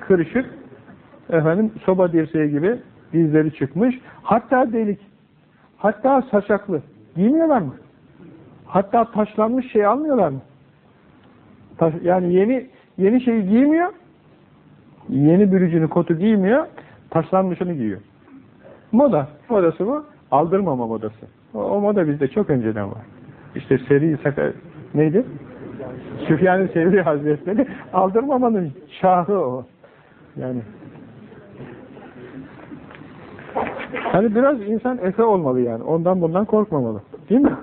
kırışık, efendim soba dirseği gibi dizleri çıkmış, hatta delik, hatta saçaklı. Giymiyorlar mı? Hatta taşlanmış şey almıyorlar mı? Taş, yani yeni yeni şeyi giymiyor, yeni bürücünü kotu giymiyor, taşlanmışını giyiyor. Moda, modası bu. Aldırmama modası. O, o moda bizde çok önceden var. İşte seri sakar neydi? Süfyan-ı Sevri Hazretleri aldırmamanın şahı o. Yani Hani biraz insan efe olmalı yani. Ondan bundan korkmamalı. Değil mi?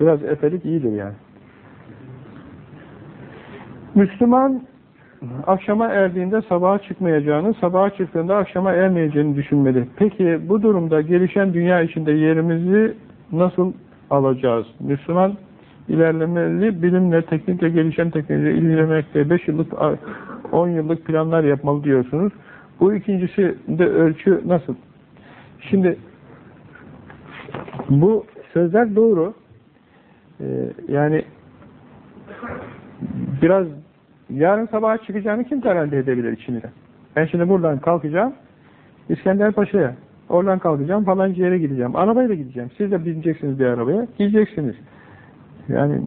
Biraz efelik iyidir yani. Müslüman akşama erdiğinde sabaha çıkmayacağını, sabaha çıktığında akşama ermeyeceğini düşünmeli. Peki bu durumda gelişen dünya içinde yerimizi nasıl alacağız? Müslüman ilerlemeli, bilimle, teknikle, gelişen teknikle ilgilenmekte 5 yıllık, 10 yıllık planlar yapmalı diyorsunuz. Bu ikincisi de ölçü nasıl? Şimdi bu sözler doğru. Ee, yani biraz yarın sabaha çıkacağını kim garanti edebilir içinde? Ben şimdi buradan kalkacağım İskender Paşa'ya. Oradan kalkacağım falanca yere gideceğim. Arabayla gideceğim. Siz de bineceksiniz bir arabaya. Gideceksiniz. Yani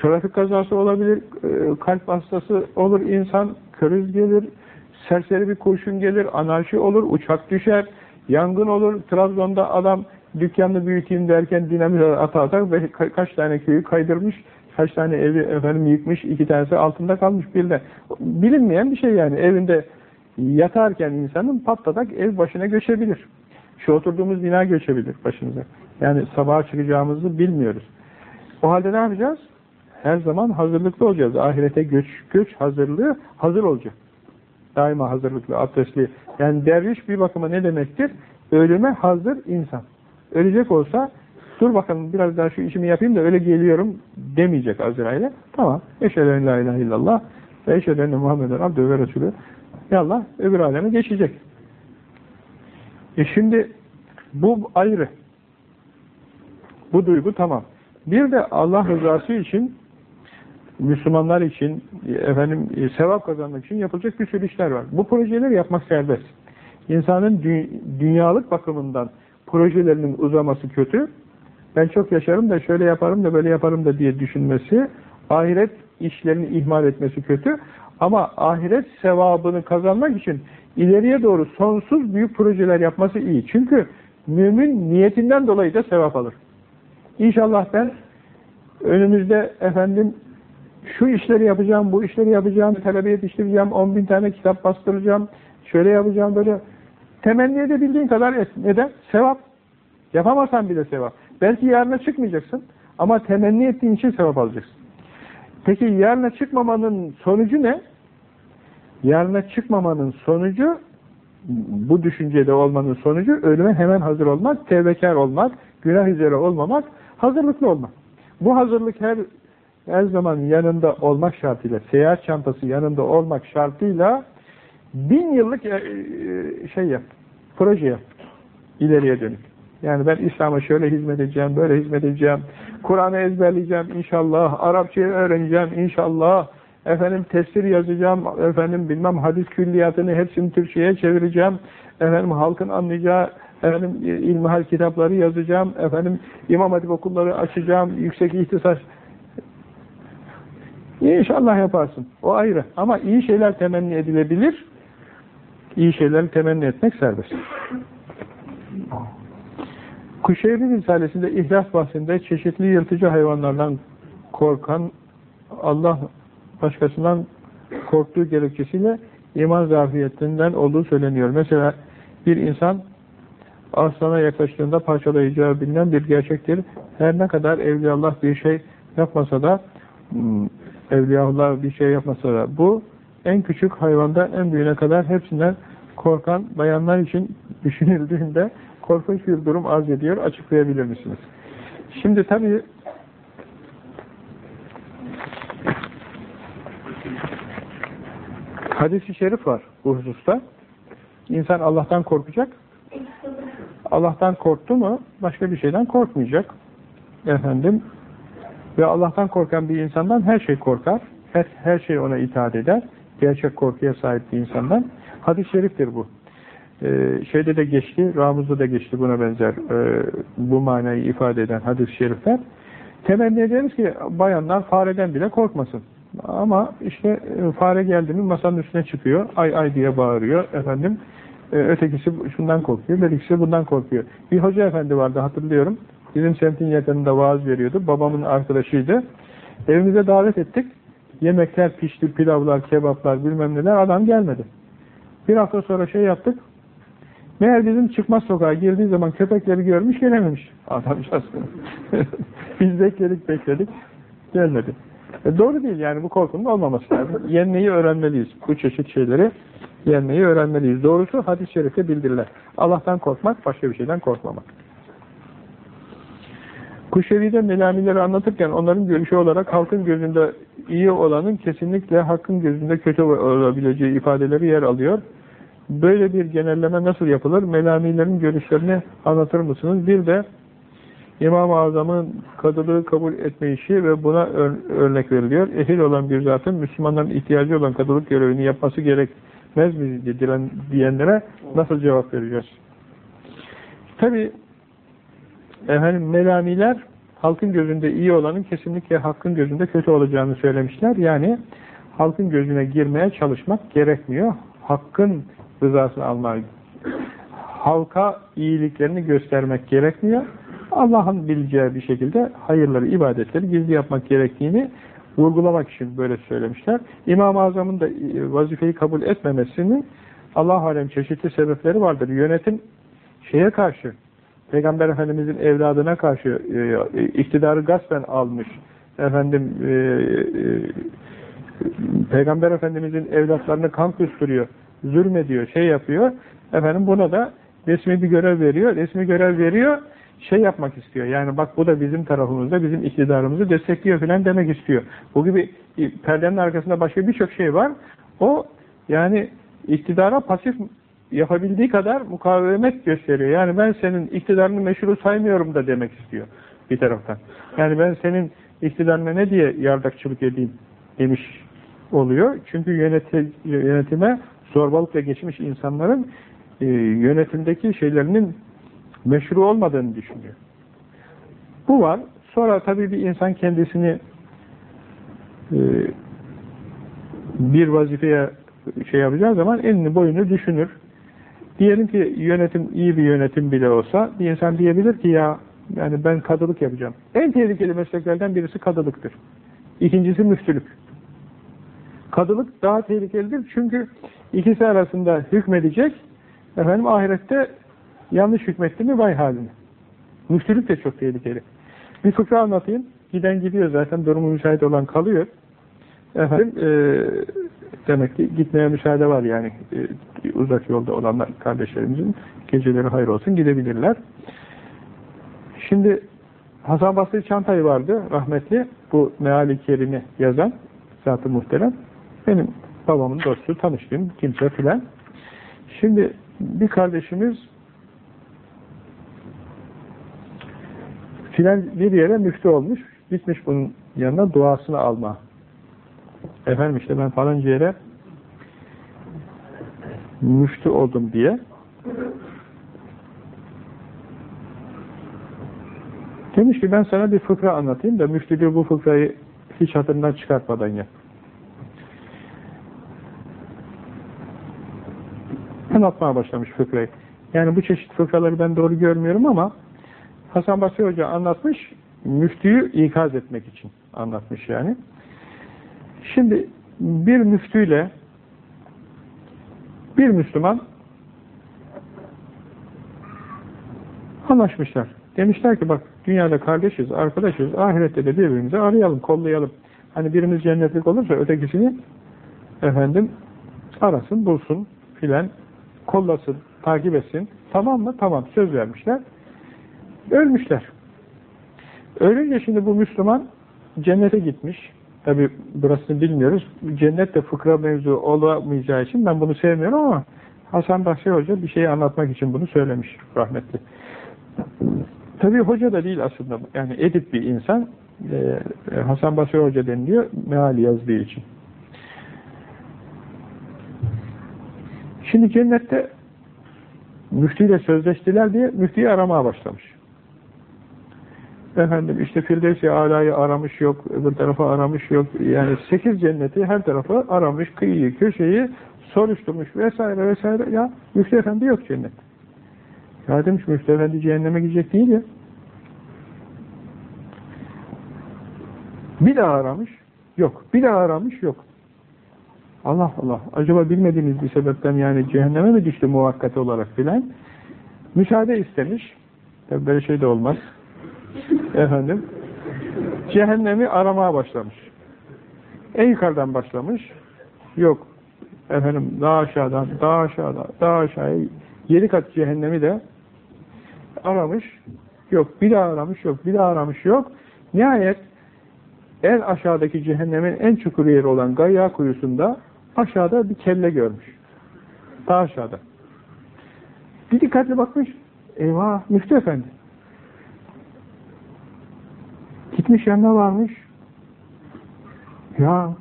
trafik kazası olabilir, e, kalp hastası olur insan, körüz gelir, serseri bir kurşun gelir, anarşi olur, uçak düşer, Yangın olur. Trabzon'da adam dükkanını büyüteyim derken dinamit ata ata ve ka kaç tane köyü kaydırmış, kaç tane evi efendim yıkmış, iki tanesi altında kalmış bir de. Bilinmeyen bir şey yani. Evinde yatarken insanın patladak ev başına göçebilir. Şu oturduğumuz bina göçebilir başınıza. Yani sabaha çıkacağımızı bilmiyoruz. O halde ne yapacağız? Her zaman hazırlıklı olacağız. Ahirete göç, göç hazırlığı hazır olacak. Daima hazırlıklı, abdestli. Yani derviş bir bakıma ne demektir? Ölüme hazır insan. Ölecek olsa dur bakalım biraz daha şu işimi yapayım da öyle geliyorum demeyecek Azrail'e. Tamam. Eşhedü la ilahe illallah ve eşhedü enne Muhammeden abdü ve resulü. Yallah öbür aleme geçecek. E şimdi bu ayrı. Bu duygu tamam. Bir de Allah rızası için Müslümanlar için, efendim e, sevap kazanmak için yapılacak bir sürü işler var. Bu projeleri yapmak serbest. İnsanın dü dünyalık bakımından projelerinin uzaması kötü. Ben çok yaşarım da şöyle yaparım da böyle yaparım da diye düşünmesi, ahiret işlerini ihmal etmesi kötü. Ama ahiret sevabını kazanmak için ileriye doğru sonsuz büyük projeler yapması iyi. Çünkü mümin niyetinden dolayı da sevap alır. İnşallah ben önümüzde efendim şu işleri yapacağım, bu işleri yapacağım, talebe yetiştireceğim, 10 bin tane kitap bastıracağım, şöyle yapacağım, böyle temenni edebildiğin kadar et. Neden? Sevap. Yapamazsan bile sevap. Belki yarına çıkmayacaksın ama temenni ettiğin için sevap alacaksın. Peki yarına çıkmamanın sonucu ne? Yarına çıkmamanın sonucu bu düşüncede olmanın sonucu ölüme hemen hazır olmak, tevbekar olmak, günah üzere olmamak, hazırlıklı olmak. Bu hazırlık her her zaman yanında olmak şartıyla, seyahat çantası yanında olmak şartıyla bin yıllık e, e, şey yap, proje yap, ileriye dönük. Yani ben İslam'a şöyle hizmet edeceğim, böyle hizmet edeceğim, Kur'an'ı ezberleyeceğim inşallah, Arapçayı öğreneceğim inşallah, efendim tefsir yazacağım, efendim bilmem hadis külliyatını hepsini Türkçe'ye çevireceğim, efendim halkın anlayacağı efendim ilmihal kitapları yazacağım, efendim İmam Hatip okulları açacağım, yüksek ihtisas İnşallah yaparsın. O ayrı. Ama iyi şeyler temenni edilebilir. İyi şeyleri temenni etmek serbest. Kuşeyri Risalesi'nde ihlas bahsinde çeşitli yırtıcı hayvanlardan korkan Allah başkasından korktuğu gerekçesiyle iman zafiyetinden olduğu söyleniyor. Mesela bir insan aslana yaklaştığında parçalayacağı bilinen bir gerçektir. Her ne kadar Evliyaullah bir şey yapmasa da hmm, Evliyaullah bir şey yapmasa da bu en küçük hayvanda en büyüğüne kadar hepsinden korkan bayanlar için [laughs] düşünüldüğünde korkunç bir durum arz ediyor. Açıklayabilir misiniz? Şimdi tabii hadis-i şerif var bu hususta. İnsan Allah'tan korkacak. Allah'tan korktu mu başka bir şeyden korkmayacak. Efendim ve Allah'tan korkan bir insandan her şey korkar. Her, her şey ona itaat eder. Gerçek korkuya sahip bir insandan. Hadis-i şeriftir bu. Ee, şeyde de geçti, Ramuz'da da geçti buna benzer e, bu manayı ifade eden hadis-i şerifler. Temenni ederiz ki bayanlar fareden bile korkmasın. Ama işte e, fare geldi mi masanın üstüne çıkıyor, ay ay diye bağırıyor efendim. e, ötekisi şundan korkuyor, birisi bundan korkuyor. Bir hoca efendi vardı hatırlıyorum. Bizim semtin yakınında vaaz veriyordu. Babamın arkadaşıydı. Evimize davet ettik. Yemekler pişti, pilavlar, kebaplar, bilmem neler. Adam gelmedi. Bir hafta sonra şey yaptık. Meğer bizim çıkmaz sokağa girdiği zaman köpekleri görmüş gelememiş. Adamcağız. [laughs] Biz bekledik bekledik. Gelmedi. E doğru değil yani bu korkunun olmaması lazım. Yenmeyi öğrenmeliyiz. Bu çeşit şeyleri yenmeyi öğrenmeliyiz. Doğrusu hadis-i şerifte bildiriler. Allah'tan korkmak, başka bir şeyden korkmamak. Kuşevi'de melamileri anlatırken onların görüşü olarak halkın gözünde iyi olanın kesinlikle hakkın gözünde kötü olabileceği ifadeleri yer alıyor. Böyle bir genelleme nasıl yapılır? Melamilerin görüşlerini anlatır mısınız? Bir de İmam-ı Azam'ın kadılığı kabul etme işi ve buna ör örnek veriliyor. Ehil olan bir zatın Müslümanların ihtiyacı olan kadılık görevini yapması gerekmez mi diyenlere nasıl cevap vereceğiz? Tabi efendim melamiler halkın gözünde iyi olanın kesinlikle hakkın gözünde kötü olacağını söylemişler. Yani halkın gözüne girmeye çalışmak gerekmiyor. Hakkın rızasını almak, halka iyiliklerini göstermek gerekmiyor. Allah'ın bileceği bir şekilde hayırları, ibadetleri gizli yapmak gerektiğini vurgulamak için böyle söylemişler. İmam-ı Azam'ın da e, vazifeyi kabul etmemesinin Allah alem çeşitli sebepleri vardır. Yönetim şeye karşı, Peygamber Efendimiz'in evladına karşı e, iktidarı gaspen almış. Efendim e, e, Peygamber Efendimiz'in evlatlarını kan kusturuyor, zulmediyor, şey yapıyor. Efendim buna da resmi bir görev veriyor. Resmi görev veriyor şey yapmak istiyor. Yani bak bu da bizim tarafımızda bizim iktidarımızı destekliyor falan demek istiyor. Bu gibi perdenin arkasında başka birçok şey var. O yani iktidara pasif yapabildiği kadar mukavemet gösteriyor. Yani ben senin iktidarını meşru saymıyorum da demek istiyor bir taraftan. Yani ben senin iktidarına ne diye yardakçılık edeyim demiş oluyor. Çünkü yöneti, yönetime zorbalıkla geçmiş insanların e, yönetimdeki şeylerinin meşru olmadığını düşünüyor. Bu var. Sonra tabii bir insan kendisini e, bir vazifeye şey yapacağı zaman elini boyunu düşünür. Diyelim ki yönetim iyi bir yönetim bile olsa bir insan diyebilir ki ya yani ben kadılık yapacağım. En tehlikeli mesleklerden birisi kadılıktır. İkincisi müftülük. Kadılık daha tehlikelidir çünkü ikisi arasında hükmedecek efendim ahirette Yanlış hükmetti mi vay haline. Müftülük de çok tehlikeli. Bir fıkra anlatayım. Giden gidiyor zaten durumu müsait olan kalıyor. Efendim e, demek ki gitmeye müsaade var yani e, uzak yolda olanlar kardeşlerimizin geceleri hayır olsun gidebilirler. Şimdi Hasan Basri Çantay vardı rahmetli bu meali kerimi yazan zatı muhterem benim babamın dostu tanıştığım kimse filan. Şimdi bir kardeşimiz filan bir yere müftü olmuş. Gitmiş bunun yanına duasını alma. Efendim işte ben falanca yere müftü oldum diye demiş ki ben sana bir fıkra anlatayım da müftülüğü bu fıkrayı hiç hatırından çıkartmadan yap. Anlatmaya başlamış fıkrayı. Yani bu çeşit fıkraları ben doğru görmüyorum ama Hasan Basri Hoca anlatmış, müftüyü ikaz etmek için anlatmış yani. Şimdi bir müftüyle bir Müslüman anlaşmışlar. Demişler ki bak dünyada kardeşiz, arkadaşız, ahirette de birbirimizi arayalım, kollayalım. Hani birimiz cennetlik olursa ötekisini efendim arasın, bulsun filan, kollasın, takip etsin. Tamam mı? Tamam. Söz vermişler. Ölmüşler. Ölünce şimdi bu Müslüman cennete gitmiş. Tabi burasını bilmiyoruz. Cennet de fıkra mevzu olamayacağı için ben bunu sevmiyorum ama Hasan Basri Hoca bir şeyi anlatmak için bunu söylemiş rahmetli. Tabi hoca da değil aslında. Yani edip bir insan e, Hasan Basri Hoca deniliyor meal yazdığı için. Şimdi cennette müftüyle sözleştiler diye müftüyü aramaya başlamış. Efendim işte Firdevs-i Ala'yı aramış yok, öbür tarafa aramış yok. Yani sekiz cenneti her tarafa aramış, kıyıyı, köşeyi soruşturmuş vesaire vesaire. Ya Müftü Efendi yok cennet. Ya demiş Müftü Efendi cehenneme gidecek değil ya. Bir daha aramış, yok. Bir daha aramış, yok. Allah Allah. Acaba bilmediğiniz bir sebepten yani cehenneme mi düştü muvakkat olarak filan? Müsaade istemiş. Tabi böyle şey de olmaz. Efendim. Cehennemi aramaya başlamış. En yukarıdan başlamış. Yok. Efendim daha aşağıdan, daha aşağıdan, daha aşağıya yedi kat cehennemi de aramış. Yok. Bir daha aramış yok. Bir daha aramış yok. Nihayet en aşağıdaki cehennemin en çukur yeri olan Gayya kuyusunda aşağıda bir kelle görmüş. Daha aşağıda. Bir dikkatli bakmış. Eyvah Müftü Efendi. Gitmiş yanına varmış. Ya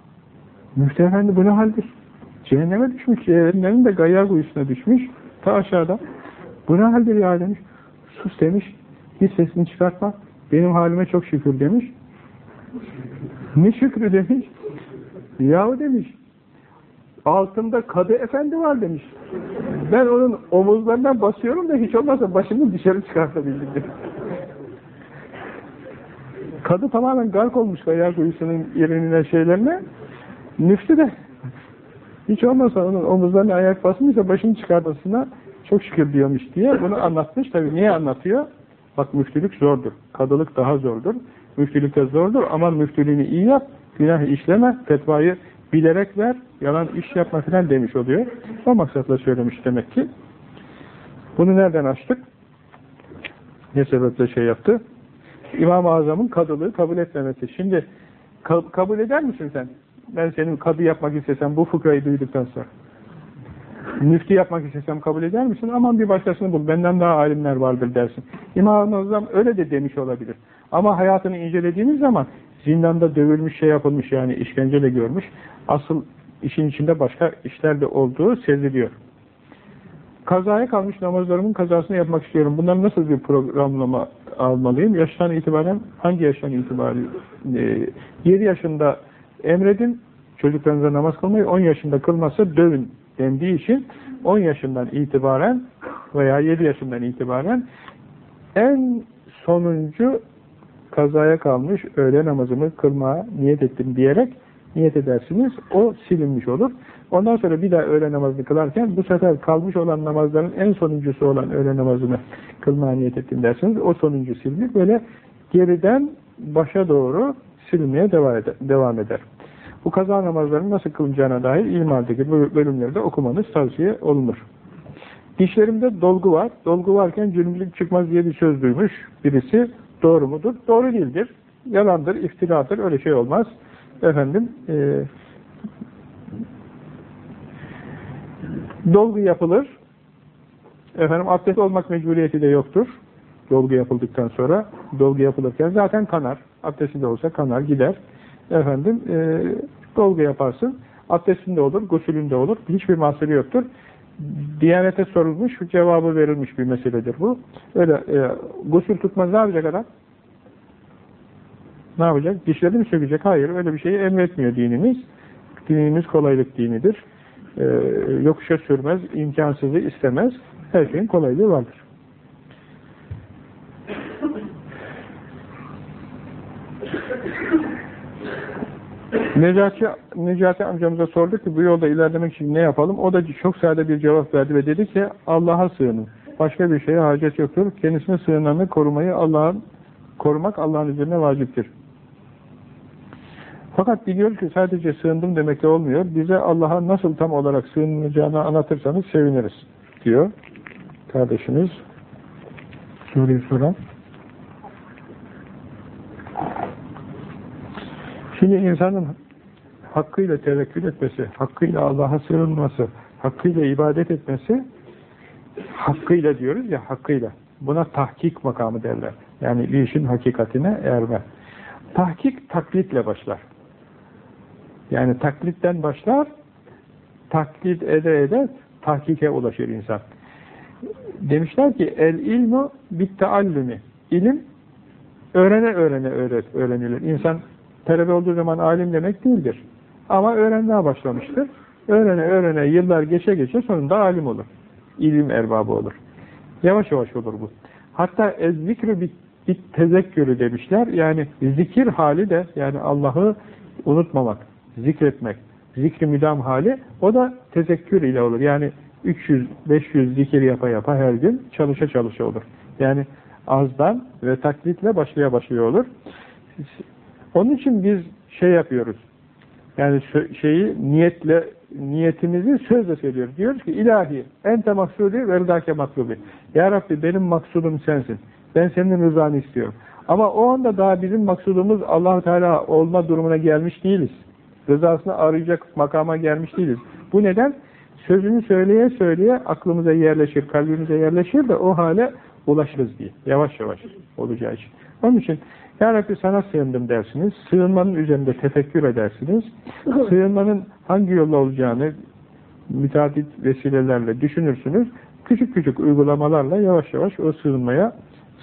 Müftü Efendi bu ne haldir? Cehenneme düşmüş. Cehennemin de Gayya kuyusuna düşmüş. Ta aşağıda. Bu ne haldir ya demiş. Sus demiş. Hiç sesini çıkartma. Benim halime çok şükür demiş. Ne şükrü demiş. Yahu demiş. Altında kadı efendi var demiş. Ben onun omuzlarından basıyorum da hiç olmazsa başını dışarı çıkartabildim demiş. Kadı tamamen gark olmuş kaya kuyusunun yerine şeylerine. Müftü de hiç olmazsa onun omuzlarına ayak basmışsa başını çıkartmasına çok şükür diyormuş diye bunu anlatmış. Tabii niye anlatıyor? Bak müftülük zordur. Kadılık daha zordur. Müftülük de zordur. Aman müftülüğünü iyi yap. Günah işleme. Fetvayı bilerek ver. Yalan iş yapma filan demiş oluyor. O maksatla söylemiş demek ki. Bunu nereden açtık? Ne sebeple şey yaptı? İmam-ı Azam'ın kadılığı kabul etmemesi. Şimdi ka kabul eder misin sen? Ben senin kadı yapmak istesem bu fıkrayı duyduktan sonra. Müftü yapmak istesem kabul eder misin? Aman bir başkasını bul. Benden daha alimler vardır dersin. İmam-ı Azam öyle de demiş olabilir. Ama hayatını incelediğimiz zaman zindanda dövülmüş şey yapılmış yani işkenceyle görmüş. Asıl işin içinde başka işler de olduğu seziliyor. Kazaya kalmış namazlarımın kazasını yapmak istiyorum. Bunları nasıl bir programlama almalıyım? Yaştan itibaren hangi yaştan itibaren? E, 7 yaşında emredin çocuklarınıza namaz kılmayı 10 yaşında kılmazsa dövün dendiği için 10 yaşından itibaren veya 7 yaşından itibaren en sonuncu kazaya kalmış öğle namazımı kılmaya niyet ettim diyerek niyet edersiniz. O silinmiş olur. Ondan sonra bir daha öğle namazını kılarken bu sefer kalmış olan namazların en sonuncusu olan öğle namazını kılmaya niyet ettim dersiniz. O sonuncu silinir. Böyle geriden başa doğru silinmeye devam eder. Bu kaza namazlarının nasıl kılınacağına dair ilmaldeki bölümlerde okumanız tavsiye olunur. Dişlerimde dolgu var. Dolgu varken cürümlük çıkmaz diye bir söz duymuş birisi. Doğru mudur? Doğru değildir. Yalandır, iftiradır. Öyle şey olmaz. Efendim e, dolgu yapılır. Efendim abdest olmak mecburiyeti de yoktur. Dolgu yapıldıktan sonra dolgu yapılırken zaten kanar. Abdestinde olsa kanar gider. Efendim e, dolgu yaparsın. Abdestinde olur, gusülünde olur. Hiçbir mahsuru yoktur. Diyanete sorulmuş, cevabı verilmiş bir meseledir bu. Öyle e, gusül tutmaz ne yapacak adam? Ne yapacak? Dişleri mi sökecek? Hayır, öyle bir şeyi emretmiyor dinimiz. Dinimiz kolaylık dinidir. E, yokuşa sürmez, imkansızı istemez. Her şeyin kolaylığı vardır. Necati, Necati amcamıza sorduk ki bu yolda ilerlemek için ne yapalım? O da çok sade bir cevap verdi ve dedi ki Allah'a sığının. Başka bir şeye hacet yoktur. Kendisine sığınanı korumayı Allah'ın korumak Allah'ın üzerine vaciptir. Fakat biliyoruz ki sadece sığındım demekle olmuyor. Bize Allah'a nasıl tam olarak sığınacağını anlatırsanız seviniriz diyor kardeşimiz. Soruyu soran. Şimdi insanın hakkıyla tevekkül etmesi, hakkıyla Allah'a sığınması, hakkıyla ibadet etmesi, hakkıyla diyoruz ya, hakkıyla. Buna tahkik makamı derler. Yani bir işin hakikatine erme. Tahkik taklitle başlar. Yani taklitten başlar, taklit ede ede tahkike ulaşır insan. Demişler ki el ilmu bit taallumi. İlim Öğrene öğrene öğret, öğrenilir. İnsan talebe olduğu zaman alim demek değildir. Ama öğrenmeye başlamıştır. Öğrene öğrene yıllar geçe geçe sonunda alim olur. İlim erbabı olur. Yavaş yavaş olur bu. Hatta zikri bir, bir tezekkürü demişler. Yani zikir hali de yani Allah'ı unutmamak, zikretmek, zikri müdam hali o da tezekkür ile olur. Yani 300-500 zikir yapa yapa her gün çalışa çalışa olur. Yani azdan ve taklitle başlaya başlaya olur. Onun için biz şey yapıyoruz. Yani şeyi niyetle niyetimizi sözle söylüyoruz. Diyoruz ki ilahi ente maksudi ve rıdake matlubi. Ya Rabbi benim maksudum sensin. Ben senin rızanı istiyorum. Ama o anda daha bizim maksudumuz allah Teala olma durumuna gelmiş değiliz. Rızasını arayacak makama gelmiş değiliz. Bu neden? Sözünü söyleye söyleye aklımıza yerleşir, kalbimize yerleşir de o hale ulaşırız diye. Yavaş yavaş olacağı için. Onun için Ya Rabbi sana sığındım dersiniz. Sığınmanın üzerinde tefekkür edersiniz. [laughs] Sığınmanın hangi yolla olacağını müteadit vesilelerle düşünürsünüz. Küçük küçük uygulamalarla yavaş yavaş o sığınmaya,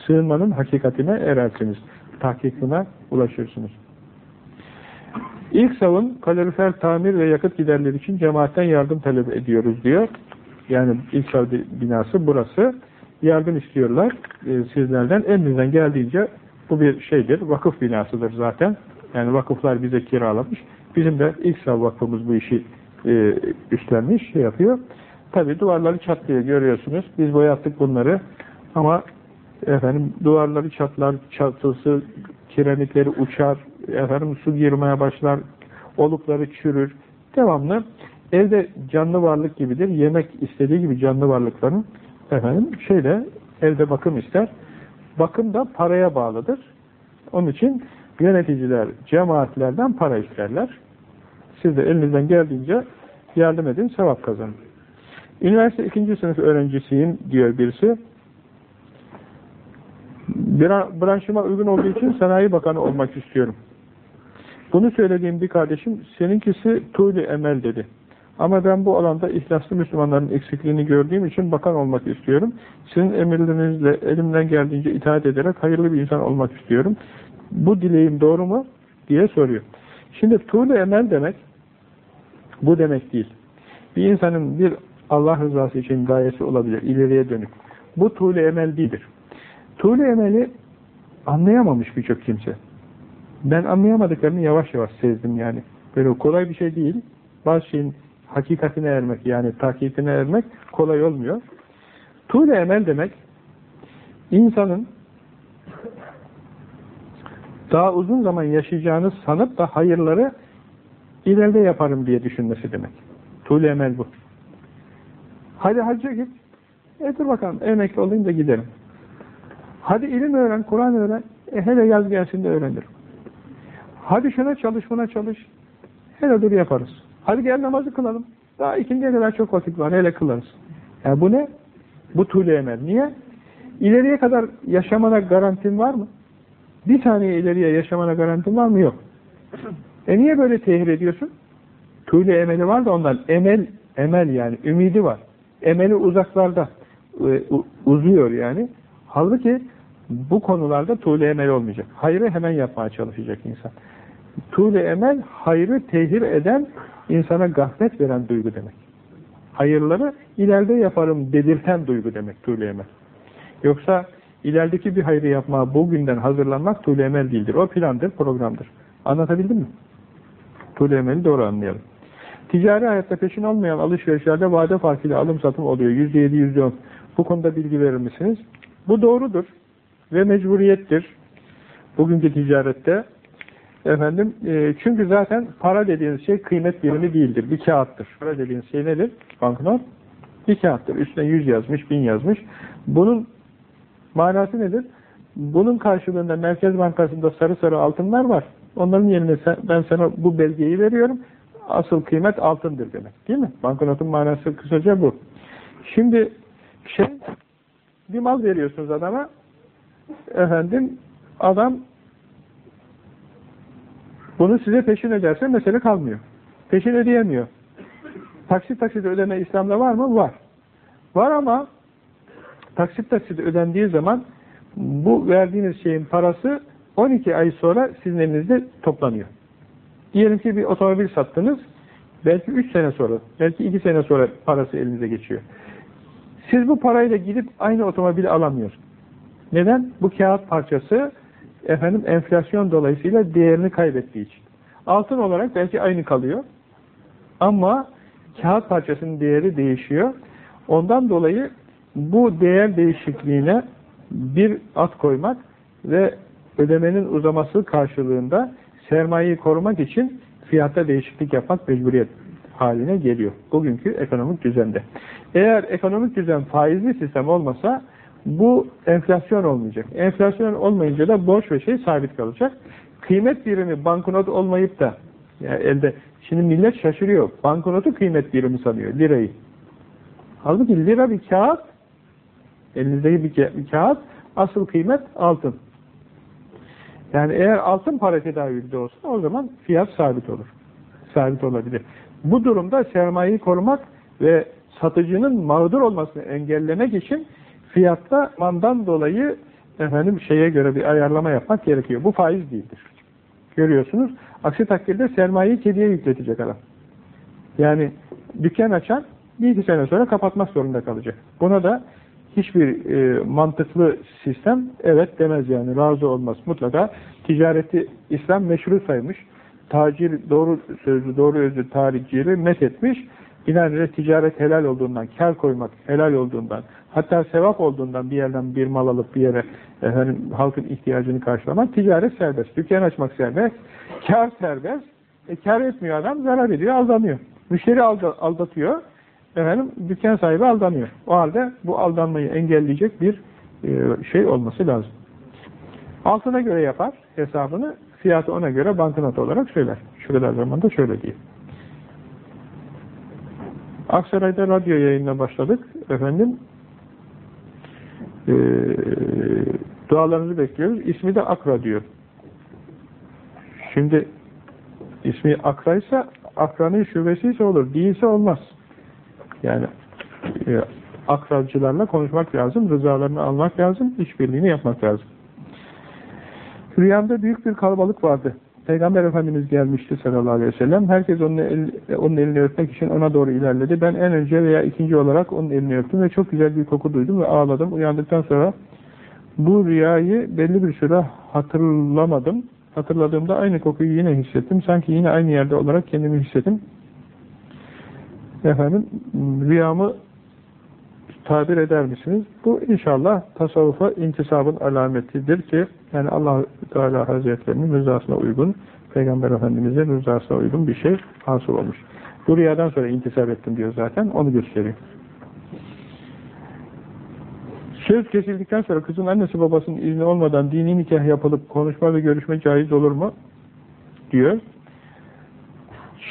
sığınmanın hakikatine erersiniz. Tahkikine ulaşırsınız. İlk savun kalorifer tamir ve yakıt giderleri için cemaatten yardım talep ediyoruz diyor. Yani ilk sav binası burası. Yardım istiyorlar e, sizlerden. Elinizden geldiğince bu bir şeydir. Vakıf binasıdır zaten. Yani vakıflar bize kiralamış. Bizim de ilk sav vakfımız bu işi e, üstlenmiş, şey yapıyor. Tabi duvarları çatlıyor görüyorsunuz. Biz boyattık bunları. Ama efendim duvarları çatlar, çatısı, kiremitleri uçar, efendim su girmeye başlar, olukları çürür. Devamlı evde canlı varlık gibidir. Yemek istediği gibi canlı varlıkların efendim şeyle evde bakım ister. Bakım da paraya bağlıdır. Onun için yöneticiler cemaatlerden para isterler. Siz de elinizden geldiğince yardım edin, sevap kazanın. Üniversite ikinci sınıf öğrencisiyim diyor birisi. Branşıma uygun olduğu için sanayi bakanı olmak istiyorum. Bunu söylediğim bir kardeşim, seninkisi tuğli emel dedi. Ama ben bu alanda ihlaslı Müslümanların eksikliğini gördüğüm için bakan olmak istiyorum. Sizin emirlerinizle elimden geldiğince itaat ederek hayırlı bir insan olmak istiyorum. Bu dileğim doğru mu? diye soruyor. Şimdi tuğlu emel demek, bu demek değil. Bir insanın bir Allah rızası için gayesi olabilir, ileriye dönük. Bu tuğlu emel değildir. Tuğlu emeli anlayamamış birçok kimse. Ben anlayamadıklarını yavaş yavaş sezdim yani. Böyle kolay bir şey değil. Bazı şeyin hakikatine ermek yani takipine ermek kolay olmuyor. Tuğle emel demek insanın daha uzun zaman yaşayacağını sanıp da hayırları ileride yaparım diye düşünmesi demek. Tuğle emel bu. Hadi hacca git. E dur bakalım emekli olayım da giderim. Hadi ilim öğren, Kur'an öğren. E hele yaz gelsin de öğrenirim. Hadi şuna çalış, buna çalış. Hele dur yaparız. Hadi gel namazı kılalım. Daha ikindiye kadar çok vakit var. Hele kılarız. Yani bu ne? Bu tuğle emel. Niye? İleriye kadar yaşamana garantin var mı? Bir saniye ileriye yaşamana garantin var mı? Yok. E niye böyle tehir ediyorsun? Tuğle emeli var da ondan. Emel, emel yani. Ümidi var. Emeli uzaklarda. E, uzuyor yani. Halbuki bu konularda tuğle emel olmayacak. Hayrı hemen yapmaya çalışacak insan. Tuğle emel, hayrı tehir eden, insana gaflet veren duygu demek. Hayırları ileride yaparım dedirten duygu demek tuğle emel. Yoksa ilerideki bir hayrı yapmaya bugünden hazırlanmak tuğle emel değildir. O plandır, programdır. Anlatabildim mi? Tuğle emeli doğru anlayalım. Ticari hayatta peşin olmayan alışverişlerde vade farkıyla alım satım oluyor. Yüzde yedi, yüzde on. Bu konuda bilgi verir misiniz? Bu doğrudur ve mecburiyettir. Bugünkü ticarette efendim e, çünkü zaten para dediğiniz şey kıymet birimi değildir. Bir kağıttır. Para dediğiniz şey nedir? Banknot bir kağıttır. Üstüne yüz yazmış, bin yazmış. Bunun manası nedir? Bunun karşılığında Merkez Bankası'nda sarı sarı altınlar var. Onların yerine sen, ben sana bu belgeyi veriyorum. Asıl kıymet altındır demek. Değil mi? Banknotun manası kısaca bu. Şimdi şey bir mal veriyorsunuz adama efendim adam bunu size peşin öderse mesele kalmıyor. Peşin ödeyemiyor. Taksit taksit ödeme İslam'da var mı? Var. Var ama taksit taksit ödendiği zaman bu verdiğiniz şeyin parası 12 ay sonra sizin elinizde toplanıyor. Diyelim ki bir otomobil sattınız, belki 3 sene sonra, belki 2 sene sonra parası elinize geçiyor. Siz bu parayla gidip aynı otomobili alamıyorsunuz. Neden? Bu kağıt parçası efendim enflasyon dolayısıyla değerini kaybettiği için. Altın olarak belki aynı kalıyor. Ama kağıt parçasının değeri değişiyor. Ondan dolayı bu değer değişikliğine bir at koymak ve ödemenin uzaması karşılığında sermayeyi korumak için fiyatta değişiklik yapmak mecburiyet haline geliyor. Bugünkü ekonomik düzende. Eğer ekonomik düzen faizli sistem olmasa bu enflasyon olmayacak. Enflasyon olmayınca da borç ve şey sabit kalacak. Kıymet birimi banknot olmayıp da yani elde şimdi millet şaşırıyor. Banknotu kıymet birimi sanıyor. Lirayı. Halbuki lira bir kağıt elinizdeki bir, bir kağıt asıl kıymet altın. Yani eğer altın para tedavülde olsa o zaman fiyat sabit olur. Sabit olabilir. Bu durumda sermayeyi korumak ve satıcının mağdur olmasını engellemek için fiyatta mandan dolayı efendim şeye göre bir ayarlama yapmak gerekiyor. Bu faiz değildir. Görüyorsunuz. Aksi takdirde sermayeyi kediye yükletecek adam. Yani dükkan açan bir iki sene sonra kapatmak zorunda kalacak. Buna da hiçbir e, mantıklı sistem evet demez yani razı olmaz. Mutlaka ticareti İslam meşru saymış. Tacir doğru sözlü, doğru özlü tarihçileri met etmiş. Binaenaleyh ticaret helal olduğundan, kar koymak helal olduğundan, hatta sevap olduğundan bir yerden bir mal alıp bir yere efendim, halkın ihtiyacını karşılamak, ticaret serbest. Dükkan açmak serbest, kar serbest. E, kar etmiyor adam, zarar ediyor, aldanıyor. Müşteri aldatıyor, efendim, dükkan sahibi aldanıyor. O halde bu aldanmayı engelleyecek bir e, şey olması lazım. Altına göre yapar hesabını, fiyatı ona göre banknot olarak söyler. Şu kadar zamanda şöyle diye. Aksaray'da radyo yayınına başladık. Efendim e, dualarınızı bekliyoruz. İsmi de Akra diyor. Şimdi ismi Akra'ysa Akra'nın şubesi ise olur. Değilse olmaz. Yani e, akracılarla konuşmak lazım. Rızalarını almak lazım. işbirliğini yapmak lazım. Rüyamda büyük bir kalabalık vardı. Peygamber Efendimiz gelmişti sallallahu aleyhi ve sellem. Herkes onun, el, onun elini öpmek için ona doğru ilerledi. Ben en önce veya ikinci olarak onun elini öptüm ve çok güzel bir koku duydum ve ağladım. Uyandıktan sonra bu rüyayı belli bir süre hatırlamadım. Hatırladığımda aynı kokuyu yine hissettim. Sanki yine aynı yerde olarak kendimi hissettim. Efendim, rüyamı tabir eder misiniz? Bu inşallah tasavvufa intisabın alametidir ki yani allah Teala Hazretlerinin rızasına uygun, Peygamber Efendimiz'in rızasına uygun bir şey hasıl olmuş. Bu rüyadan sonra intisap ettim diyor zaten, onu gösteriyor. Söz kesildikten sonra kızın annesi babasının izni olmadan dini nikah yapılıp konuşma ve görüşme caiz olur mu? diyor.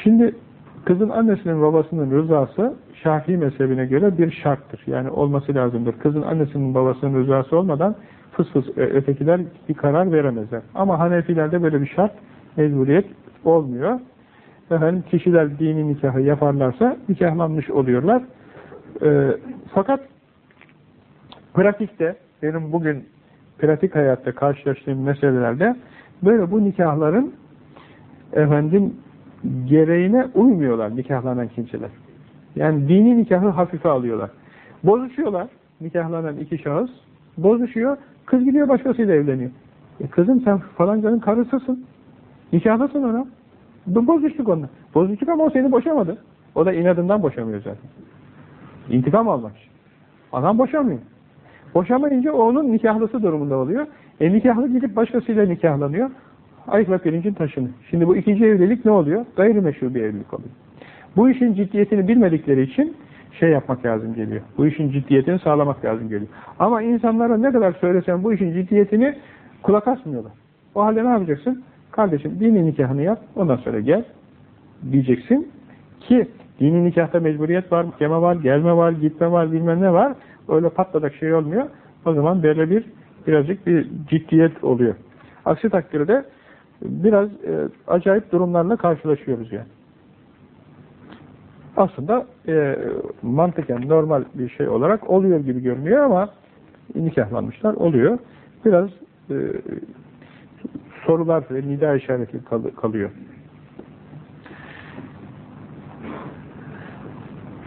Şimdi kızın annesinin babasının rızası Şafii mezhebine göre bir şarttır. Yani olması lazımdır. Kızın annesinin babasının rızası olmadan fıs fıs e, ötekiler bir karar veremezler. Ama Hanefilerde böyle bir şart, mecburiyet olmuyor. Efendim kişiler dini nikahı yaparlarsa nikahlanmış oluyorlar. E, fakat pratikte, benim bugün pratik hayatta karşılaştığım meselelerde böyle bu nikahların efendim gereğine uymuyorlar nikahlanan kimseler. Yani dini nikahı hafife alıyorlar. Bozuşuyorlar nikahlanan iki şahıs. Bozuşuyor. Kız gidiyor başkasıyla evleniyor. E kızım sen falancanın karısısın. Nikahlısın ona. Bozuştuk onunla. Bozuştuk ama o seni boşamadı. O da inadından boşamıyor zaten. İntikam almak Adam boşamıyor. Boşamayınca onun nikahlısı durumunda oluyor. E nikahlı gidip başkasıyla nikahlanıyor. Ayıkla pirincin taşını. Şimdi bu ikinci evlilik ne oluyor? Gayrimeşru bir evlilik oluyor. Bu işin ciddiyetini bilmedikleri için şey yapmak lazım geliyor. Bu işin ciddiyetini sağlamak lazım geliyor. Ama insanlara ne kadar söylesen bu işin ciddiyetini kulak asmıyorlar. O halde ne yapacaksın? Kardeşim dini nikahını yap, ondan sonra gel diyeceksin ki dini nikahta mecburiyet var, geme var, gelme var, gitme var, bilmem ne var. Öyle patladak şey olmuyor. O zaman böyle bir birazcık bir ciddiyet oluyor. Aksi takdirde biraz e, acayip durumlarla karşılaşıyoruz yani aslında e, mantıken normal bir şey olarak oluyor gibi görünüyor ama nikahlanmışlar oluyor. Biraz e, sorular ve nida işareti kalıyor.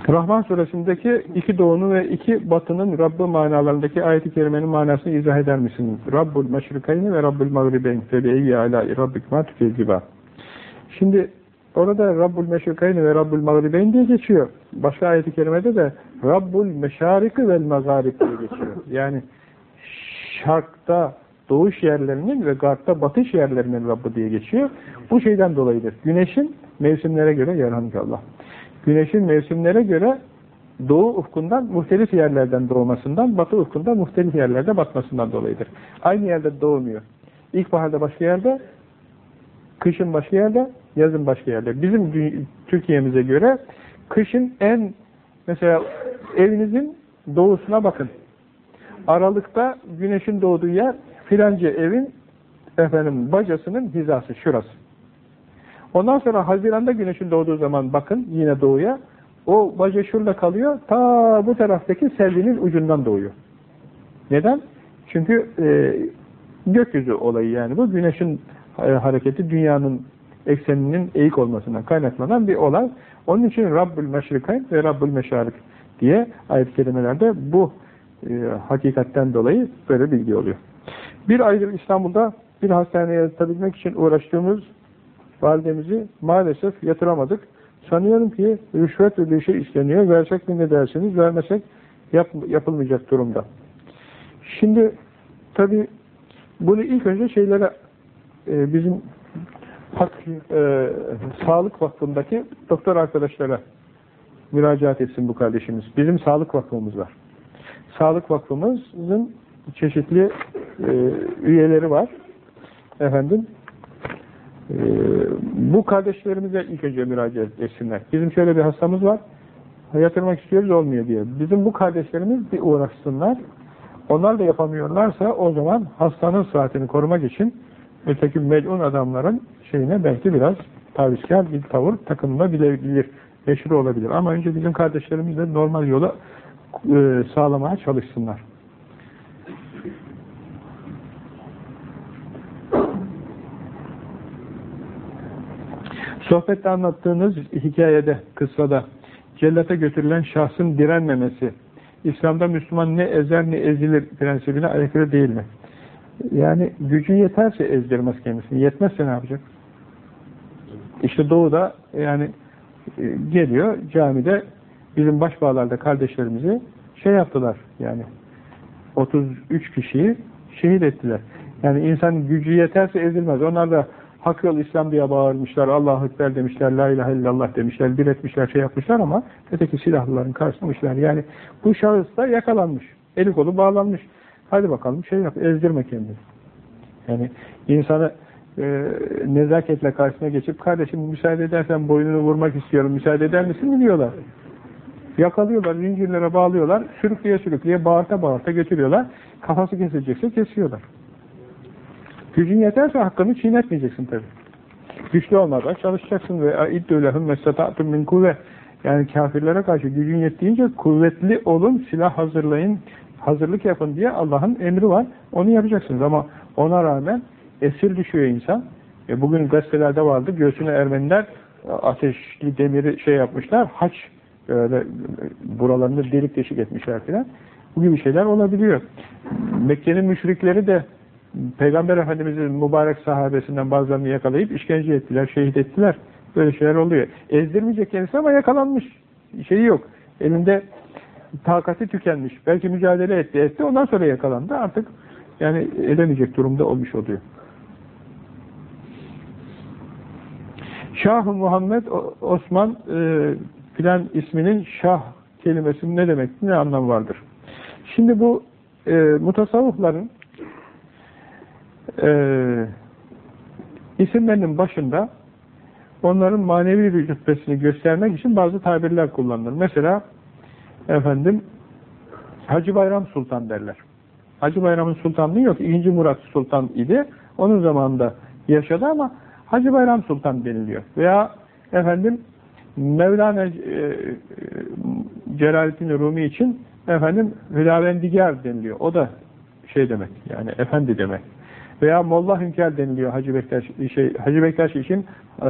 Rahman suresindeki iki doğunun ve iki batının Rabbı manalarındaki ayet-i kerimenin manasını izah eder misin? Rabbul meşrikayni ve Rabbul mağribeyn febeyyi ala rabbik ma tükezziba. Şimdi orada Rabbul meşrikayni ve Rabbul mağribeyn diye geçiyor. Başka ayet-i kerimede de Rabbul meşariki vel mağarib diye geçiyor. Yani şarkta doğuş yerlerinin ve garpta batış yerlerinin Rabbi diye geçiyor. Bu şeyden dolayıdır. Güneşin mevsimlere göre yarhanmış Allah güneşin mevsimlere göre doğu ufkundan muhtelif yerlerden doğmasından, batı ufkundan muhtelif yerlerde batmasından dolayıdır. Aynı yerde doğmuyor. İlkbaharda başka yerde, kışın başka yerde, yazın başka yerde. Bizim Türkiye'mize göre kışın en, mesela evinizin doğusuna bakın. Aralıkta güneşin doğduğu yer filanca evin efendim bacasının hizası şurası. Ondan sonra Haziran'da güneşin doğduğu zaman bakın yine doğuya. O baca şurada kalıyor. Ta bu taraftaki selvinin ucundan doğuyor. Neden? Çünkü e, gökyüzü olayı yani bu. Güneşin hareketi dünyanın ekseninin eğik olmasından kaynaklanan bir olay. Onun için Rabbül Meşrikayn ve Rabbül Meşarik diye ayet kelimelerde bu e, hakikatten dolayı böyle bilgi oluyor. Bir aydır İstanbul'da bir hastaneye yatabilmek için uğraştığımız validemizi maalesef yatıramadık. Sanıyorum ki rüşvet bir şey isteniyor. Versek mi ne dersiniz? Vermesek yap, yapılmayacak durumda. Şimdi tabi bunu ilk önce şeylere e, bizim hak, e, sağlık vakfındaki doktor arkadaşlara müracaat etsin bu kardeşimiz. Bizim sağlık vakfımız var. Sağlık vakfımızın çeşitli e, üyeleri var. Efendim ee, bu kardeşlerimize ilk önce müracaat etsinler. Bizim şöyle bir hastamız var, yatırmak istiyoruz olmuyor diye. Bizim bu kardeşlerimiz bir uğraşsınlar. Onlar da yapamıyorlarsa o zaman hastanın saatini korumak için öteki melun adamların şeyine belki biraz tavizkar bir tavır takınılabilir, meşru olabilir. Ama önce bizim kardeşlerimiz de normal yola e, sağlamaya çalışsınlar. Sohbette anlattığınız hikayede, kıssada cellata götürülen şahsın direnmemesi, İslam'da Müslüman ne ezer ne ezilir prensibine aykırı değil mi? Yani gücü yeterse ezdirmez kendisini. Yetmezse ne yapacak? İşte doğuda yani e, geliyor camide bizim başbağlarda kardeşlerimizi şey yaptılar yani 33 kişiyi şehit ettiler. Yani insan gücü yeterse ezilmez. Onlar da Hak yol İslam diye bağırmışlar, Allah'a Ekber demişler, La ilahe illallah demişler, bir etmişler, şey yapmışlar ama öteki silahlıların karşılamışlar. Yani bu şahıs da yakalanmış, eli kolu bağlanmış. Hadi bakalım şey yap, ezdirme kendini. Yani insanı e, nezaketle karşısına geçip, kardeşim müsaade edersen boynunu vurmak istiyorum, müsaade eder misin mi diyorlar. Yakalıyorlar, zincirlere bağlıyorlar, sürükleye sürükleye, bağırta bağırta götürüyorlar. Kafası kesilecekse kesiyorlar. Gücün yeterse hakkını çiğnetmeyeceksin tabi. Güçlü olmadan çalışacaksın ve iddü lehum mestata'tum min kuvve. Yani kafirlere karşı gücün yettiğince kuvvetli olun, silah hazırlayın, hazırlık yapın diye Allah'ın emri var. Onu yapacaksınız ama ona rağmen esir düşüyor insan. E bugün gazetelerde vardı, göğsüne Ermeniler ateşli demiri şey yapmışlar, haç öyle buralarını delik deşik etmişler filan. Bu gibi şeyler olabiliyor. Mekke'nin müşrikleri de Peygamber Efendimiz'in mübarek sahabesinden bazılarını yakalayıp işkence ettiler, şehit ettiler. Böyle şeyler oluyor. Ezdirmeyecek kendisi ama yakalanmış. Şeyi yok. Elinde takati tükenmiş. Belki mücadele etti, etti. Ondan sonra yakalandı. Artık yani edemeyecek durumda olmuş oluyor. Şah-ı Muhammed Osman e, filan isminin şah kelimesinin ne demek, ne anlam vardır? Şimdi bu e, mutasavvıfların e, isimlerinin başında onların manevi rütbesini göstermek için bazı tabirler kullanılır. Mesela efendim Hacı Bayram Sultan derler. Hacı Bayram'ın sultanlığı yok. İkinci Murat Sultan idi. Onun zamanında yaşadı ama Hacı Bayram Sultan deniliyor. Veya efendim Mevlana e, e, Celaleddin Rumi için efendim Hülavendigar deniliyor. O da şey demek yani efendi demek. Veya Molla Hünkar deniliyor Hacı Bektaş, şey, Hacı Bektaş için e,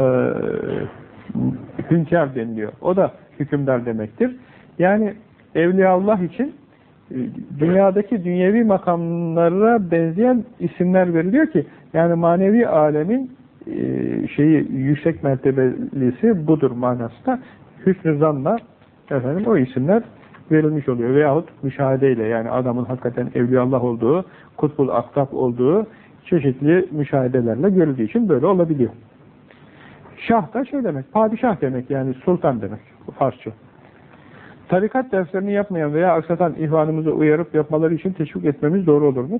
Hünkar deniliyor. O da hükümdar demektir. Yani Evliyaullah için e, dünyadaki dünyevi makamlara benzeyen isimler veriliyor ki yani manevi alemin şeyi yüksek mertebelisi budur manasında hüsnü zanla efendim o isimler verilmiş oluyor. Veyahut müşahedeyle yani adamın hakikaten evliyallah olduğu, kutbul aktap olduğu çeşitli müşahedelerle görüldüğü için böyle olabiliyor. Şah da şey demek, padişah demek yani sultan demek. Farsça. Tarikat derslerini yapmayan veya aksatan ihvanımızı uyarıp yapmaları için teşvik etmemiz doğru olur mu?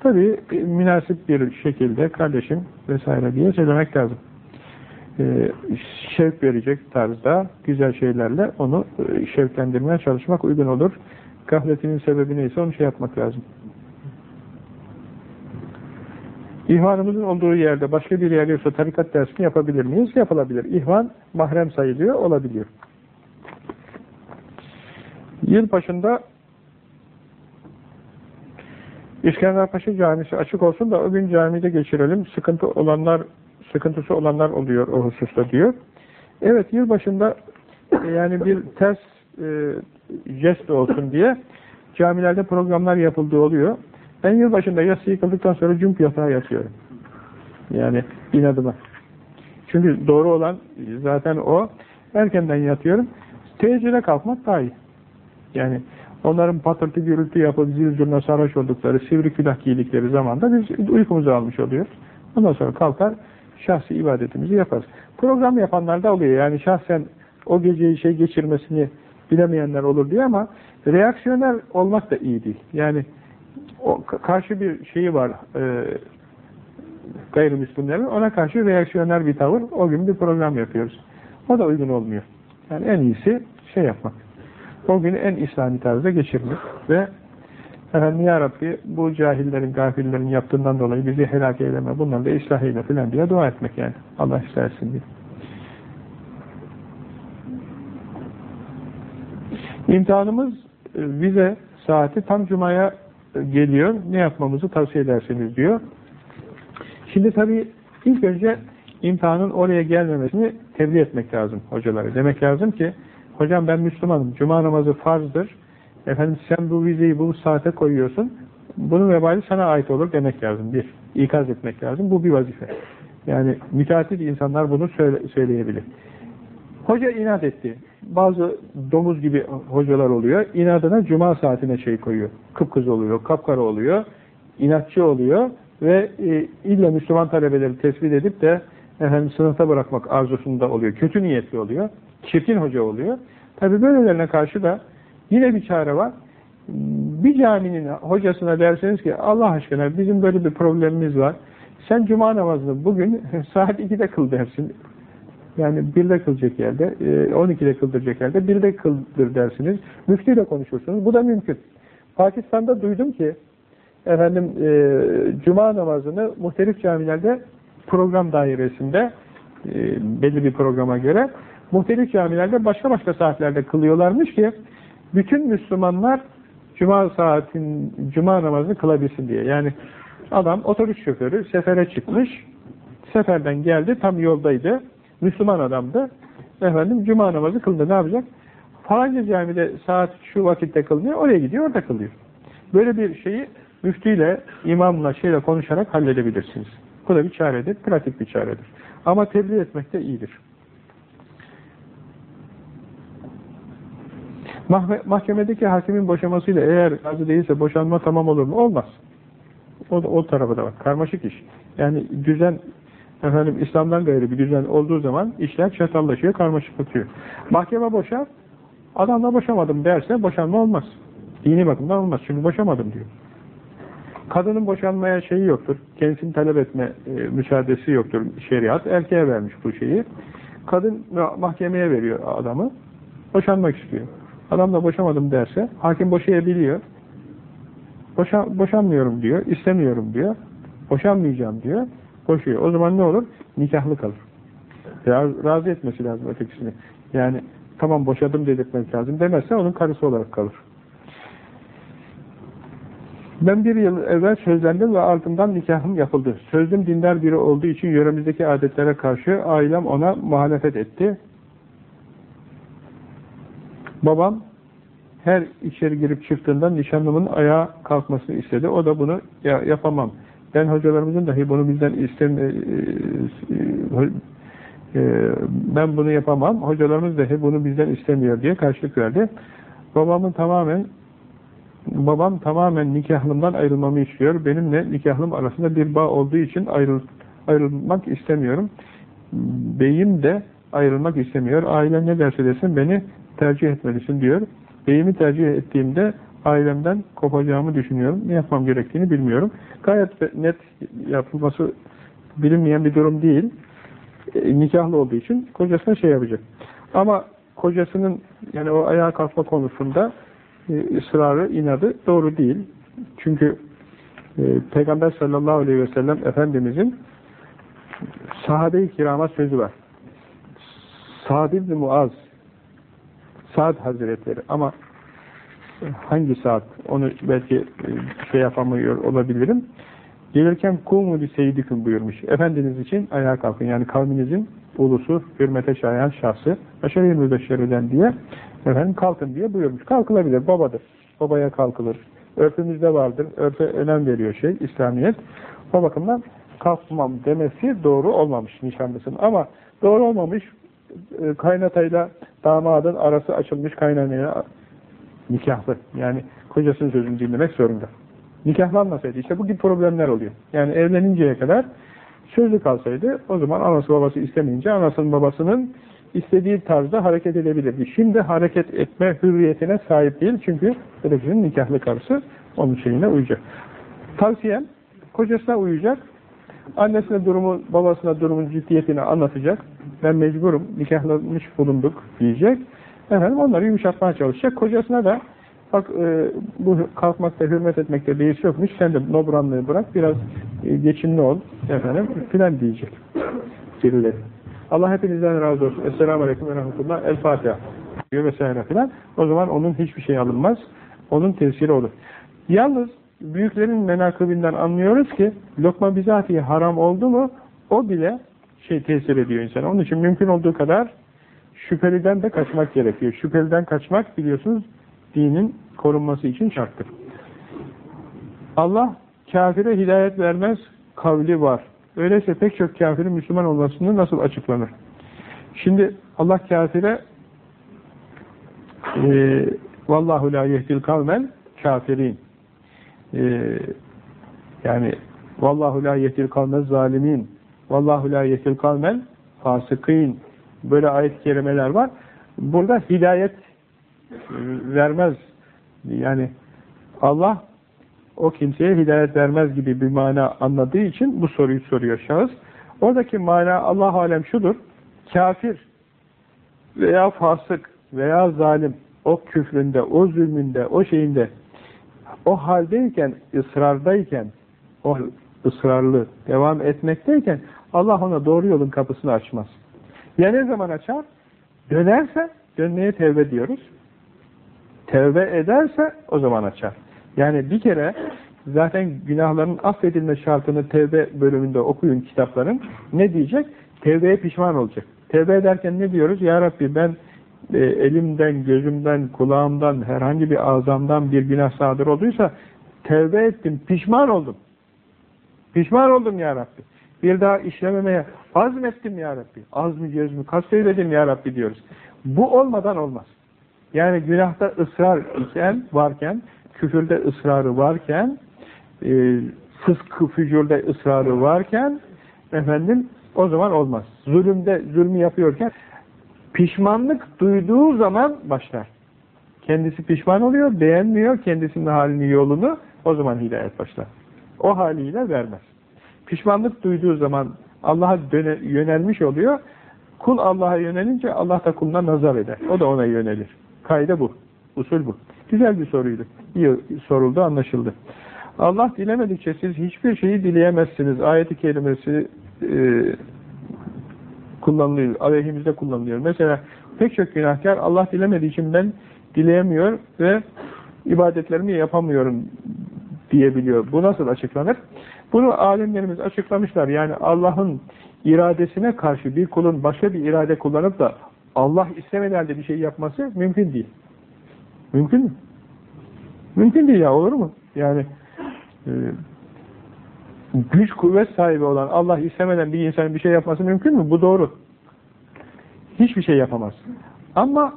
Tabii münasip bir şekilde kardeşim vesaire diye söylemek lazım. Ee, şevk verecek tarzda güzel şeylerle onu e, şevklendirmeye çalışmak uygun olur. Gafletinin sebebi neyse onu şey yapmak lazım. İhvanımızın olduğu yerde başka bir yer yoksa tarikat dersini yapabilir miyiz? Yapılabilir. İhvan mahrem sayılıyor, olabiliyor. Yıl başında İskenderpaşa Camisi açık olsun da o gün camide geçirelim. Sıkıntı olanlar, sıkıntısı olanlar oluyor o hususta diyor. Evet yıl başında e, yani bir ters e, jest olsun diye camilerde programlar yapıldığı oluyor. Ben yıl başında yatsı yıkıldıktan sonra cump yatağa yatıyorum. Yani inadıma. Çünkü doğru olan zaten o. Erkenden yatıyorum. Teheccüde kalkmak daha iyi. Yani onların patırtı gürültü yapıp zil zurna sarhoş oldukları, sivri külah giydikleri zamanda biz uykumuzu almış oluyoruz. Ondan sonra kalkar şahsi ibadetimizi yaparız. Program yapanlar da oluyor. Yani şahsen o geceyi şey geçirmesini bilemeyenler olur diye ama reaksiyoner olmak da iyi değil. Yani o karşı bir şeyi var e, gayrimüslimlerin ona karşı reaksiyoner bir tavır o gün bir program yapıyoruz. O da uygun olmuyor. Yani en iyisi şey yapmak. O günü en İslami tarzda geçirmek ve efendim ya Rabbi bu cahillerin, gafillerin yaptığından dolayı bizi helak eyleme, bunları da ıslah eyle filan diye dua etmek yani. Allah istersin diye. İmtihanımız e, vize saati tam cumaya geliyor. Ne yapmamızı tavsiye edersiniz diyor. Şimdi tabii ilk önce imtihanın oraya gelmemesini tebliğ etmek lazım hocalara. Demek lazım ki hocam ben Müslümanım. Cuma namazı farzdır. Efendim sen bu vizeyi bu saate koyuyorsun. Bunun vebali sana ait olur demek lazım. Bir, ikaz etmek lazım. Bu bir vazife. Yani müteahhit insanlar bunu söyle, söyleyebilir. Hoca inat etti. Bazı domuz gibi hocalar oluyor. İnadına cuma saatine şey koyuyor. Kıpkız oluyor, kapkara oluyor, inatçı oluyor ve e, illa Müslüman talebeleri tespit edip de efendim sınıfta bırakmak arzusunda oluyor. Kötü niyetli oluyor. Çirkin hoca oluyor. Tabi böylelerine karşı da yine bir çare var. Bir caminin hocasına derseniz ki Allah aşkına bizim böyle bir problemimiz var. Sen cuma namazını bugün [laughs] saat 2'de kıl dersin. Yani birde kılacak yerde, 12'de e, kıldıracak yerde birde kıldır dersiniz. Müftüyle konuşursunuz. Bu da mümkün. Pakistan'da duydum ki efendim e, cuma namazını muhtelif camilerde program dairesinde e, belli bir programa göre muhtelif camilerde başka başka saatlerde kılıyorlarmış ki bütün Müslümanlar cuma saatin cuma namazını kılabilsin diye. Yani adam otobüs şoförü sefere çıkmış seferden geldi tam yoldaydı Müslüman adamdı. Efendim cuma namazı kıldı. Ne yapacak? Falanca camide saat şu vakitte kılınıyor. Oraya gidiyor, orada kılıyor. Böyle bir şeyi müftüyle, imamla, şeyle konuşarak halledebilirsiniz. Bu da bir çaredir, pratik bir çaredir. Ama tebliğ etmek de iyidir. Mahkemedeki hakimin boşamasıyla eğer razı değilse boşanma tamam olur mu? Olmaz. O, o tarafı da var. Karmaşık iş. Yani düzen efendim İslam'dan gayrı bir düzen olduğu zaman işler çatallaşıyor, karmaşıklatıyor. Mahkeme boşar, adamla boşamadım derse boşanma olmaz. Dini bakımdan olmaz. Çünkü boşamadım diyor. Kadının boşanmaya şeyi yoktur. Kendisini talep etme e, müsaadesi yoktur şeriat. Erkeğe vermiş bu şeyi. Kadın mahkemeye veriyor adamı. Boşanmak istiyor. Adam da boşamadım derse hakim boşayabiliyor. Boşan, boşanmıyorum diyor. istemiyorum diyor. Boşanmayacağım diyor boşuyor. O zaman ne olur? Nikahlı kalır. Ya, razı etmesi lazım ötekisini. Yani tamam boşadım dedirtmek lazım demezse onun karısı olarak kalır. Ben bir yıl evvel sözlendim ve ardından nikahım yapıldı. Sözlüm dindar biri olduğu için yöremizdeki adetlere karşı ailem ona muhalefet etti. Babam her içeri girip çıktığında nişanlımın ayağa kalkmasını istedi. O da bunu ya, yapamam. Ben hocalarımızın dahi bunu bizden istemi e, e, ben bunu yapamam. Hocalarımız dahi bunu bizden istemiyor diye karşılık verdi. Babamın tamamen babam tamamen nikahlımdan ayrılmamı istiyor. Benimle nikahlım arasında bir bağ olduğu için ayrıl, ayrılmak istemiyorum. Beyim de ayrılmak istemiyor. Ailem ne derse desin beni tercih etmelisin diyor. Beyimi tercih ettiğimde ailemden kopacağımı düşünüyorum. Ne yapmam gerektiğini bilmiyorum. Gayet net yapılması bilinmeyen bir durum değil. E, nikahlı olduğu için kocasına şey yapacak. Ama kocasının yani o ayağa kalkma konusunda e, ısrarı, inadı doğru değil. Çünkü e, Peygamber sallallahu aleyhi ve sellem Efendimizin sahabe-i kirama sözü var. Sa'd ibn Muaz Sa'd Hazretleri ama hangi saat onu belki e, şey yapamıyor olabilirim. Gelirken kumu bir buyurmuş. Efendiniz için ayağa kalkın. Yani kavminizin ulusu, hürmete şayan şahsı, başarı mübeşşeriden diye efendim kalkın diye buyurmuş. Kalkılabilir, babadır. Babaya kalkılır. Örfümüzde vardır. Örfe önem veriyor şey, İslamiyet. O bakımdan kalkmam demesi doğru olmamış nişanlısının. Ama doğru olmamış e, kaynatayla damadın arası açılmış kaynanaya nikahlı. Yani kocasının sözünü dinlemek zorunda. Nikahlanmasaydı işte bu gibi problemler oluyor. Yani evleninceye kadar sözlü kalsaydı o zaman anası babası istemeyince anasının babasının istediği tarzda hareket edebilirdi. Şimdi hareket etme hürriyetine sahip değil çünkü televizyon nikahlı karısı onun şeyine uyacak. Tavsiyem kocasına uyacak, annesine durumu, babasına durumun ciddiyetini anlatacak. Ben mecburum, nikahlanmış bulunduk diyecek. Efendim onları yumuşatmaya çalışacak. Kocasına da bak e, bu kalkmakta, hürmet etmekte bir iş yokmuş. Sen de nobranlığı bırak, biraz e, geçimli ol efendim filan diyecek. Birileri. Allah hepinizden razı olsun. Esselamu Aleyküm ve Rahmetullah. El Fatiha. Vesaire filan. O zaman onun hiçbir şey alınmaz. Onun tesiri olur. Yalnız büyüklerin menakıbinden anlıyoruz ki lokma bizatihi haram oldu mu o bile şey tesir ediyor insana. Onun için mümkün olduğu kadar şüpheliden de kaçmak gerekiyor. Şüpheliden kaçmak biliyorsunuz dinin korunması için şarttır. Allah kafire hidayet vermez kavli var. Öyleyse pek çok kafirin Müslüman olmasını nasıl açıklanır? Şimdi Allah kafire e, vallahu la yehdil kavmel kafirin e, yani vallahu la kavmel zalimin vallahu la yehdil kavmel böyle ayet-i kerimeler var. Burada hidayet e, vermez. Yani Allah o kimseye hidayet vermez gibi bir mana anladığı için bu soruyu soruyor şahıs. Oradaki mana Allah alem şudur. Kafir veya fasık veya zalim o küfründe, o zulmünde, o şeyinde o haldeyken, ısrardayken o ısrarlı devam etmekteyken Allah ona doğru yolun kapısını açmaz. Ya ne zaman açar? Dönerse, dönmeye tevbe diyoruz. Tevbe ederse o zaman açar. Yani bir kere zaten günahların affedilme şartını tevbe bölümünde okuyun kitapların. Ne diyecek? Tevbeye pişman olacak. Tevbe ederken ne diyoruz? Ya Rabbi ben e, elimden, gözümden, kulağımdan, herhangi bir ağzamdan bir günah sadır olduysa tevbe ettim, pişman oldum. Pişman oldum ya Rabbi. Bir daha işlememeye azmettim ya Rabbi. Az mı göz mü kasteyledim ya Rabbi diyoruz. Bu olmadan olmaz. Yani günahta ısrar iken, varken, küfürde ısrarı varken, e, fıskı fücurda ısrarı varken, efendim o zaman olmaz. Zulümde, zulmü yapıyorken, pişmanlık duyduğu zaman başlar. Kendisi pişman oluyor, beğenmiyor kendisinin halini, yolunu, o zaman hidayet başlar. O haliyle vermez. Pişmanlık duyduğu zaman Allah'a yönelmiş oluyor. Kul Allah'a yönelince Allah da kuluna nazar eder. O da ona yönelir. Kaide bu. Usul bu. Güzel bir soruydu. İyi soruldu, anlaşıldı. Allah dilemedikçe siz hiçbir şeyi dileyemezsiniz. Ayet-i kerimesi e, kullanılıyor. Aleyhimizde kullanılıyor. Mesela pek çok günahkar Allah dilemediği için ben dileyemiyor ve ibadetlerimi yapamıyorum diyebiliyor. Bu nasıl açıklanır? Bunu alimlerimiz açıklamışlar. Yani Allah'ın iradesine karşı bir kulun başka bir irade kullanıp da Allah istemediği halde bir şey yapması mümkün değil. Mümkün mü? Mümkün değil ya olur mu? Yani e, güç kuvvet sahibi olan Allah istemeden bir insanın bir şey yapması mümkün mü? Bu doğru. Hiçbir şey yapamaz. Ama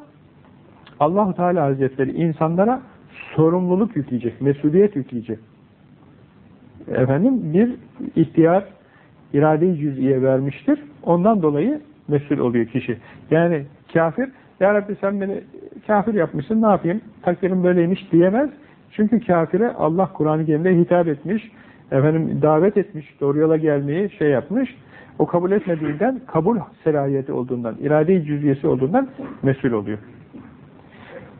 Allahu Teala Hazretleri insanlara sorumluluk yükleyecek, mesuliyet yükleyecek. Efendim bir ihtiyar irade-i cüz'iye vermiştir. Ondan dolayı mesul oluyor kişi. Yani kafir, Ya Rabbi sen beni kafir yapmışsın ne yapayım? Takdirim böyleymiş diyemez. Çünkü kafire Allah Kur'an-ı Kerim'de hitap etmiş, efendim davet etmiş, doğru yola gelmeyi şey yapmış. O kabul etmediğinden, kabul selahiyeti olduğundan, irade-i cüz'iyesi olduğundan mesul oluyor.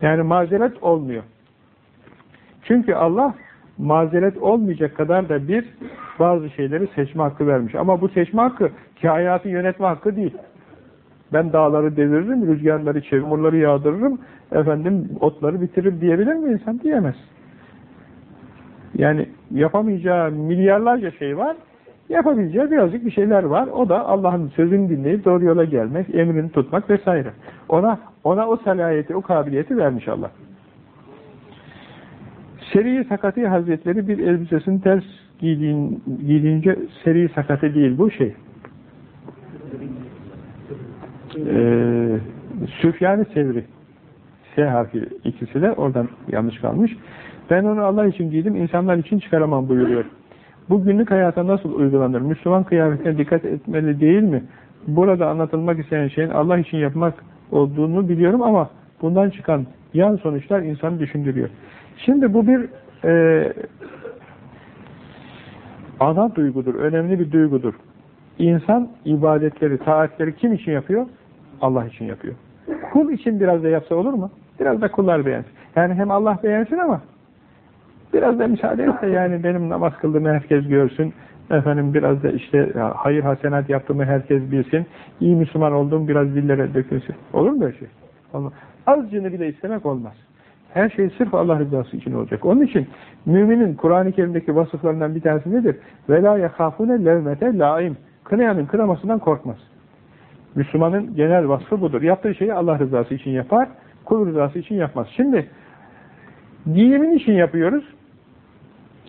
Yani mazeret olmuyor. Çünkü Allah mazeret olmayacak kadar da bir bazı şeyleri seçme hakkı vermiş. Ama bu seçme hakkı kainatı yönetme hakkı değil. Ben dağları deviririm, rüzgarları, çevmurları yağdırırım, efendim otları bitiririm diyebilir mi insan? Diyemez. Yani yapamayacağı milyarlarca şey var, yapabileceği birazcık bir şeyler var. O da Allah'ın sözünü dinleyip doğru yola gelmek, emrini tutmak vesaire. Ona ona o salayeti, o kabiliyeti vermiş Allah. Seri Sakati Hazretleri bir elbisesini ters giydiğin, giydiğince seri sakati değil bu şey. Ee, Süfyan-ı Sevri S harfi ikisi de oradan yanlış kalmış. Ben onu Allah için giydim, insanlar için çıkaramam buyuruyor. Bu günlük hayata nasıl uygulanır? Müslüman kıyafetine dikkat etmeli değil mi? Burada anlatılmak isteyen şeyin Allah için yapmak olduğunu biliyorum ama bundan çıkan yan sonuçlar insanı düşündürüyor. Şimdi bu bir e, ana duygudur, önemli bir duygudur. İnsan ibadetleri, taatleri kim için yapıyor? Allah için yapıyor. Kul için biraz da yapsa olur mu? Biraz da kullar beğensin. Yani hem Allah beğensin ama biraz da müsaade etse [laughs] yani benim namaz kıldığımı herkes görsün. Efendim biraz da işte ya, hayır hasenat yaptığımı herkes bilsin. İyi Müslüman olduğum biraz dillere dökülsün. Olur mu böyle şey? Allah. Azcını bile istemek olmaz. Her şey sırf Allah rızası için olacak. Onun için müminin Kur'an-ı Kerim'deki vasıflarından bir tanesi nedir? وَلَا يَخَافُونَ لَوْمَةَ laim. Kınayanın kınamasından korkmaz. Müslümanın genel vasfı budur. Yaptığı şeyi Allah rızası için yapar, kul rızası için yapmaz. Şimdi giyimin için yapıyoruz.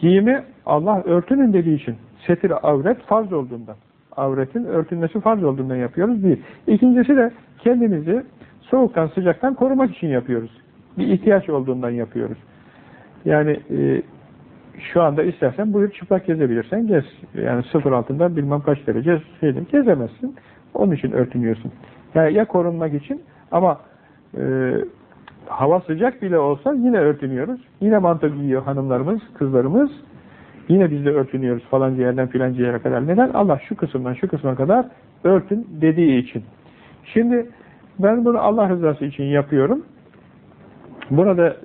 Giyimi Allah örtünün dediği için. Setir avret farz olduğundan. Avretin örtülmesi farz olduğundan yapıyoruz. Bir. İkincisi de kendimizi soğuktan sıcaktan korumak için yapıyoruz. Bir ihtiyaç olduğundan yapıyoruz. Yani e, şu anda istersen buyur çıplak gezebilirsen gez. Yani sıfır altından bilmem kaç derece şeydim, gezemezsin. Onun için örtünüyorsun. Yani ya korunmak için ama e, hava sıcak bile olsa yine örtünüyoruz. Yine mantı giyiyor hanımlarımız, kızlarımız. Yine biz de örtünüyoruz falanca yerden filanca yere kadar. Neden? Allah şu kısımdan şu kısma kadar örtün dediği için. Şimdi ben bunu Allah rızası için yapıyorum. Burada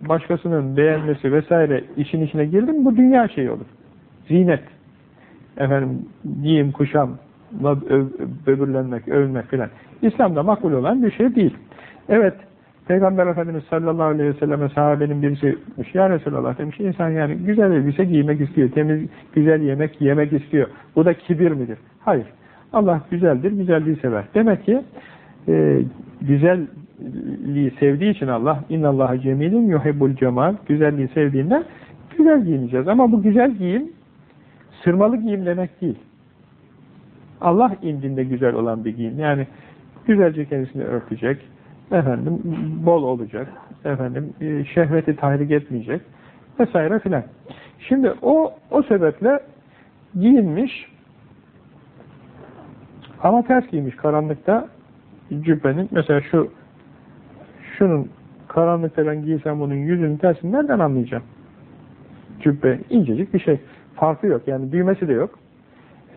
başkasının beğenmesi vesaire işin içine girdim bu dünya şeyi olur. Zinet. Efendim giyim, kuşam, böbürlenmek, övünmek filan. İslam'da makbul olan bir şey değil. Evet, Peygamber Efendimiz sallallahu aleyhi ve selleme sahabenin birisi Ya Resulallah demiş, insan yani güzel elbise giymek istiyor, temiz, güzel yemek yemek istiyor. Bu da kibir midir? Hayır. Allah güzeldir, güzelliği sever. Demek ki e, güzelliği sevdiği için Allah innallaha cemilun yuhibbul cemal güzelliği sevdiğinden güzel giyineceğiz. Ama bu güzel giyim sırmalı giyim demek değil. Allah indinde güzel olan bir giyim. Yani güzelce kendisini örtecek, efendim bol olacak, efendim e, şehveti tahrik etmeyecek vesaire filan. Şimdi o o sebeple giyinmiş ama ters giymiş karanlıkta cübbenin mesela şu şunun karanlıkta ben giysem bunun yüzünün tersini nereden anlayacağım? Cübbe incecik bir şey. Farkı yok. Yani düğmesi de yok.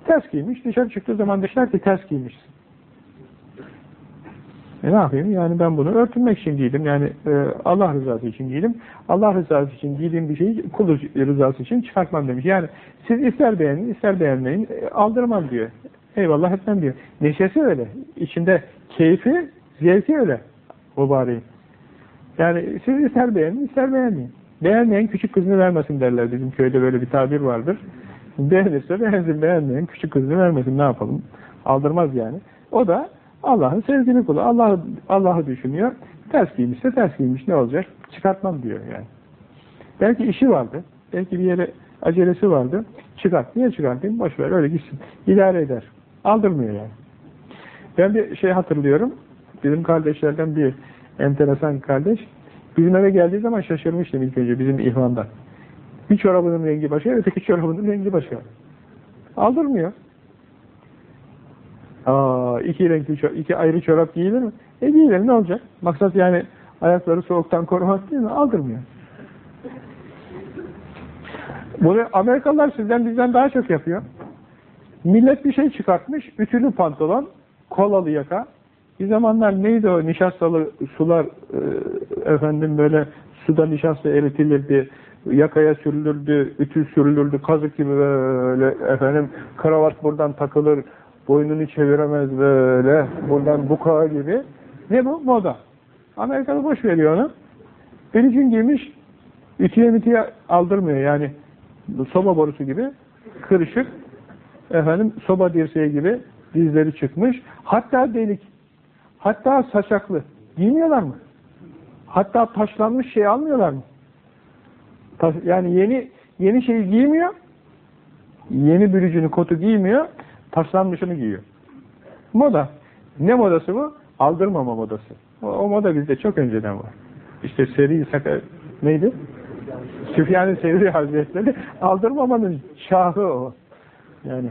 Ters giymiş. Dışarı çıktığı zaman deşler ki ters giymişsin. E ne yapayım? Yani ben bunu örtünmek için giydim. Yani e, Allah rızası için giydim. Allah rızası için giydiğim bir şeyi kul rızası için çıkartmam demiş. Yani siz ister beğenin, ister beğenmeyin. E, aldırmam diyor. Eyvallah etmem diyor. Neşesi öyle. İçinde keyfi, zevki öyle. Mübareğin. Yani siz ister beğenin, ister beğenmeyin. Beğenmeyen küçük kızını vermesin derler. Bizim köyde böyle bir tabir vardır. Beğenirse beğensin, beğenmeyen küçük kızını vermesin. Ne yapalım? Aldırmaz yani. O da Allah'ın sevgili kulu. Allah Allah'ı düşünüyor. Ters giymişse ters giymiş ne olacak? Çıkartmam diyor yani. Belki işi vardı. Belki bir yere acelesi vardı. Çıkart. Niye çıkartayım? Boş ver öyle gitsin. İdare eder. Aldırmıyor yani. Ben bir şey hatırlıyorum. Bizim kardeşlerden bir enteresan kardeş. Bizim eve geldiği zaman şaşırmıştım ilk önce bizim ihvandan. Bir çorabının rengi başka, öteki çorabının rengi başka. Aldırmıyor. Aa, iki renkli, iki ayrı çorap giyilir mi? E giyilir ne olacak? Maksat yani ayakları soğuktan korumak değil mi? Aldırmıyor. Bunu Amerikalılar sizden bizden daha çok yapıyor. Millet bir şey çıkartmış, ütülü pantolon, kolalı yaka. Bir zamanlar neydi o nişastalı sular e, efendim böyle suda nişasta eritilirdi, yakaya sürülürdü, ütü sürülürdü, kazık gibi böyle efendim kravat buradan takılır, boynunu çeviremez böyle, buradan bukağı gibi. Ne bu? Moda. Amerikalı boş veriyor onu. Biricin giymiş, ütüye mütüye aldırmıyor yani soba borusu gibi kırışık efendim soba dirseği gibi dizleri çıkmış. Hatta delik. Hatta saçaklı. Giymiyorlar mı? Hatta taşlanmış şey almıyorlar mı? Yani yeni yeni şeyi giymiyor. Yeni bürücünü, kotu giymiyor. Taşlanmışını giyiyor. Moda. Ne modası bu? Aldırmama modası. O, o moda bizde çok önceden var. İşte seri sakar neydi? Süfyan-ı Sevri [laughs] Hazretleri aldırmamanın şahı o. Yani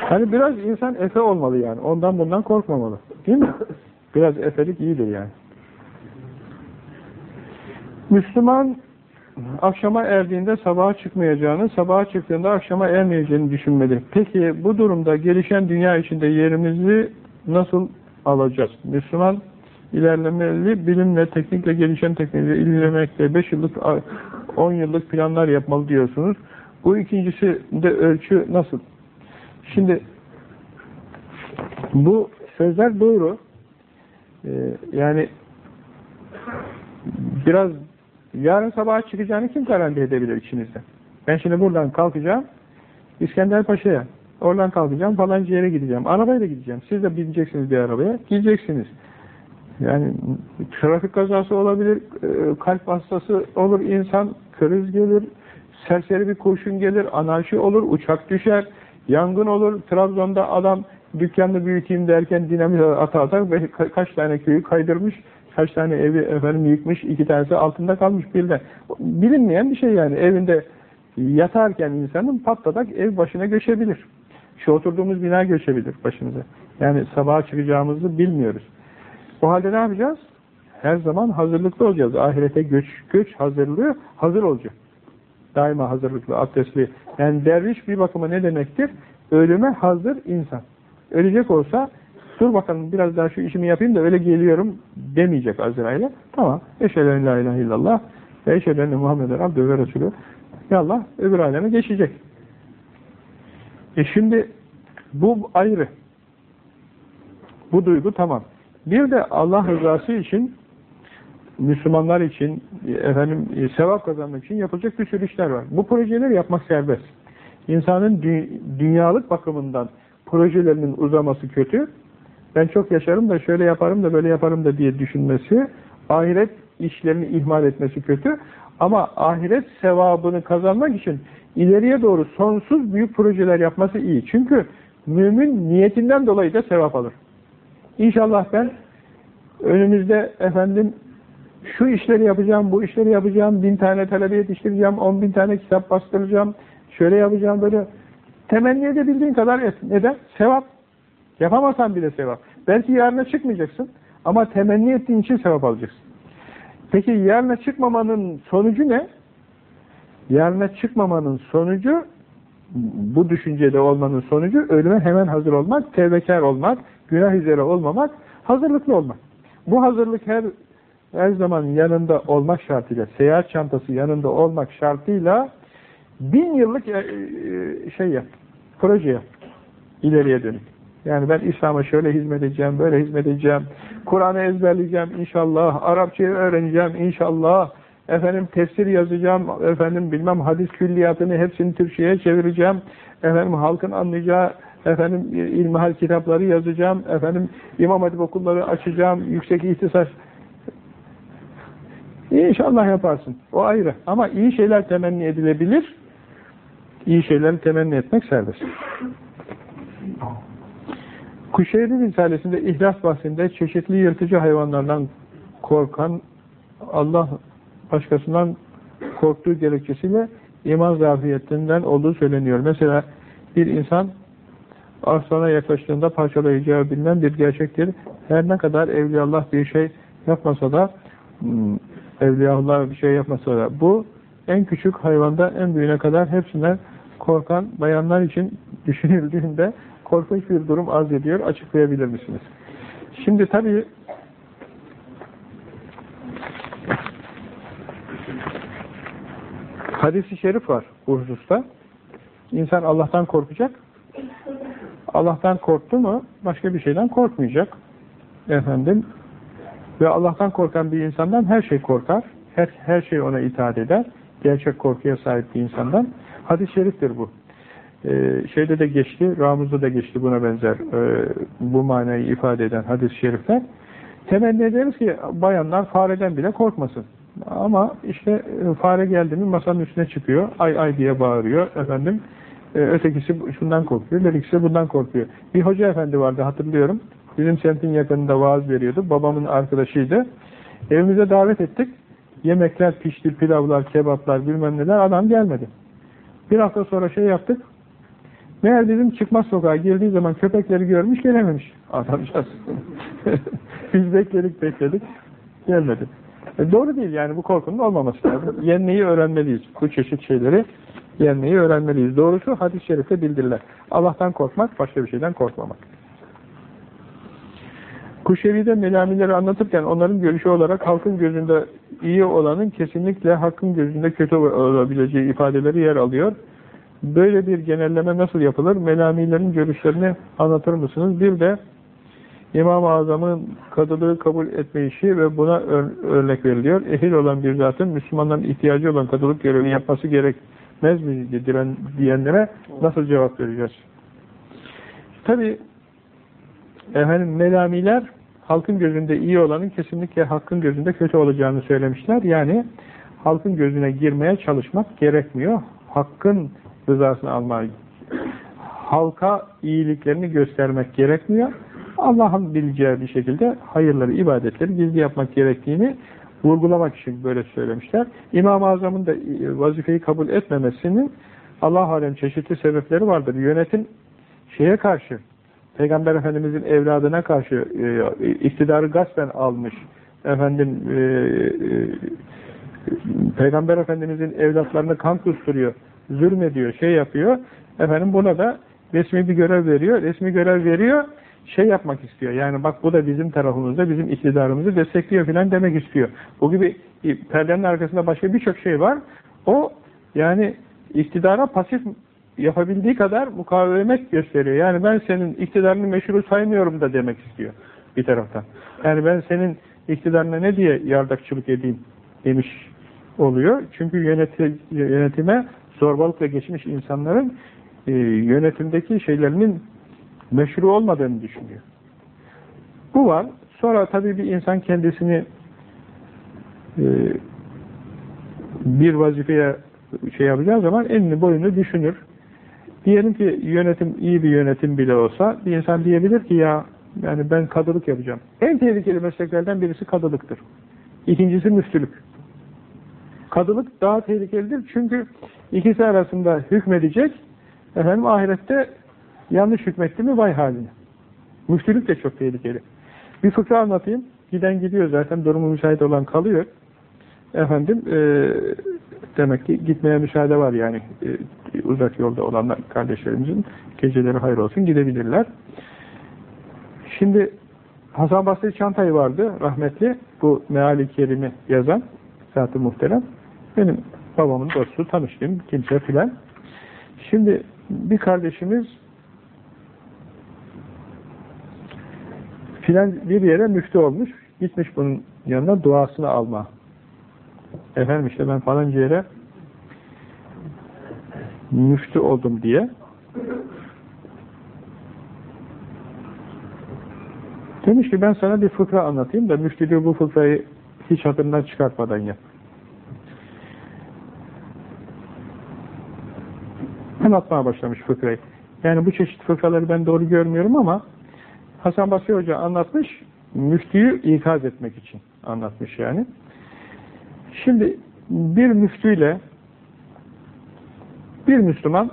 Hani biraz insan efe olmalı yani. Ondan bundan korkmamalı. Değil mi? Biraz efelik iyidir yani. Müslüman akşama erdiğinde sabaha çıkmayacağını, sabaha çıktığında akşama ermeyeceğini düşünmeli. Peki bu durumda gelişen dünya içinde yerimizi nasıl alacağız? Müslüman ilerlemeli, bilimle, teknikle, gelişen teknikle ilerlemekle 5 yıllık, 10 yıllık planlar yapmalı diyorsunuz. Bu ikincisi de ölçü nasıl? Şimdi bu sözler doğru. Ee, yani biraz yarın sabah çıkacağını kim garanti edebilir içinizde? Ben şimdi buradan kalkacağım İskender Paşa'ya. Oradan kalkacağım falanca yere gideceğim. Arabayla gideceğim. Siz de bineceksiniz bir arabaya. Gideceksiniz. Yani trafik kazası olabilir, e, kalp hastası olur insan, kriz gelir, serseri bir kurşun gelir, anarşi olur, uçak düşer, Yangın olur. Trabzon'da adam dükkanını büyüteyim derken dinamit ata ata kaç tane köyü kaydırmış, kaç tane evi efendim yıkmış, iki tanesi altında kalmış bir de. Bilinmeyen bir şey yani. Evinde yatarken insanın patladak ev başına göçebilir. Şu oturduğumuz bina göçebilir başımıza. Yani sabaha çıkacağımızı bilmiyoruz. O halde ne yapacağız? Her zaman hazırlıklı olacağız. Ahirete göç, göç hazırlığı hazır olacak. Daima hazırlıklı, abdestli. Yani derviş bir bakıma ne demektir? Ölüme hazır insan. Ölecek olsa dur bakalım biraz daha şu işimi yapayım da öyle geliyorum demeyecek Azrail'e. Tamam. Eşhedü la ilahe illallah ve eşhedü enne Muhammeden abdü ve resulü. Allah öbür aleme geçecek. E şimdi bu ayrı. Bu duygu tamam. Bir de Allah rızası için Müslümanlar için efendim e, sevap kazanmak için yapılacak bir sürü işler var. Bu projeleri yapmak serbest. İnsanın dü dünyalık bakımından projelerinin uzaması kötü. Ben çok yaşarım da şöyle yaparım da böyle yaparım da diye düşünmesi, ahiret işlerini ihmal etmesi kötü. Ama ahiret sevabını kazanmak için ileriye doğru sonsuz büyük projeler yapması iyi. Çünkü mümin niyetinden dolayı da sevap alır. İnşallah ben önümüzde efendim şu işleri yapacağım, bu işleri yapacağım, bin tane talebe yetiştireceğim, on bin tane kitap bastıracağım, şöyle yapacağım böyle. Temenni edebildiğin kadar et. Neden? Sevap. Yapamasan bile sevap. Belki yarına çıkmayacaksın ama temenni ettiğin için sevap alacaksın. Peki yarına çıkmamanın sonucu ne? Yarına çıkmamanın sonucu bu düşüncede olmanın sonucu ölüme hemen hazır olmak, tevbekar olmak, günah üzere olmamak, hazırlıklı olmak. Bu hazırlık her her zaman yanında olmak şartıyla, seyahat çantası yanında olmak şartıyla bin yıllık e, e, şey yap, proje ileriye dönük. Yani ben İslam'a şöyle hizmet edeceğim, böyle hizmet edeceğim. Kur'an'ı ezberleyeceğim inşallah. Arapçayı öğreneceğim inşallah. Efendim tefsir yazacağım. Efendim bilmem hadis külliyatını hepsini Türkçe'ye çevireceğim. Efendim halkın anlayacağı efendim ilmihal kitapları yazacağım. Efendim İmam Hatip okulları açacağım. Yüksek ihtisas İnşallah yaparsın. O ayrı. Ama iyi şeyler temenni edilebilir. İyi şeyleri temenni etmek serbest. Kuşeyri Risalesi'nde ihlas bahsinde çeşitli yırtıcı hayvanlardan korkan Allah başkasından korktuğu gerekçesiyle iman zafiyetinden olduğu söyleniyor. Mesela bir insan aslana yaklaştığında parçalayacağı bilinen bir gerçektir. Her ne kadar Evliyaullah bir şey yapmasa da hmm, Evliyaullah bir şey yapmasa da bu en küçük hayvanda en büyüğüne kadar hepsinden korkan bayanlar için [laughs] düşünüldüğünde korkunç bir durum arz ediyor. Açıklayabilir misiniz? Şimdi tabii hadisi şerif var bu hususta. İnsan Allah'tan korkacak. Allah'tan korktu mu başka bir şeyden korkmayacak. Efendim ve Allah'tan korkan bir insandan her şey korkar. Her, her şey ona itaat eder. Gerçek korkuya sahip bir insandan. Hadis-i şeriftir bu. Ee, şeyde de geçti, Ramuz'da da geçti buna benzer e, bu manayı ifade eden hadis-i şerifler. Temenni ederiz ki bayanlar fareden bile korkmasın. Ama işte e, fare geldi mi masanın üstüne çıkıyor, ay ay diye bağırıyor efendim. E, ötekisi şundan korkuyor, ötekisi bundan korkuyor. Bir hoca efendi vardı hatırlıyorum. Bizim semtin yakınında vaaz veriyordu. Babamın arkadaşıydı. Evimize davet ettik. Yemekler pişti, pilavlar, kebaplar, bilmem neler. Adam gelmedi. Bir hafta sonra şey yaptık. Meğer dedim çıkmaz sokağa girdiği zaman köpekleri görmüş gelememiş. Adamcağız. [laughs] Biz bekledik bekledik. Gelmedi. E doğru değil yani bu korkunun olmaması lazım. Yenmeyi öğrenmeliyiz. Bu çeşit şeyleri yenmeyi öğrenmeliyiz. Doğrusu hadis-i şerifte bildiriler. Allah'tan korkmak, başka bir şeyden korkmamak. Kuşevi'de melamileri anlatırken onların görüşü olarak halkın gözünde iyi olanın kesinlikle hakkın gözünde kötü olabileceği ifadeleri yer alıyor. Böyle bir genelleme nasıl yapılır? Melamilerin görüşlerini anlatır mısınız? Bir de İmam-ı Azam'ın kadılığı kabul etmeyişi ve buna örnek veriliyor. Ehil olan bir zatın Müslümanların ihtiyacı olan kadılık görevini yapması gerekmez mi diyenlere nasıl cevap vereceğiz? Tabi efendim melamiler halkın gözünde iyi olanın kesinlikle hakkın gözünde kötü olacağını söylemişler. Yani halkın gözüne girmeye çalışmak gerekmiyor. Hakkın rızasını almak, halka iyiliklerini göstermek gerekmiyor. Allah'ın bileceği bir şekilde hayırları, ibadetleri gizli yapmak gerektiğini vurgulamak için böyle söylemişler. İmam-ı Azam'ın da vazifeyi kabul etmemesinin Allah alem çeşitli sebepleri vardır. Yönetim şeye karşı, Peygamber Efendimizin evladına karşı e, iktidarı gaspen almış. Efendim e, e, Peygamber Efendimizin evlatlarını kan kusturuyor, zulmediyor, şey yapıyor. Efendim buna da resmi bir görev veriyor. Resmi görev veriyor, şey yapmak istiyor. Yani bak bu da bizim tarafımızda, bizim iktidarımızı destekliyor filan demek istiyor. Bu gibi perdenin arkasında başka birçok şey var. O yani iktidara pasif yapabildiği kadar mukavemet gösteriyor. Yani ben senin iktidarını meşru saymıyorum da demek istiyor bir taraftan. Yani ben senin iktidarına ne diye yardakçılık edeyim demiş oluyor. Çünkü yöneti, yönetime zorbalıkla geçmiş insanların e, yönetimdeki şeylerinin meşru olmadığını düşünüyor. Bu var. Sonra tabii bir insan kendisini e, bir vazifeye şey yapacağı zaman elini boyunu düşünür. Diyelim ki yönetim iyi bir yönetim bile olsa bir insan diyebilir ki ya yani ben kadılık yapacağım. En tehlikeli mesleklerden birisi kadılıktır. İkincisi müftülük. Kadılık daha tehlikelidir çünkü ikisi arasında hükmedecek efendim ahirette yanlış hükmetti mi vay haline. Müftülük de çok tehlikeli. Bir fıkra anlatayım. Giden gidiyor zaten durumu müsait olan kalıyor. Efendim e, demek ki gitmeye müsaade var yani e, uzak yolda olanlar kardeşlerimizin geceleri hayır olsun gidebilirler. Şimdi Hasan Basri Çantay vardı rahmetli bu meali kerimi yazan zat-ı muhterem benim babamın dostu tanıştığım kimse filan. Şimdi bir kardeşimiz filan bir yere müftü olmuş. Gitmiş bunun yanına duasını alma. Efendim işte ben falanca yere müftü oldum diye demiş ki ben sana bir fıkra anlatayım da müftülüğü bu fıkrayı hiç hatırından çıkartmadan yap. Anlatmaya başlamış fıkrayı. Yani bu çeşit fıkraları ben doğru görmüyorum ama Hasan Basri Hoca anlatmış, müftüyü ikaz etmek için anlatmış yani. Şimdi bir müftüyle bir Müslüman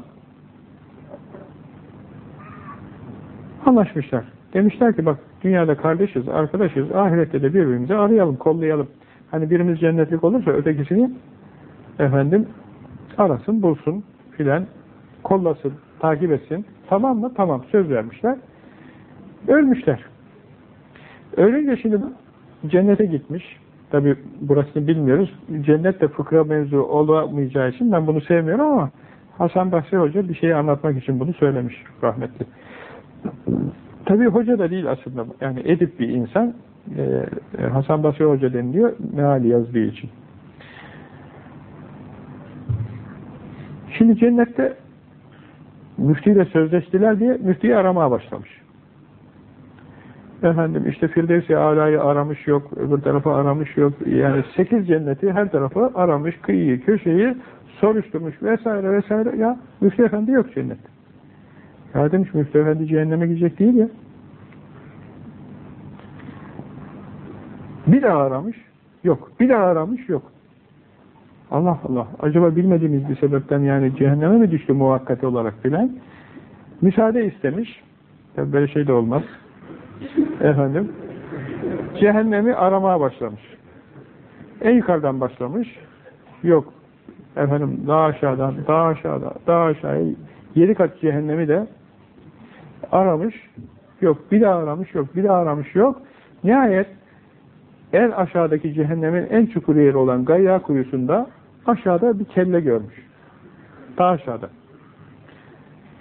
anlaşmışlar. Demişler ki bak dünyada kardeşiz, arkadaşız, ahirette de birbirimizi arayalım, kollayalım. Hani birimiz cennetlik olursa ötekisini efendim arasın, bulsun filan, kollasın, takip etsin. Tamam mı? Tamam. Söz vermişler. Ölmüşler. Ölünce şimdi cennete gitmiş. Tabi burasını bilmiyoruz. Cennet de fıkra mevzu olamayacağı için ben bunu sevmiyorum ama Hasan Basri Hoca bir şeyi anlatmak için bunu söylemiş rahmetli. Tabi hoca da değil aslında. Yani edip bir insan e, Hasan Basri Hoca deniliyor meali yazdığı için. Şimdi cennette müftüyle sözleştiler diye müftüyü aramaya başlamış. Efendim işte Firdevs-i Ala'yı aramış yok, öbür tarafı aramış yok. Yani sekiz cenneti her tarafı aramış, kıyıyı, köşeyi soruşturmuş vesaire vesaire. Ya müftü efendi yok cennet. Ya demiş müftü efendi cehenneme gidecek değil ya. Bir daha aramış, yok. Bir daha aramış, yok. Allah Allah. Acaba bilmediğimiz bir sebepten yani cehenneme mi düştü muvakkati olarak filan? Müsaade istemiş. Tabi böyle şey de olmaz. Efendim. Cehennemi aramaya başlamış. En yukarıdan başlamış. Yok. Efendim daha aşağıdan, daha aşağıda, daha aşağıya yedi kat cehennemi de aramış. Yok. Bir daha aramış. Yok. Bir daha aramış. Yok. Nihayet en aşağıdaki cehennemin en çukur yeri olan Gayya kuyusunda aşağıda bir kelle görmüş. Daha aşağıda.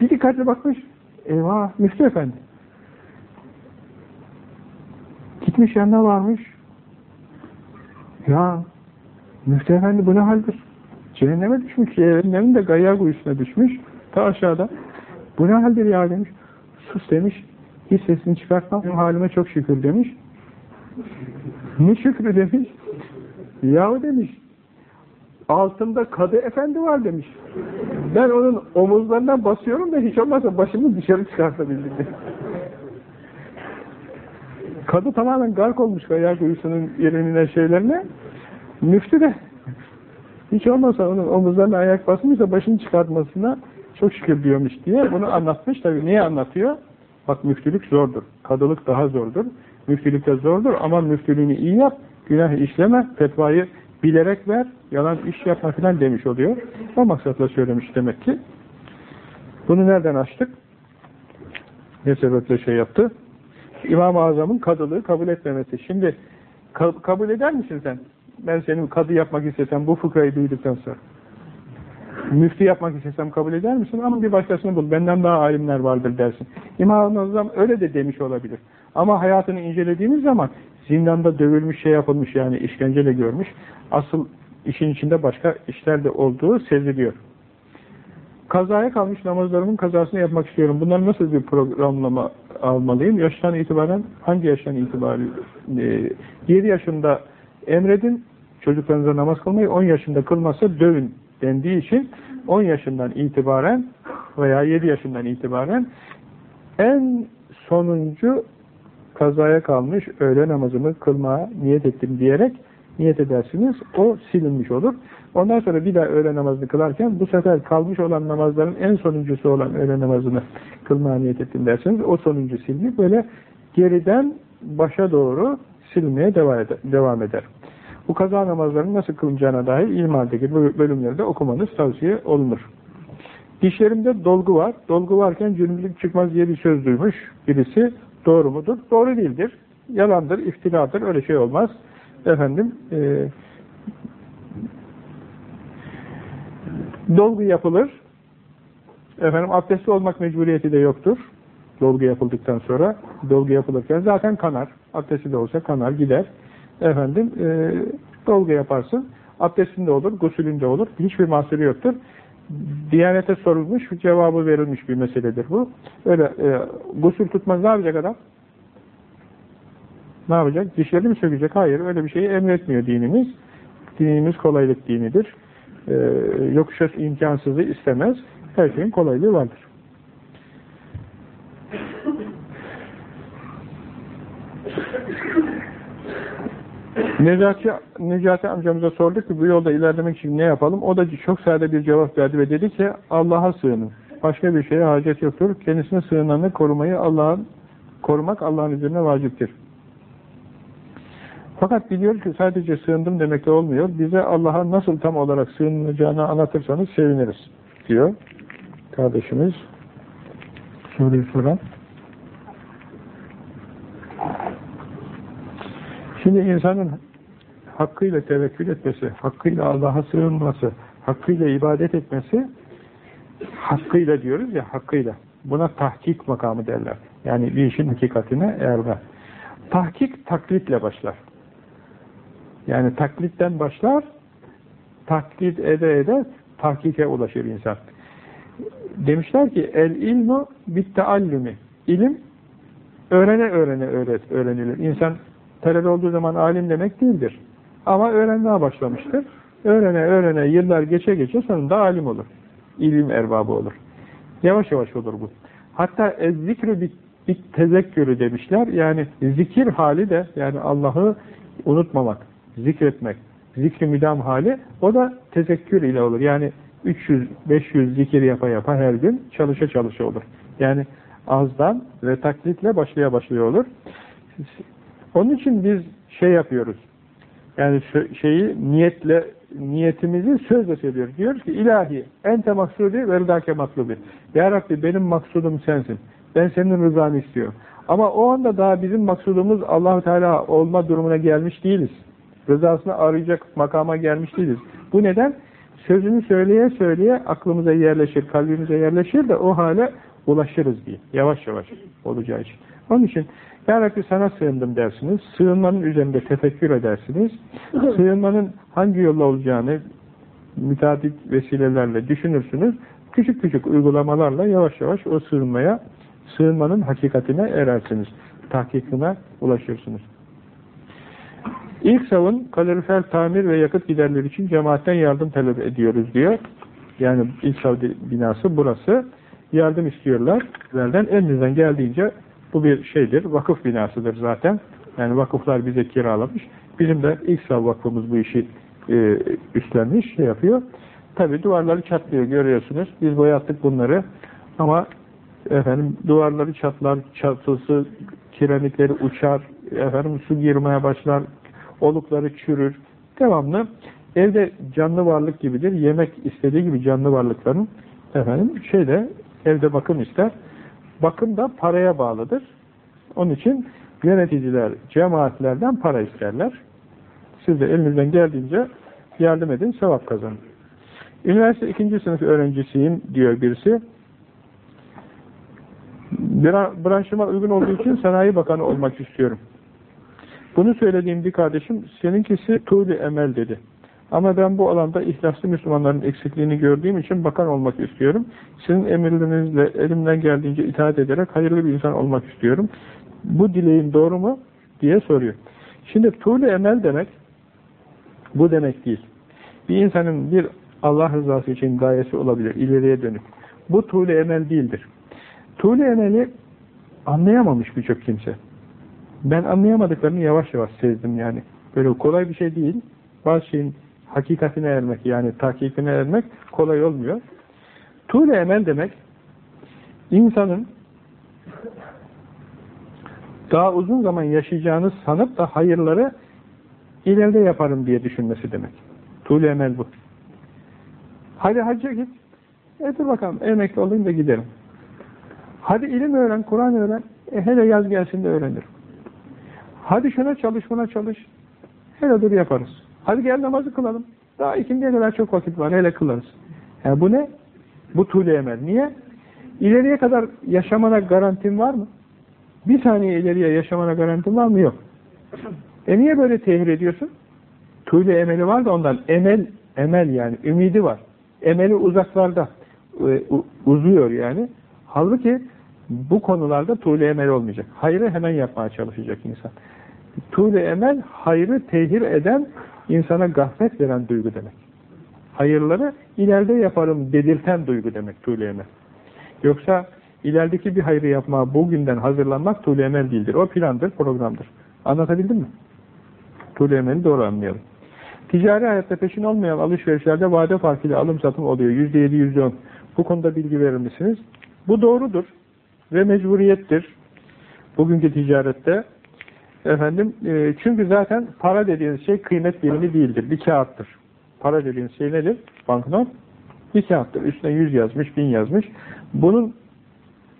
Bir dikkatli bakmış. Eyvah Müftü Efendi. Gitmiş yanına varmış. Ya Müftü Efendi bu ne haldir? Cehenneme düşmüş. Cehennemin de Gayya kuyusuna düşmüş. Ta aşağıda. Bu ne haldir ya demiş. Sus demiş. Hiç sesini çıkartma. Benim halime çok şükür demiş. Ne şükrü demiş. Yahu demiş. Altında kadı efendi var demiş. Ben onun omuzlarından basıyorum da hiç olmazsa başımı dışarı çıkartabildim. kadı tamamen gark olmuş kaya kuyusunun yerine şeylerine. Müftü de hiç olmazsa onun omuzlarına ayak basmışsa başını çıkartmasına çok şükür diyormuş diye bunu anlatmış. Tabii niye anlatıyor? Bak müftülük zordur. Kadılık daha zordur. Müftülük de zordur ama müftülüğünü iyi yap, günah işleme, fetvayı bilerek ver, yalan iş yapma filan demiş oluyor. O maksatla söylemiş demek ki. Bunu nereden açtık? Ne sebeple şey yaptı? İmam-ı Azam'ın kadılığı kabul etmemesi. Şimdi ka kabul eder misin sen? Ben senin kadı yapmak istesem bu fıkrayı duyduktan sonra. Müftü yapmak istesem kabul eder misin? Ama bir başkasını bul. Benden daha alimler vardır dersin. İmam-ı Azam öyle de demiş olabilir. Ama hayatını incelediğimiz zaman zindanda dövülmüş şey yapılmış yani işkenceyle görmüş. Asıl işin içinde başka işler de olduğu seziliyor. Kazaya kalmış namazlarımın kazasını yapmak istiyorum. Bunları nasıl bir programlama almalıyım? Yaştan itibaren, hangi yaştan itibaren? E, 7 yaşında emredin, çocuklarınıza namaz kılmayı, 10 yaşında kılmazsa dövün dendiği için 10 yaşından itibaren veya 7 yaşından itibaren en sonuncu kazaya kalmış öğle namazımı kılmaya niyet ettim diyerek niyet edersiniz. O silinmiş olur. Ondan sonra bir daha öğle namazını kılarken bu sefer kalmış olan namazların en sonuncusu olan öğle namazını kılmaya niyet ettim dersiniz. O sonuncu silinir. Böyle geriden başa doğru silmeye devam eder. Bu kaza namazlarının nasıl kılınacağına dair ilmaldeki bölümlerde okumanız tavsiye olunur. Dişlerimde dolgu var. Dolgu varken cürümlük çıkmaz diye bir söz duymuş birisi. Doğru mudur? Doğru değildir. Yalandır, iftiradır, öyle şey olmaz. Efendim, e, dolgu yapılır. Efendim, abdestli olmak mecburiyeti de yoktur. dolgu yapıldıktan sonra dolgu yapılırken zaten kanar. Abdesti de olsa kanar gider. Efendim e, dolgu yaparsın. Abdestinde olur, gusülünde olur. Hiçbir mahsuru yoktur. Diyanete sorulmuş, cevabı verilmiş bir meseledir bu. Öyle e, gusül tutmaz ne yapacak adam? Ne yapacak? Dişleri mi sökecek? Hayır, öyle bir şeyi emretmiyor dinimiz. Dinimiz kolaylık dinidir. Ee, yokuşa imkansızı istemez. Her şeyin kolaylığı vardır. Necati, Necati amcamıza sorduk ki bu yolda ilerlemek için ne yapalım? O da çok sade bir cevap verdi ve dedi ki Allah'a sığının. Başka bir şeye hacet yoktur. Kendisine sığınanı korumayı Allah'ın korumak Allah'ın üzerine vaciptir. Fakat biliyoruz ki sadece sığındım demekle olmuyor. Bize Allah'a nasıl tam olarak sığınılacağını anlatırsanız seviniriz diyor kardeşimiz. Soruyu soran. Şimdi insanın hakkıyla tevekkül etmesi, hakkıyla Allah'a sığınması, hakkıyla ibadet etmesi, hakkıyla diyoruz ya, hakkıyla. Buna tahkik makamı derler. Yani bir işin hakikatine erme. Tahkik taklitle başlar. Yani taklitten başlar, taklit ede ede tahkike ulaşır insan. Demişler ki el ilmu bitteallumi. İlim öğrene öğrene öğret, öğrenilir. İnsan talebe olduğu zaman alim demek değildir. Ama öğrenmeye başlamıştır. Öğrene öğrene yıllar geçe geçe sonunda alim olur. İlim erbabı olur. Yavaş yavaş olur bu. Hatta zikrü bit, bit tezekkürü demişler. Yani zikir hali de yani Allah'ı unutmamak, zikretmek, zikri müdam hali o da tezekkür ile olur. Yani 300-500 zikir yapa yapa her gün çalışa çalışa olur. Yani azdan ve taklitle başlaya başlaya olur. Onun için biz şey yapıyoruz. Yani şeyi niyetle niyetimizi sözle söylüyoruz. Diyoruz ki ilahi ente maksudi ve rıdake matlubi. Ya Rabbi benim maksudum sensin. Ben senin rızanı istiyorum. Ama o anda daha bizim maksudumuz Allahu Teala olma durumuna gelmiş değiliz. Rızasını arayacak makama gelmiş değiliz. Bu neden? Sözünü söyleye söyleye aklımıza yerleşir, kalbimize yerleşir de o hale ulaşırız diye. Yavaş yavaş olacağı için. Onun için Ya Rabbi sana sığındım dersiniz. Sığınmanın üzerinde tefekkür edersiniz. Sığınmanın hangi yolla olacağını müteadit vesilelerle düşünürsünüz. Küçük küçük uygulamalarla yavaş yavaş o sığınmaya, sığınmanın hakikatine erersiniz. Tahkikine ulaşırsınız. İlk savun kalorifer tamir ve yakıt giderleri için cemaatten yardım talep ediyoruz diyor. Yani ilk sav binası burası. Yardım istiyorlar. Verden elinizden geldiğince bu bir şeydir. Vakıf binasıdır zaten. Yani vakıflar bize kiralamış. Bizim de ilk sav vakfımız bu işi e, üstlenmiş, şey yapıyor. Tabi duvarları çatlıyor görüyorsunuz. Biz boyattık bunları. Ama efendim duvarları çatlar, çatısı, kiremitleri uçar, efendim su girmeye başlar, olukları çürür. Devamlı evde canlı varlık gibidir. Yemek istediği gibi canlı varlıkların efendim şeyde evde bakım ister. Bakım da paraya bağlıdır. Onun için yöneticiler cemaatlerden para isterler. Siz de elinizden geldiğince yardım edin, sevap kazanın. Üniversite ikinci sınıf öğrencisiyim diyor birisi. Branşıma uygun olduğu için sanayi bakanı olmak istiyorum. Bunu söylediğim bir kardeşim seninkisi tuğlu emel dedi. Ama ben bu alanda ihlaslı Müslümanların eksikliğini gördüğüm için bakan olmak istiyorum. Sizin emirlerinizle elimden geldiğince itaat ederek hayırlı bir insan olmak istiyorum. Bu dileğin doğru mu? diye soruyor. Şimdi tuğlu emel demek bu demek değil. Bir insanın bir Allah rızası için gayesi olabilir, ileriye dönük. Bu tuğlu emel değildir. Tuğlu emeli anlayamamış birçok kimse. Ben anlayamadıklarını yavaş yavaş sezdim yani. Böyle kolay bir şey değil. Bazı şeyin hakikatine ermek yani tahkikine ermek kolay olmuyor. Tuğle emel demek insanın daha uzun zaman yaşayacağını sanıp da hayırları ileride yaparım diye düşünmesi demek. Tuğle emel bu. Hadi hacca git. E dur bakalım emekli olayım da giderim. Hadi ilim öğren, Kur'an öğren. E hele yaz gelsin de öğrenirim. Hadi şuna çalış, buna çalış. Hele dur yaparız. Hadi gel namazı kılalım. Daha ikindiye kadar çok vakit var. Hele kılarız. Yani bu ne? Bu tuğle emel. Niye? İleriye kadar yaşamana garantin var mı? Bir saniye ileriye yaşamana garantin var mı? Yok. E niye böyle tehir ediyorsun? Tuğle emeli var da ondan. Emel, emel yani. Ümidi var. Emeli uzaklarda. E, uzuyor yani. Halbuki bu konularda tuğle emel olmayacak. Hayrı hemen yapmaya çalışacak insan. Tuğle emel, hayrı tehir eden, insana gaflet veren duygu demek. Hayırları ileride yaparım dedirten duygu demek tuğle emel. Yoksa ilerideki bir hayrı yapmaya bugünden hazırlanmak tuğle emel değildir. O plandır, programdır. Anlatabildim mi? Tuğle emeli doğru anlayalım. Ticari hayatta peşin olmayan alışverişlerde vade farkıyla alım satım oluyor. Yüzde yedi, yüzde on. Bu konuda bilgi verir misiniz? Bu doğrudur ve mecburiyettir. Bugünkü ticarette efendim e, çünkü zaten para dediğiniz şey kıymet birimi değildir. Bir kağıttır. Para dediğiniz şey nedir? Banknot bir kağıttır. Üstüne yüz yazmış, bin yazmış. Bunun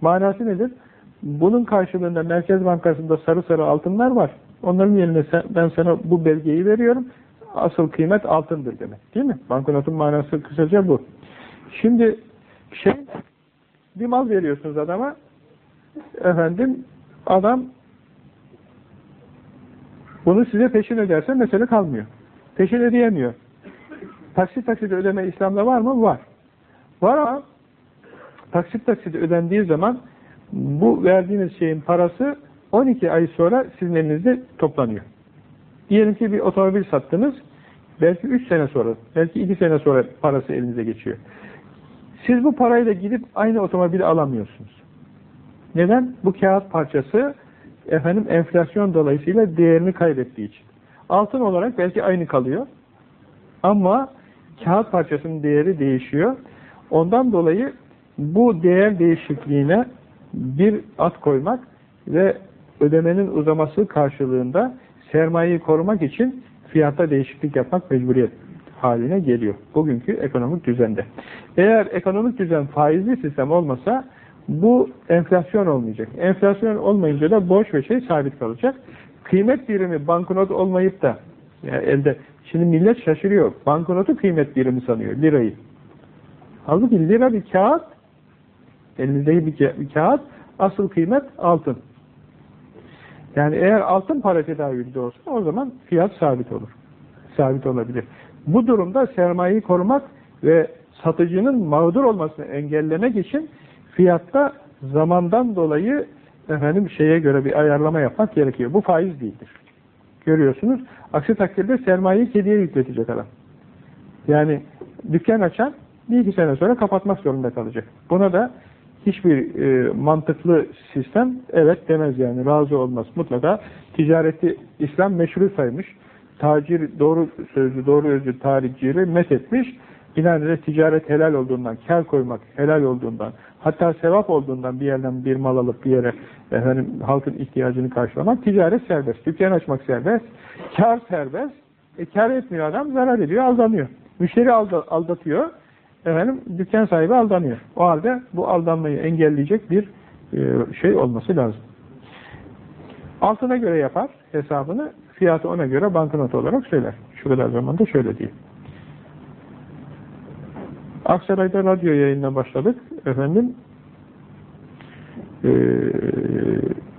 manası nedir? Bunun karşılığında Merkez Bankası'nda sarı sarı altınlar var. Onların yerine sen, ben sana bu belgeyi veriyorum. Asıl kıymet altındır demek. Değil mi? Banknotun manası kısaca bu. Şimdi şey bir mal veriyorsunuz adama efendim adam bunu size peşin öderse mesele kalmıyor. Peşin ödeyemiyor. Taksit taksit ödeme İslam'da var mı? Var. Var ama taksit taksit ödendiği zaman bu verdiğiniz şeyin parası 12 ay sonra sizin elinizde toplanıyor. Diyelim ki bir otomobil sattınız, belki 3 sene sonra, belki 2 sene sonra parası elinize geçiyor. Siz bu parayla gidip aynı otomobili alamıyorsunuz. Neden? Bu kağıt parçası efendim enflasyon dolayısıyla değerini kaybettiği için. Altın olarak belki aynı kalıyor. Ama kağıt parçasının değeri değişiyor. Ondan dolayı bu değer değişikliğine bir at koymak ve ödemenin uzaması karşılığında sermayeyi korumak için fiyatta değişiklik yapmak mecburiyet haline geliyor. Bugünkü ekonomik düzende. Eğer ekonomik düzen faizli sistem olmasa bu enflasyon olmayacak. Enflasyon olmayınca da borç ve şey sabit kalacak. Kıymet birimi banknot olmayıp da yani elde şimdi millet şaşırıyor. Banknotu kıymet birimi sanıyor. Lirayı. Halbuki lira bir kağıt elinizdeki bir, bir kağıt asıl kıymet altın. Yani eğer altın para tedavülde olsa o zaman fiyat sabit olur. Sabit olabilir. Bu durumda sermayeyi korumak ve satıcının mağdur olmasını engellemek için fiyatta zamandan dolayı efendim şeye göre bir ayarlama yapmak gerekiyor. Bu faiz değildir. Görüyorsunuz. Aksi takdirde sermayeyi kediye yükletecek adam. Yani dükkan açan bir iki sene sonra kapatmak zorunda kalacak. Buna da hiçbir e, mantıklı sistem evet demez yani razı olmaz. Mutlaka ticareti İslam meşru saymış. Tacir doğru sözlü, doğru özlü tarihçileri met etmiş. Binaenaleyh ticaret helal olduğundan, kar koymak helal olduğundan, hatta sevap olduğundan bir yerden bir mal alıp bir yere efendim, halkın ihtiyacını karşılamak, ticaret serbest, dükkan açmak serbest, kar serbest, e, kar etmiyor adam, zarar ediyor, aldanıyor. Müşteri aldatıyor, efendim, dükkan sahibi aldanıyor. O halde bu aldanmayı engelleyecek bir e, şey olması lazım. Altına göre yapar hesabını, fiyatı ona göre banknot olarak söyler. Şu kadar zamanda şöyle diye. Aksaray'da radyo yayınına başladık. Efendim e,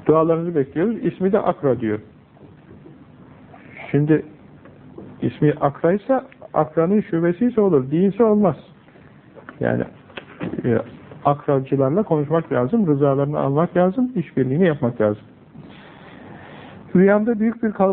dualarınızı bekliyoruz. İsmi de Akra diyor. Şimdi ismi Akra ise Akra'nın şubesi ise olur. Değilse olmaz. Yani e, akracılarla konuşmak lazım. Rızalarını almak lazım. işbirliğini yapmak lazım. Rüyamda büyük bir kalabalık